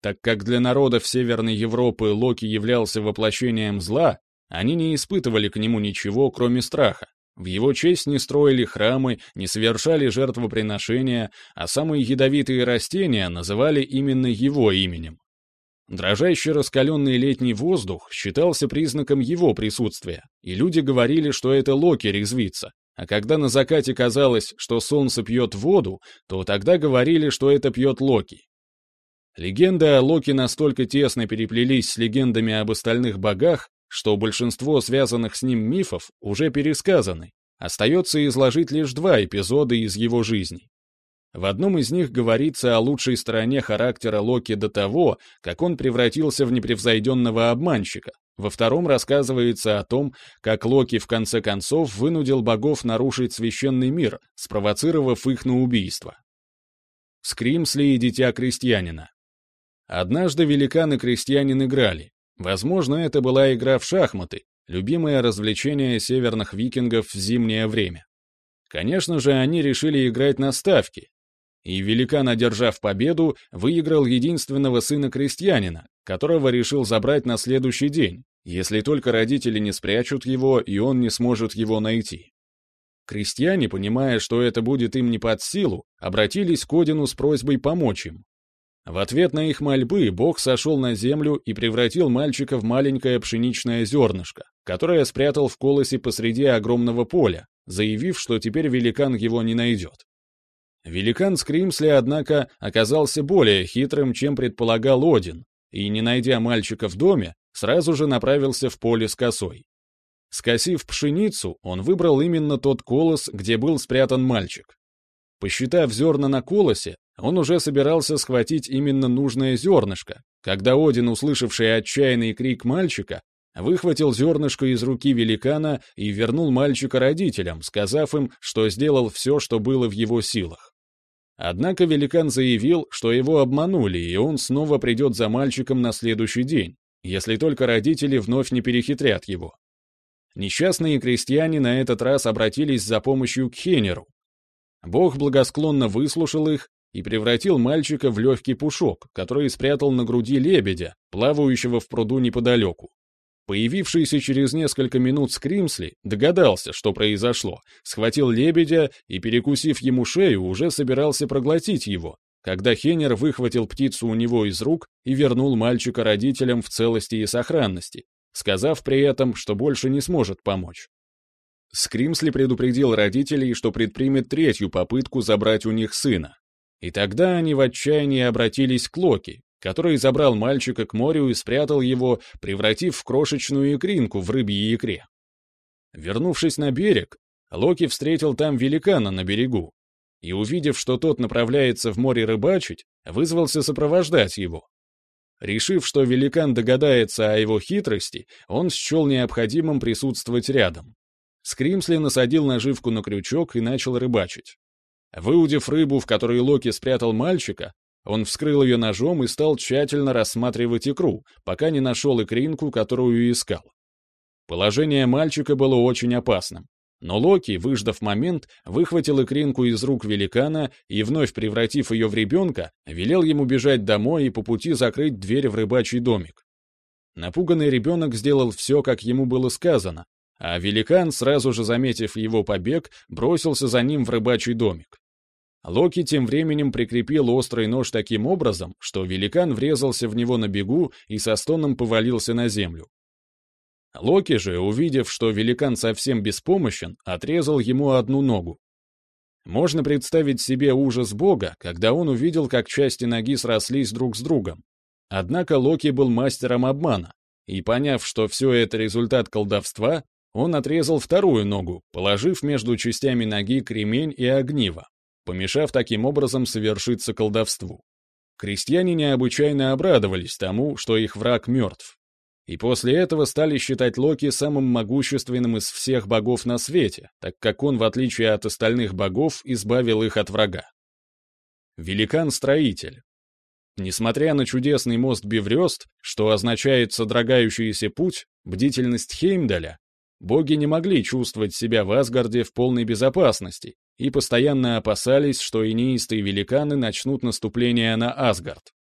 [SPEAKER 1] Так как для народов Северной Европы Локи являлся воплощением зла, они не испытывали к нему ничего, кроме страха. В его честь не строили храмы, не совершали жертвоприношения, а самые ядовитые растения называли именно его именем. Дрожащий раскаленный летний воздух считался признаком его присутствия, и люди говорили, что это Локи резвится, а когда на закате казалось, что солнце пьет воду, то тогда говорили, что это пьет Локи. Легенды о Локи настолько тесно переплелись с легендами об остальных богах, что большинство связанных с ним мифов уже пересказаны. Остается изложить лишь два эпизода из его жизни. В одном из них говорится о лучшей стороне характера Локи до того, как он превратился в непревзойденного обманщика. Во втором рассказывается о том, как Локи в конце концов вынудил богов нарушить священный мир, спровоцировав их на убийство. Скримсли и Дитя Крестьянина Однажды великан и крестьянин играли. Возможно, это была игра в шахматы, любимое развлечение северных викингов в зимнее время. Конечно же, они решили играть на ставки. И великан, одержав победу, выиграл единственного сына крестьянина, которого решил забрать на следующий день, если только родители не спрячут его, и он не сможет его найти. Крестьяне, понимая, что это будет им не под силу, обратились к Одину с просьбой помочь им. В ответ на их мольбы Бог сошел на землю и превратил мальчика в маленькое пшеничное зернышко, которое спрятал в колосе посреди огромного поля, заявив, что теперь великан его не найдет. Великан Скримсли, однако, оказался более хитрым, чем предполагал Один, и, не найдя мальчика в доме, сразу же направился в поле с косой. Скосив пшеницу, он выбрал именно тот колос, где был спрятан мальчик. Посчитав зерна на колосе, он уже собирался схватить именно нужное зернышко, когда Один, услышавший отчаянный крик мальчика, выхватил зернышко из руки великана и вернул мальчика родителям, сказав им, что сделал все, что было в его силах. Однако великан заявил, что его обманули, и он снова придет за мальчиком на следующий день, если только родители вновь не перехитрят его. Несчастные крестьяне на этот раз обратились за помощью к Хенеру. Бог благосклонно выслушал их и превратил мальчика в легкий пушок, который спрятал на груди лебедя, плавающего в пруду неподалеку. Появившийся через несколько минут Скримсли догадался, что произошло, схватил лебедя и, перекусив ему шею, уже собирался проглотить его, когда Хеннер выхватил птицу у него из рук и вернул мальчика родителям в целости и сохранности, сказав при этом, что больше не сможет помочь. Скримсли предупредил родителей, что предпримет третью попытку забрать у них сына, и тогда они в отчаянии обратились к Локи, который забрал мальчика к морю и спрятал его, превратив в крошечную икринку в рыбьей икре. Вернувшись на берег, Локи встретил там великана на берегу, и, увидев, что тот направляется в море рыбачить, вызвался сопровождать его. Решив, что великан догадается о его хитрости, он счел необходимым присутствовать рядом. Скримсли насадил наживку на крючок и начал рыбачить. Выудив рыбу, в которой Локи спрятал мальчика, он вскрыл ее ножом и стал тщательно рассматривать икру, пока не нашел икринку, которую искал. Положение мальчика было очень опасным. Но Локи, выждав момент, выхватил икринку из рук великана и, вновь превратив ее в ребенка, велел ему бежать домой и по пути закрыть дверь в рыбачий домик. Напуганный ребенок сделал все, как ему было сказано, а великан, сразу же заметив его побег, бросился за ним в рыбачий домик. Локи тем временем прикрепил острый нож таким образом, что великан врезался в него на бегу и со стоном повалился на землю. Локи же, увидев, что великан совсем беспомощен, отрезал ему одну ногу. Можно представить себе ужас бога, когда он увидел, как части ноги срослись друг с другом. Однако Локи был мастером обмана, и поняв, что все это результат колдовства, он отрезал вторую ногу, положив между частями ноги кремень и огниво, помешав таким образом совершиться колдовству. Крестьяне необычайно обрадовались тому, что их враг мертв и после этого стали считать Локи самым могущественным из всех богов на свете, так как он, в отличие от остальных богов, избавил их от врага. Великан-строитель. Несмотря на чудесный мост Беврёст, что означает «содрогающийся путь», бдительность Хеймдаля, боги не могли чувствовать себя в Асгарде в полной безопасности и постоянно опасались, что инеистые великаны начнут наступление на Асгард.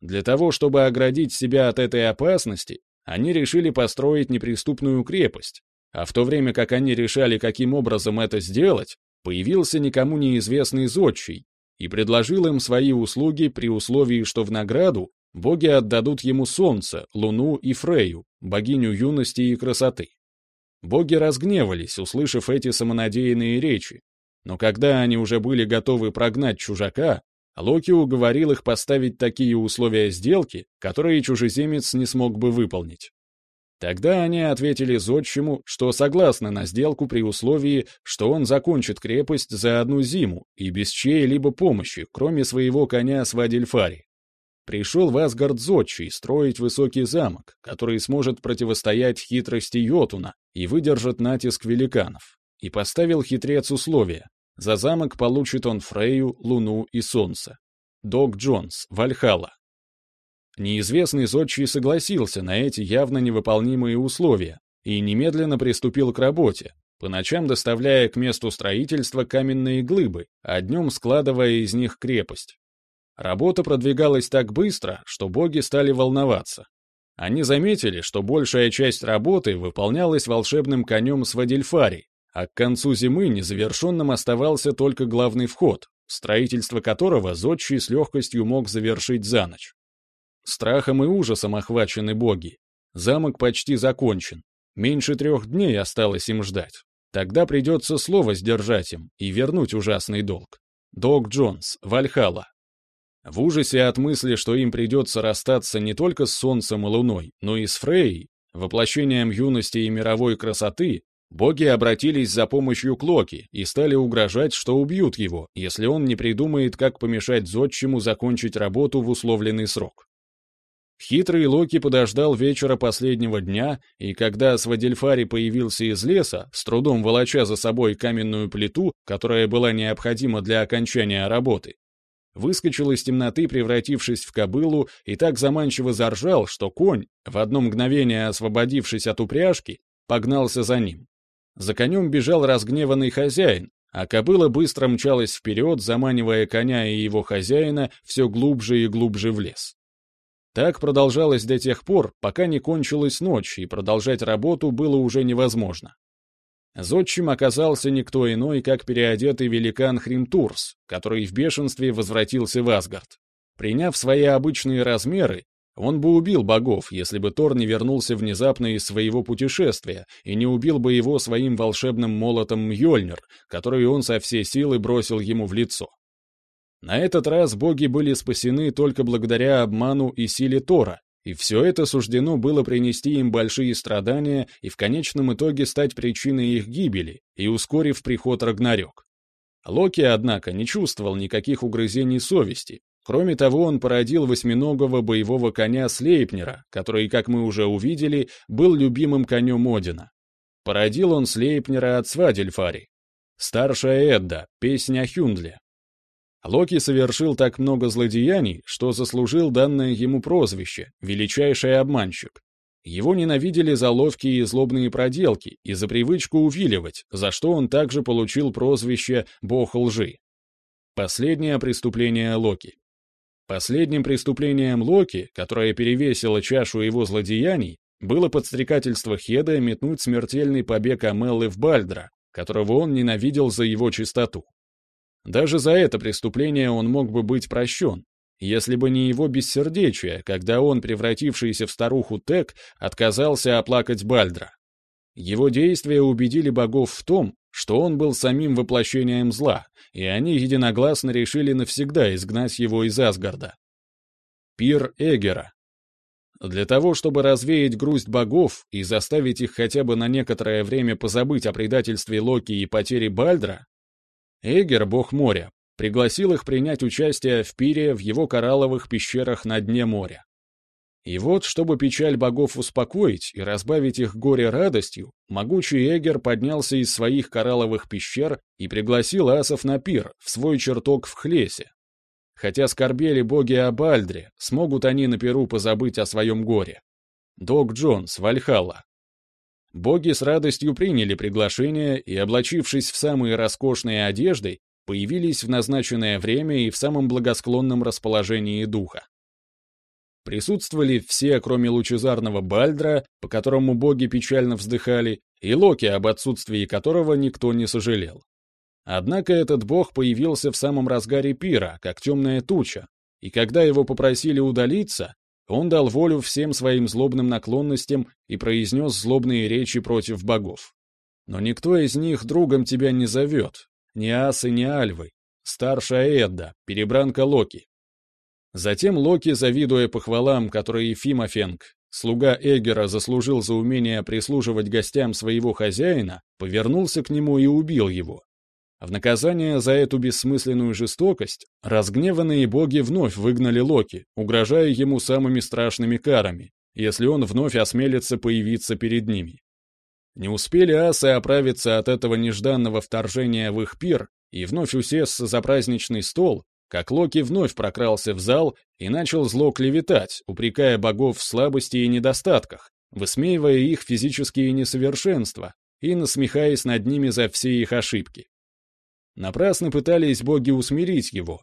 [SPEAKER 1] Для того, чтобы оградить себя от этой опасности, они решили построить неприступную крепость, а в то время как они решали, каким образом это сделать, появился никому неизвестный зодчий и предложил им свои услуги при условии, что в награду боги отдадут ему солнце, луну и Фрею, богиню юности и красоты. Боги разгневались, услышав эти самонадеянные речи, но когда они уже были готовы прогнать чужака, Локи уговорил их поставить такие условия сделки, которые чужеземец не смог бы выполнить. Тогда они ответили Зодчему, что согласны на сделку при условии, что он закончит крепость за одну зиму и без чьей-либо помощи, кроме своего коня Свадильфари. Пришел в Асгард Зодчий строить высокий замок, который сможет противостоять хитрости Йотуна и выдержит натиск великанов. И поставил хитрец условия за замок получит он Фрейю, Луну и Солнце. Док Джонс, Вальхала. Неизвестный зодчий согласился на эти явно невыполнимые условия и немедленно приступил к работе, по ночам доставляя к месту строительства каменные глыбы, а днем складывая из них крепость. Работа продвигалась так быстро, что боги стали волноваться. Они заметили, что большая часть работы выполнялась волшебным конем Свадильфари, а к концу зимы незавершенным оставался только главный вход, строительство которого Зодчий с легкостью мог завершить за ночь. Страхом и ужасом охвачены боги. Замок почти закончен. Меньше трех дней осталось им ждать. Тогда придется слово сдержать им и вернуть ужасный долг. Дог Джонс, Вальхала. В ужасе от мысли, что им придется расстаться не только с Солнцем и Луной, но и с Фрейей, воплощением юности и мировой красоты, Боги обратились за помощью к Локи и стали угрожать, что убьют его, если он не придумает, как помешать Зодчему закончить работу в условленный срок. Хитрый Локи подождал вечера последнего дня, и когда Свадельфари появился из леса, с трудом волоча за собой каменную плиту, которая была необходима для окончания работы, выскочил из темноты, превратившись в кобылу, и так заманчиво заржал, что конь, в одно мгновение освободившись от упряжки, погнался за ним. За конем бежал разгневанный хозяин, а кобыла быстро мчалась вперед, заманивая коня и его хозяина все глубже и глубже в лес. Так продолжалось до тех пор, пока не кончилась ночь, и продолжать работу было уже невозможно. Зодчим оказался никто иной, как переодетый великан Хримтурс, который в бешенстве возвратился в Асгард. Приняв свои обычные размеры, он бы убил богов, если бы Тор не вернулся внезапно из своего путешествия и не убил бы его своим волшебным молотом Мьёльнир, который он со всей силы бросил ему в лицо. На этот раз боги были спасены только благодаря обману и силе Тора, и все это суждено было принести им большие страдания и в конечном итоге стать причиной их гибели и ускорив приход Рагнарёк. Локи, однако, не чувствовал никаких угрызений совести. Кроме того, он породил восьминогого боевого коня Слейпнера, который, как мы уже увидели, был любимым конем Одина. Породил он Слейпнера от Свадельфари. Старшая Эдда, песня Хюндле. Локи совершил так много злодеяний, что заслужил данное ему прозвище «величайший обманщик». Его ненавидели за ловкие и злобные проделки и за привычку увиливать, за что он также получил прозвище «бог лжи». Последнее преступление Локи. Последним преступлением Локи, которое перевесило чашу его злодеяний, было подстрекательство Хеда метнуть смертельный побег Амеллы в Бальдра, которого он ненавидел за его чистоту. Даже за это преступление он мог бы быть прощен, если бы не его бессердечие, когда он, превратившийся в старуху Тек, отказался оплакать Бальдра. Его действия убедили богов в том, что он был самим воплощением зла, и они единогласно решили навсегда изгнать его из Асгарда. Пир Эгера. Для того, чтобы развеять грусть богов и заставить их хотя бы на некоторое время позабыть о предательстве Локи и потере Бальдра, Эгер, бог моря, пригласил их принять участие в пире в его коралловых пещерах на дне моря. И вот, чтобы печаль богов успокоить и разбавить их горе радостью, могучий Эгер поднялся из своих коралловых пещер и пригласил асов на пир в свой чертог в Хлесе. Хотя скорбели боги о Бальдре, смогут они на пиру позабыть о своем горе. Дог Джонс, Вальхалла. Боги с радостью приняли приглашение и, облачившись в самые роскошные одежды, появились в назначенное время и в самом благосклонном расположении духа. Присутствовали все, кроме лучезарного Бальдра, по которому боги печально вздыхали, и Локи, об отсутствии которого никто не сожалел. Однако этот бог появился в самом разгаре пира, как темная туча, и когда его попросили удалиться, он дал волю всем своим злобным наклонностям и произнес злобные речи против богов. Но никто из них другом тебя не зовет, ни Асы, ни Альвы, старшая Эдда, перебранка Локи. Затем Локи, завидуя похвалам, которые Фимофенг, слуга Эгера, заслужил за умение прислуживать гостям своего хозяина, повернулся к нему и убил его. В наказание за эту бессмысленную жестокость разгневанные боги вновь выгнали Локи, угрожая ему самыми страшными карами, если он вновь осмелится появиться перед ними. Не успели асы оправиться от этого нежданного вторжения в их пир и вновь усесться за праздничный стол, как Локи вновь прокрался в зал и начал зло клеветать, упрекая богов в слабости и недостатках, высмеивая их физические несовершенства и насмехаясь над ними за все их ошибки. Напрасно пытались боги усмирить его.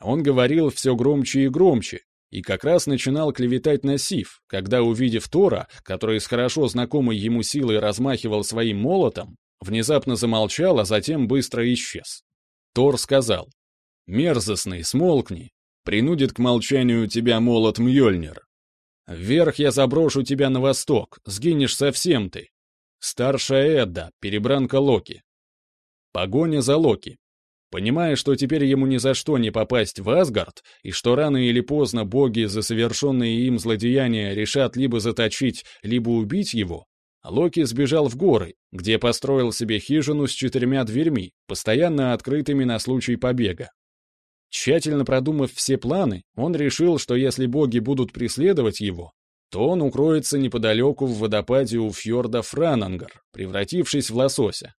[SPEAKER 1] Он говорил все громче и громче, и как раз начинал клеветать на Сив, когда, увидев Тора, который с хорошо знакомой ему силой размахивал своим молотом, внезапно замолчал, а затем быстро исчез. Тор сказал, «Мерзостный, смолкни, принудит к молчанию тебя молот Мьёльнир. Вверх я заброшу тебя на восток, сгинешь совсем ты. Старшая Эдда, перебранка Локи. Погоня за Локи. Понимая, что теперь ему ни за что не попасть в Асгард, и что рано или поздно боги за совершенные им злодеяния решат либо заточить, либо убить его, Локи сбежал в горы, где построил себе хижину с четырьмя дверьми, постоянно открытыми на случай побега. Тщательно продумав все планы, он решил, что если боги будут преследовать его, то он укроется неподалеку в водопаде у фьорда Франангар, превратившись в лосося.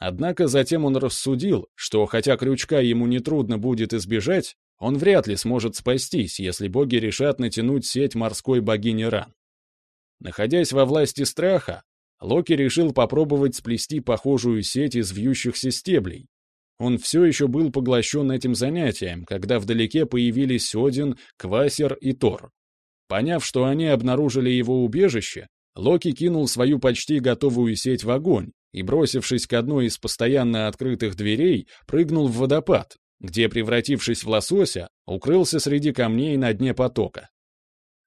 [SPEAKER 1] Однако затем он рассудил, что хотя крючка ему нетрудно будет избежать, он вряд ли сможет спастись, если боги решат натянуть сеть морской богини Ран. Находясь во власти страха, Локи решил попробовать сплести похожую сеть из вьющихся стеблей. Он все еще был поглощен этим занятием, когда вдалеке появились Один, Квасер и Тор. Поняв, что они обнаружили его убежище, Локи кинул свою почти готовую сеть в огонь, и, бросившись к одной из постоянно открытых дверей, прыгнул в водопад, где, превратившись в лосося, укрылся среди камней на дне потока.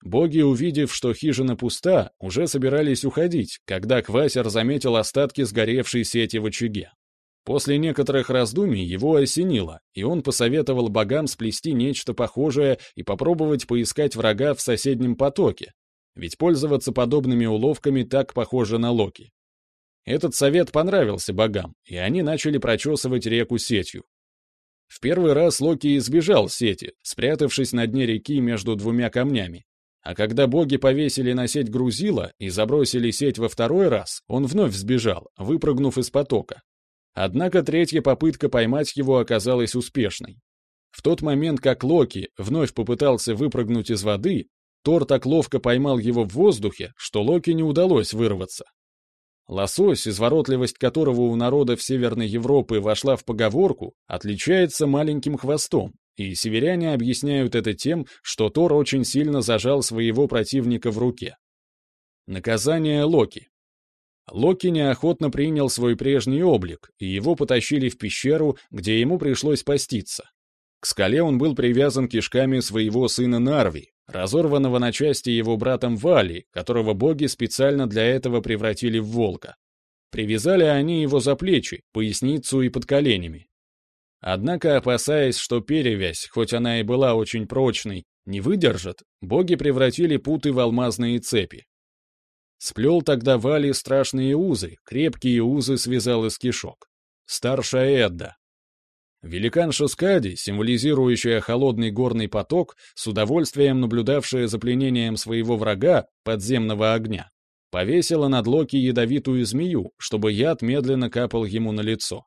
[SPEAKER 1] Боги, увидев, что хижина пуста, уже собирались уходить, когда Квасер заметил остатки сгоревшей сети в очаге. После некоторых раздумий его осенило, и он посоветовал богам сплести нечто похожее и попробовать поискать врага в соседнем потоке, ведь пользоваться подобными уловками так похоже на Локи. Этот совет понравился богам, и они начали прочесывать реку сетью, В первый раз Локи избежал сети, спрятавшись на дне реки между двумя камнями. А когда боги повесили на сеть грузила и забросили сеть во второй раз, он вновь сбежал, выпрыгнув из потока. Однако третья попытка поймать его оказалась успешной. В тот момент, как Локи вновь попытался выпрыгнуть из воды, Тор так ловко поймал его в воздухе, что Локи не удалось вырваться. Лосось, изворотливость которого у народов Северной Европы вошла в поговорку, отличается маленьким хвостом, и северяне объясняют это тем, что Тор очень сильно зажал своего противника в руке. Наказание Локи. Локи неохотно принял свой прежний облик, и его потащили в пещеру, где ему пришлось поститься. К скале он был привязан кишками своего сына Нарви, разорванного на части его братом Вали, которого боги специально для этого превратили в волка. Привязали они его за плечи, поясницу и под коленями. Однако, опасаясь, что перевязь, хоть она и была очень прочной, не выдержит, боги превратили путы в алмазные цепи. Сплел тогда Вали страшные узы, крепкие узы связал из кишок. Старшая Эдда, Великан Шускади, символизирующая холодный горный поток, с удовольствием наблюдавшая за пленением своего врага, подземного огня, повесила над Локи ядовитую змею, чтобы яд медленно капал ему на лицо.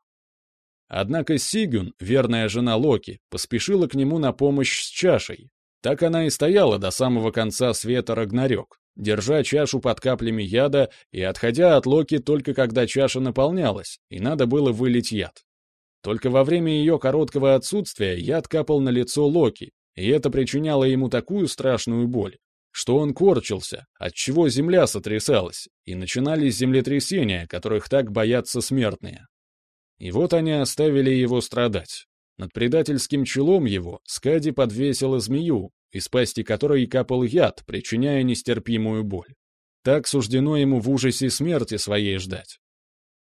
[SPEAKER 1] Однако Сигюн, верная жена Локи, поспешила к нему на помощь с чашей. Так она и стояла до самого конца света Рагнарёк, держа чашу под каплями яда и отходя от Локи только когда чаша наполнялась, и надо было вылить яд. Только во время ее короткого отсутствия яд капал на лицо Локи, и это причиняло ему такую страшную боль, что он корчился, отчего земля сотрясалась, и начинались землетрясения, которых так боятся смертные. И вот они оставили его страдать. Над предательским челом его Скади подвесила змею, из пасти которой капал яд, причиняя нестерпимую боль. Так суждено ему в ужасе смерти своей ждать.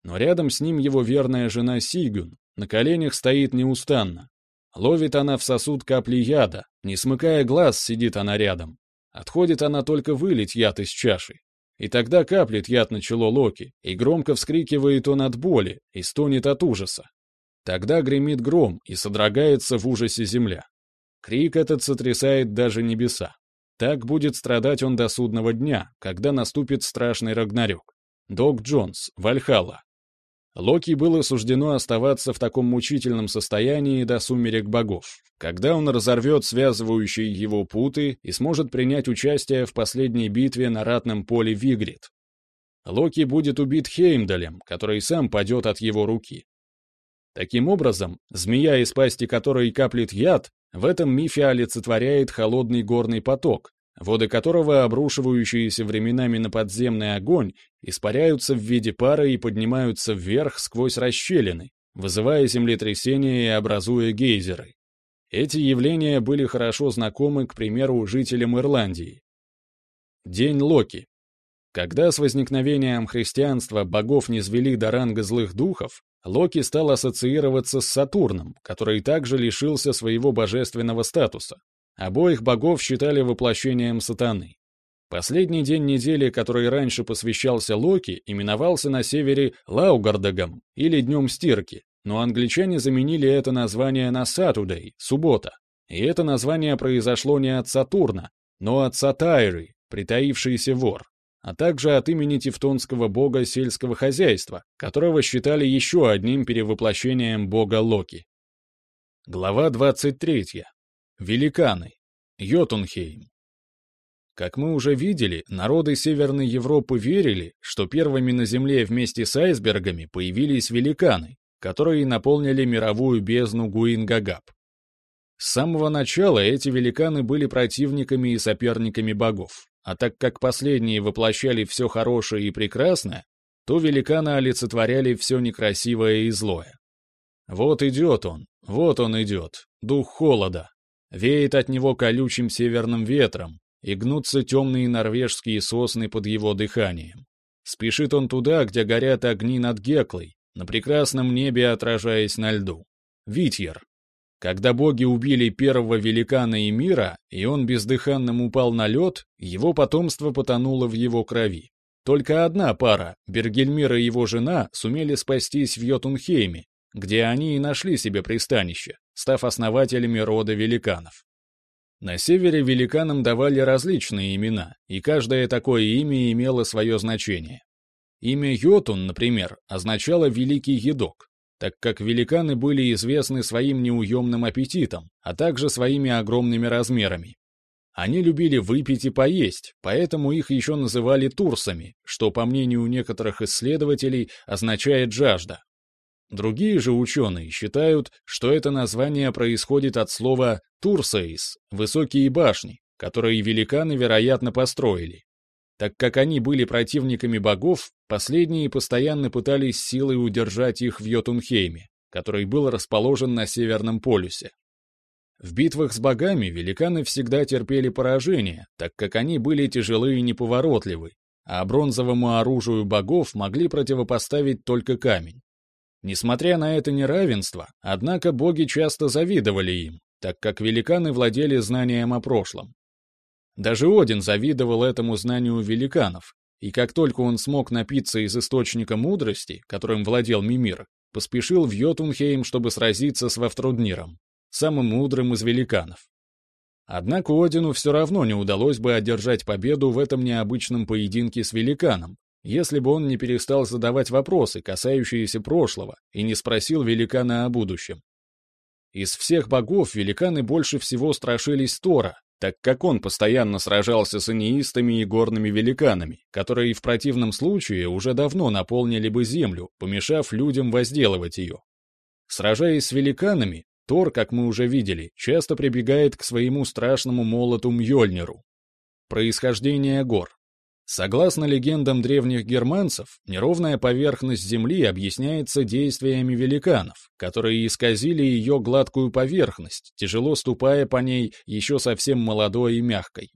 [SPEAKER 1] Но рядом с ним его верная жена Сигюн, на коленях стоит неустанно. Ловит она в сосуд капли яда, не смыкая глаз, сидит она рядом. Отходит она только вылить яд из чаши. И тогда каплет яд на чело Локи, и громко вскрикивает он от боли, и стонет от ужаса. Тогда гремит гром, и содрогается в ужасе земля. Крик этот сотрясает даже небеса. Так будет страдать он до судного дня, когда наступит страшный Рагнарёк. Док Джонс, Вальхалла, Локи было суждено оставаться в таком мучительном состоянии до сумерек богов, когда он разорвет связывающие его путы и сможет принять участие в последней битве на ратном поле Вигрид. Локи будет убит Хеймдалем, который сам падет от его руки. Таким образом, змея, из пасти которой каплет яд, в этом мифе олицетворяет холодный горный поток, воды которого, обрушивающиеся временами на подземный огонь, испаряются в виде пара и поднимаются вверх сквозь расщелины, вызывая землетрясения и образуя гейзеры. Эти явления были хорошо знакомы, к примеру, жителям Ирландии. День Локи. Когда с возникновением христианства богов не звели до ранга злых духов, Локи стал ассоциироваться с Сатурном, который также лишился своего божественного статуса. Обоих богов считали воплощением сатаны. Последний день недели, который раньше посвящался Локи, именовался на севере Лаугардагом или Днем Стирки, но англичане заменили это название на Saturday, суббота. И это название произошло не от Сатурна, но от Сатайры, притаившийся вор, а также от имени тевтонского бога сельского хозяйства, которого считали еще одним перевоплощением бога Локи. Глава 23. Великаны. Йотунхейм. Как мы уже видели, народы Северной Европы верили, что первыми на Земле вместе с айсбергами появились великаны, которые наполнили мировую бездну Гинунгагап. С самого начала эти великаны были противниками и соперниками богов, а так как последние воплощали все хорошее и прекрасное, то великаны олицетворяли все некрасивое и злое. Вот идет он, вот он идет, дух холода, Веет от него колючим северным ветром, и гнутся темные норвежские сосны под его дыханием. Спешит он туда, где горят огни над Геклой, на прекрасном небе отражаясь на льду. Витьер. Когда боги убили первого великана и мира, и он бездыханным упал на лед, его потомство потонуло в его крови. Только одна пара, Бергельмир и его жена, сумели спастись в Йотунхейме, где они и нашли себе пристанище, став основателями рода великанов. На севере великанам давали различные имена, и каждое такое имя имело свое значение. Имя Йотун, например, означало «великий едок», так как великаны были известны своим неуемным аппетитом, а также своими огромными размерами. Они любили выпить и поесть, поэтому их еще называли турсами, что, по мнению некоторых исследователей, означает «жажда». Другие же ученые считают, что это название происходит от слова «турсейс» — «высокие башни», которые великаны, вероятно, построили. Так как они были противниками богов, последние постоянно пытались силой удержать их в Йотунхейме, который был расположен на Северном полюсе. В битвах с богами великаны всегда терпели поражение, так как они были тяжелы и неповоротливы, а бронзовому оружию богов могли противопоставить только камень. Несмотря на это неравенство, однако боги часто завидовали им, так как великаны владели знанием о прошлом. Даже Один завидовал этому знанию великанов, и как только он смог напиться из источника мудрости, которым владел Мимир, поспешил в Йотунхейм, чтобы сразиться с Вафтрудниром, самым мудрым из великанов. Однако Одину все равно не удалось бы одержать победу в этом необычном поединке с великаном, если бы он не перестал задавать вопросы, касающиеся прошлого, и не спросил великана о будущем. Из всех богов великаны больше всего страшились Тора, так как он постоянно сражался с инеистами и горными великанами, которые в противном случае уже давно наполнили бы землю, помешав людям возделывать ее. Сражаясь с великанами, Тор, как мы уже видели, часто прибегает к своему страшному молоту Мьёльниру. Происхождение гор. Согласно легендам древних германцев, неровная поверхность Земли объясняется действиями великанов, которые исказили ее гладкую поверхность, тяжело ступая по ней еще совсем молодой и мягкой.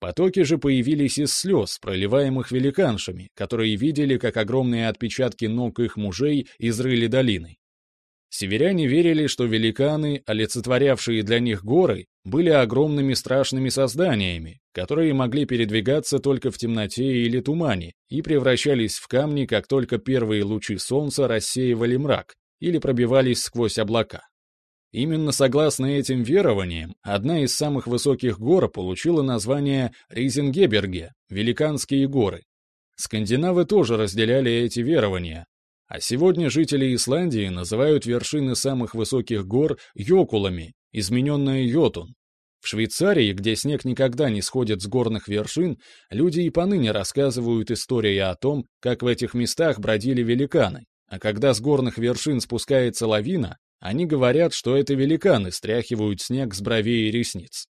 [SPEAKER 1] Потоки же появились из слез, проливаемых великаншами, которые видели, как огромные отпечатки ног их мужей изрыли долины. Северяне верили, что великаны, олицетворявшие для них горы, были огромными страшными созданиями, которые могли передвигаться только в темноте или тумане и превращались в камни, как только первые лучи солнца рассеивали мрак или пробивались сквозь облака. Именно согласно этим верованиям, одна из самых высоких гор получила название Ризенгеберге – Великанские горы. Скандинавы тоже разделяли эти верования, а сегодня жители Исландии называют вершины самых высоких гор Йокулами, измененные Йотун. В Швейцарии, где снег никогда не сходит с горных вершин, люди и поныне рассказывают истории о том, как в этих местах бродили великаны, а когда с горных вершин спускается лавина, они говорят, что это великаны стряхивают снег с бровей и ресниц.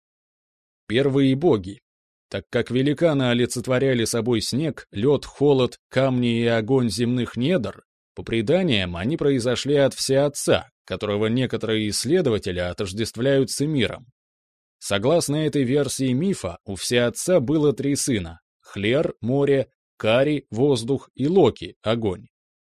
[SPEAKER 1] Первые боги. Так как великаны олицетворяли собой снег, лед, холод, камни и огонь земных недр, по преданиям, они произошли от Всеотца, которого некоторые исследователи отождествляют с миром. Согласно этой версии мифа, у Всеотца было три сына — Хлер, море, Кари, воздух и Локи, огонь.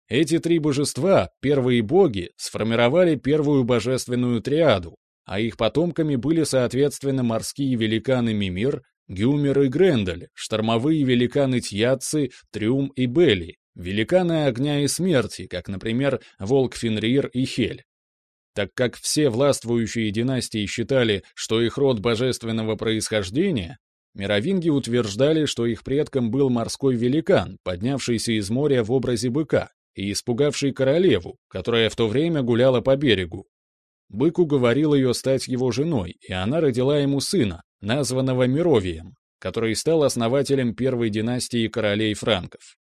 [SPEAKER 1] Эти три божества, первые боги, сформировали первую божественную триаду, а их потомками были, соответственно, морские великаны Мимир, Гюмер и Грендель, штормовые великаны Тьяцци, Трюм и Бели, великаны огня и смерти, как, например, Волк Фенрир и Хель. Так как все властвующие династии считали, что их род божественного происхождения, мировинги утверждали, что их предком был морской великан, поднявшийся из моря в образе быка и испугавший королеву, которая в то время гуляла по берегу. Бык уговорил ее стать его женой, и она родила ему сына, названного Мировием, который стал основателем первой династии королей франков.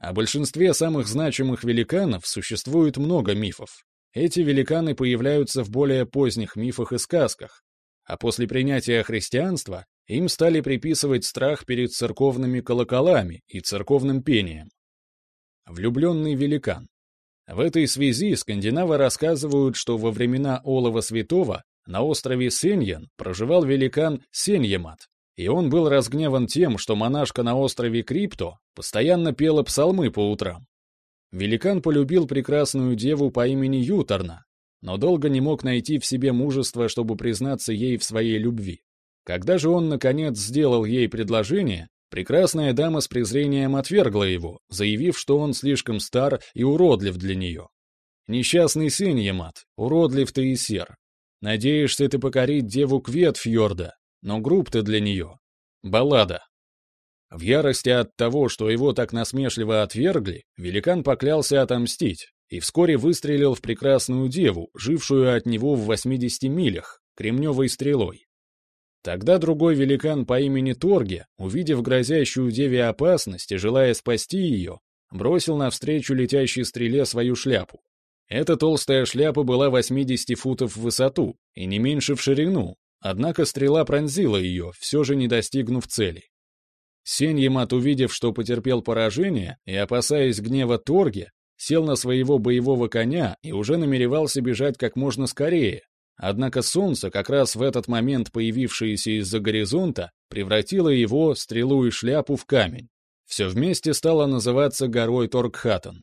[SPEAKER 1] О большинстве самых значимых великанов существует много мифов. Эти великаны появляются в более поздних мифах и сказках, а после принятия христианства им стали приписывать страх перед церковными колоколами и церковным пением. Влюбленный великан. В этой связи скандинавы рассказывают, что во времена Олова Святого на острове Сеньян проживал великан Сеньемат, и он был разгневан тем, что монашка на острове Крипто постоянно пела псалмы по утрам. Великан полюбил прекрасную деву по имени Юторна, но долго не мог найти в себе мужество, чтобы признаться ей в своей любви. Когда же он, наконец, сделал ей предложение, прекрасная дама с презрением отвергла его, заявив, что он слишком стар и уродлив для нее. Несчастный сын Ямат, уродлив ты и сер. Надеешься ты покорить деву Кветфьорда, но груб ты для нее. Баллада. В ярости от того, что его так насмешливо отвергли, великан поклялся отомстить и вскоре выстрелил в прекрасную деву, жившую от него в 80 милях, кремневой стрелой. Тогда другой великан по имени Торге, увидев грозящую деве опасность и желая спасти ее, бросил навстречу летящей стреле свою шляпу. Эта толстая шляпа была 80 футов в высоту и не меньше в ширину, однако стрела пронзила ее, все же не достигнув цели. Сеньемат, увидев, что потерпел поражение, и опасаясь гнева Торги, сел на своего боевого коня и уже намеревался бежать как можно скорее. Однако солнце, как раз в этот момент появившееся из-за горизонта, превратило его, стрелу и шляпу, в камень. Все вместе стало называться горой Торгхатан.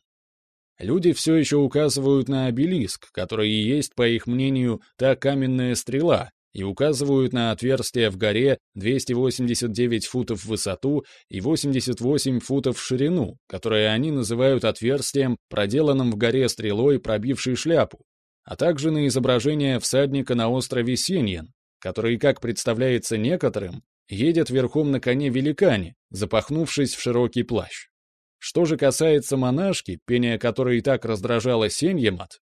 [SPEAKER 1] Люди все еще указывают на обелиск, который и есть, по их мнению, та каменная стрела, и указывают на отверстие в горе 289 футов в высоту и 88 футов в ширину, которое они называют отверстием, проделанным в горе стрелой, пробившей шляпу, а также на изображение всадника на острове Синьян, который, как представляется некоторым, едет верхом на коне-великане, запахнувшись в широкий плащ. Что же касается монашки, пение которой и так раздражало Сеньемат,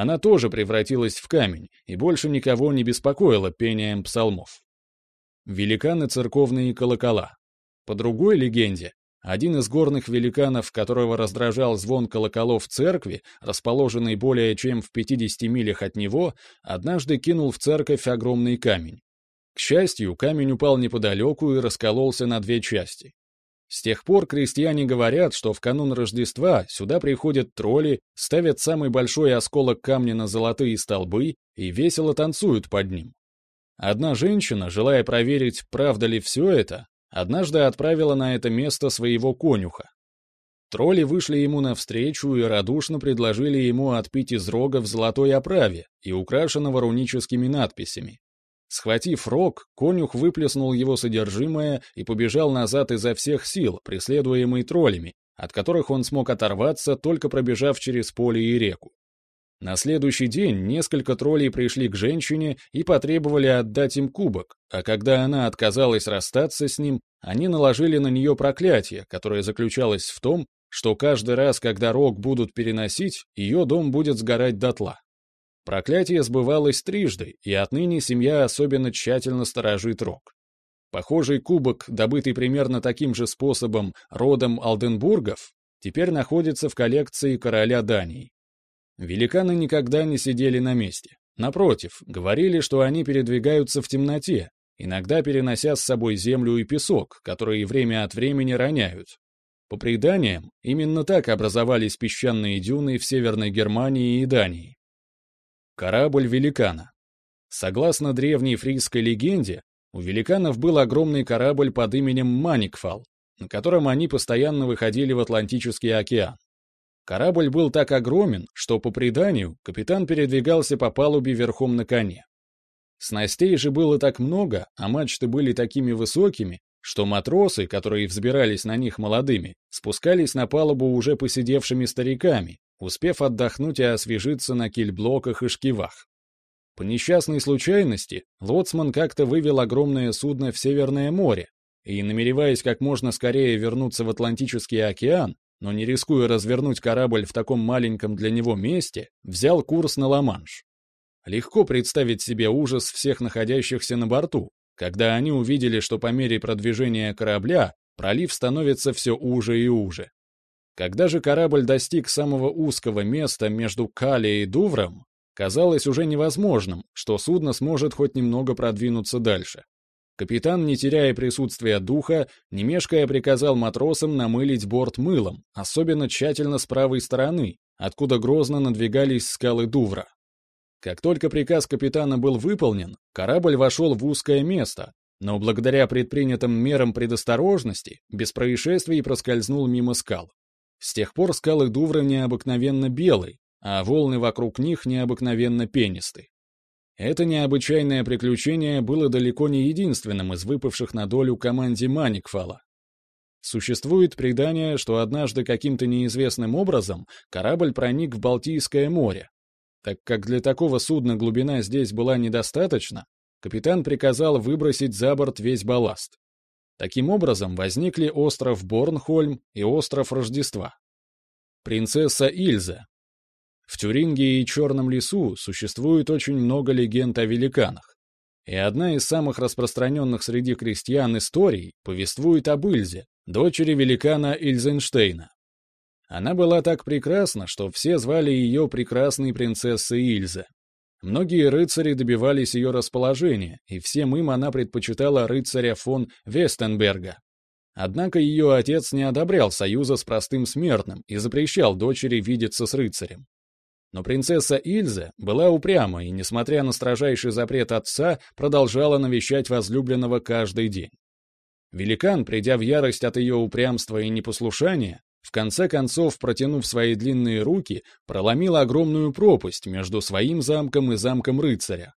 [SPEAKER 1] она тоже превратилась в камень и больше никого не беспокоила пением псалмов. Великаны церковные колокола. По другой легенде, один из горных великанов, которого раздражал звон колоколов церкви, расположенной более чем в 50 милях от него, однажды кинул в церковь огромный камень. К счастью, камень упал неподалеку и раскололся на две части. С тех пор крестьяне говорят, что в канун Рождества сюда приходят тролли, ставят самый большой осколок камня на золотые столбы и весело танцуют под ним. Одна женщина, желая проверить, правда ли все это, однажды отправила на это место своего конюха. Тролли вышли ему навстречу и радушно предложили ему отпить из рога в золотой оправе и украшенного руническими надписями. Схватив рог, конюх выплеснул его содержимое и побежал назад изо всех сил, преследуемый троллями, от которых он смог оторваться, только пробежав через поле и реку. На следующий день несколько троллей пришли к женщине и потребовали отдать им кубок, а когда она отказалась расстаться с ним, они наложили на нее проклятие, которое заключалось в том, что каждый раз, когда рог будут переносить, ее дом будет сгорать дотла. Проклятие сбывалось трижды, и отныне семья особенно тщательно сторожит рог. Похожий кубок, добытый примерно таким же способом родом Алденбургов, теперь находится в коллекции короля Дании. Великаны никогда не сидели на месте. Напротив, говорили, что они передвигаются в темноте, иногда перенося с собой землю и песок, которые время от времени роняют. По преданиям, именно так образовались песчаные дюны в Северной Германии и Дании. Корабль великана. Согласно древней фризской легенде, у великанов был огромный корабль под именем Маникфал, на котором они постоянно выходили в Атлантический океан. Корабль был так огромен, что, по преданию, капитан передвигался по палубе верхом на коне. Снастей же было так много, а мачты были такими высокими, что матросы, которые взбирались на них молодыми, спускались на палубу уже посидевшими стариками, успев отдохнуть и освежиться на кильблоках и шкивах. По несчастной случайности, лоцман как-то вывел огромное судно в Северное море, и, намереваясь как можно скорее вернуться в Атлантический океан, но не рискуя развернуть корабль в таком маленьком для него месте, взял курс на Ла-Манш. Легко представить себе ужас всех находящихся на борту, когда они увидели, что по мере продвижения корабля пролив становится все уже и уже. Когда же корабль достиг самого узкого места между Кали и Дувром, казалось уже невозможным, что судно сможет хоть немного продвинуться дальше. Капитан, не теряя присутствия духа, не приказал матросам намылить борт мылом, особенно тщательно с правой стороны, откуда грозно надвигались скалы Дувра. Как только приказ капитана был выполнен, корабль вошел в узкое место, но благодаря предпринятым мерам предосторожности без происшествий проскользнул мимо скал. С тех пор скалы Дувра необыкновенно белые, а волны вокруг них необыкновенно пенисты. Это необычайное приключение было далеко не единственным из выпавших на долю команде Маникфала. Существует предание, что однажды каким-то неизвестным образом корабль проник в Балтийское море. Так как для такого судна глубина здесь была недостаточна, капитан приказал выбросить за борт весь балласт. Таким образом возникли остров Борнхольм и остров Рождества. Принцесса Ильза. В Тюрингии и Черном лесу существует очень много легенд о великанах. И одна из самых распространенных среди крестьян историй повествует об Ильзе, дочери великана Ильзенштейна. Она была так прекрасна, что все звали ее прекрасной принцессой Ильза. Многие рыцари добивались ее расположения, и всем им она предпочитала рыцаря фон Вестенберга. Однако ее отец не одобрял союза с простым смертным и запрещал дочери видеться с рыцарем. Но принцесса Ильза была упряма и, несмотря на строжайший запрет отца, продолжала навещать возлюбленного каждый день. Великан, придя в ярость от ее упрямства и непослушания, в конце концов, протянув свои длинные руки, проломил огромную пропасть между своим замком и замком рыцаря.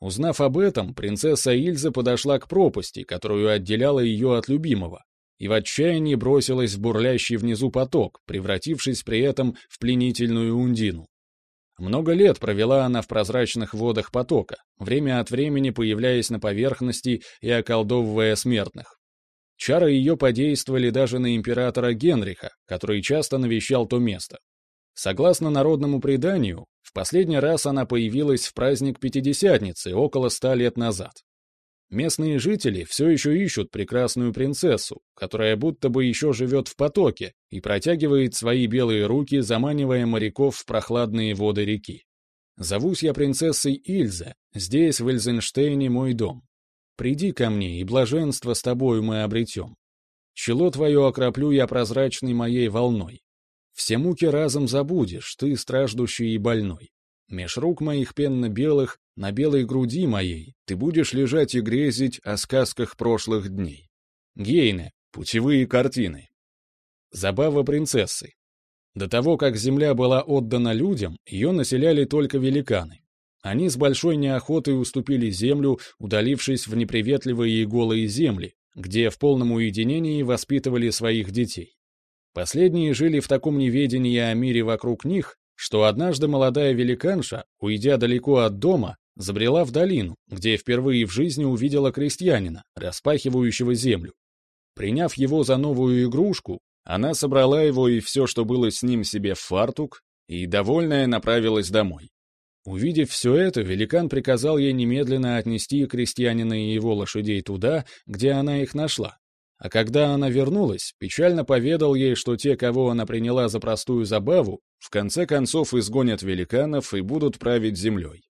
[SPEAKER 1] Узнав об этом, принцесса Ильза подошла к пропасти, которую отделяла ее от любимого, и в отчаянии бросилась в бурлящий внизу поток, превратившись при этом в пленительную ундину. Много лет провела она в прозрачных водах потока, время от времени появляясь на поверхности и околдовывая смертных. Чары ее подействовали даже на императора Генриха, который часто навещал то место. Согласно народному преданию, в последний раз она появилась в праздник Пятидесятницы около ста лет назад. Местные жители все еще ищут прекрасную принцессу, которая будто бы еще живет в потоке и протягивает свои белые руки, заманивая моряков в прохладные воды реки. Зовусь я принцессой Ильза, здесь, в Эльзенштейне, мой дом. Приди ко мне, и блаженство с тобою мы обретем. Чело твое окроплю я прозрачной моей волной. Все муки разом забудешь, ты страждущий и больной. Меж рук моих пенно-белых, на белой груди моей, ты будешь лежать и грезить о сказках прошлых дней. Гейне, путевые картины. Забава принцессы. До того, как земля была отдана людям, ее населяли только великаны. Они с большой неохотой уступили землю, удалившись в неприветливые и голые земли, где в полном уединении воспитывали своих детей. Последние жили в таком неведении о мире вокруг них, что однажды молодая великанша, уйдя далеко от дома, забрела в долину, где впервые в жизни увидела крестьянина, распахивающего землю. Приняв его за новую игрушку, она собрала его и все, что было с ним себе в фартук, и, довольная, направилась домой. Увидев все это, великан приказал ей немедленно отнести крестьянина и его лошадей туда, где она их нашла, а когда она вернулась, печально поведал ей, что те, кого она приняла за простую забаву, в конце концов изгонят великанов и будут править землей.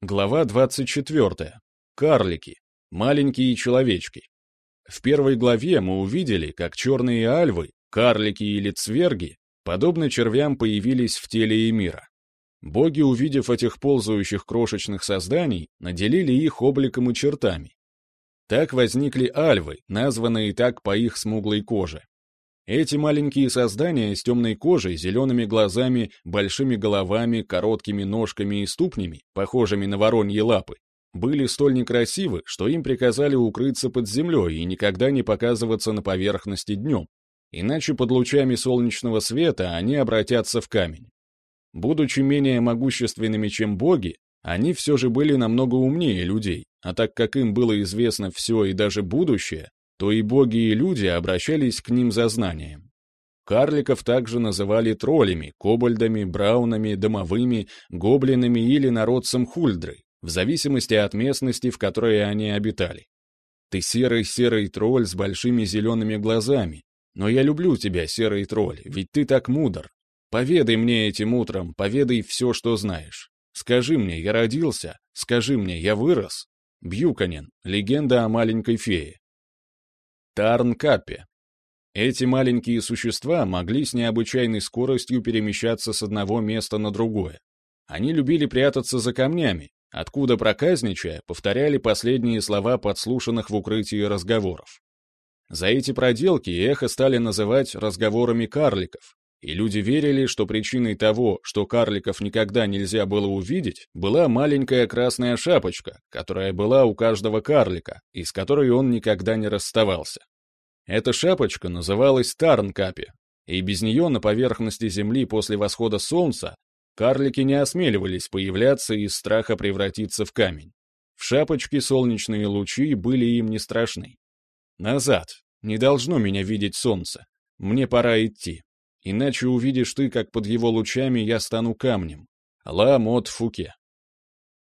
[SPEAKER 1] Глава 24. Карлики. Маленькие человечки. В первой главе мы увидели, как черные альвы, карлики или цверги, подобно червям появились в теле Эмира. Боги, увидев этих ползающих крошечных созданий, наделили их обликом и чертами, так возникли альвы, названные так по их смуглой коже. Эти маленькие создания с темной кожей, зелеными глазами, большими головами, короткими ножками и ступнями, похожими на вороньи лапы, были столь некрасивы, что им приказали укрыться под землей и никогда не показываться на поверхности днем, иначе под лучами солнечного света они обратятся в камень. Будучи менее могущественными, чем боги, они все же были намного умнее людей, а так как им было известно все и даже будущее, то и боги и люди обращались к ним за знанием. Карликов также называли троллями, кобальдами, браунами, домовыми, гоблинами или народцем хульдры, в зависимости от местности, в которой они обитали. Ты серый-серый тролль с большими зелеными глазами, но я люблю тебя, серый тролль, ведь ты так мудр. Поведай мне этим утром, поведай все, что знаешь. Скажи мне, я родился, скажи мне, я вырос. Бьюканин. Легенда о маленькой фее. Тарн-Каппе. Эти маленькие существа могли с необычайной скоростью перемещаться с одного места на другое. Они любили прятаться за камнями, откуда, проказничая, повторяли последние слова подслушанных в укрытии разговоров. За эти проделки эхо стали называть разговорами карликов, и люди верили, что причиной того, что карликов никогда нельзя было увидеть, была маленькая красная шапочка, которая была у каждого карлика, и с которой он никогда не расставался. Эта шапочка называлась Тарнкапи, и без нее на поверхности Земли после восхода Солнца карлики не осмеливались появляться из страха превратиться в камень. В шапочке солнечные лучи были им не страшны. Назад. Не должно меня видеть солнце. Мне пора идти. Иначе увидишь ты, как под его лучами я стану камнем. Ла Мот Фуке.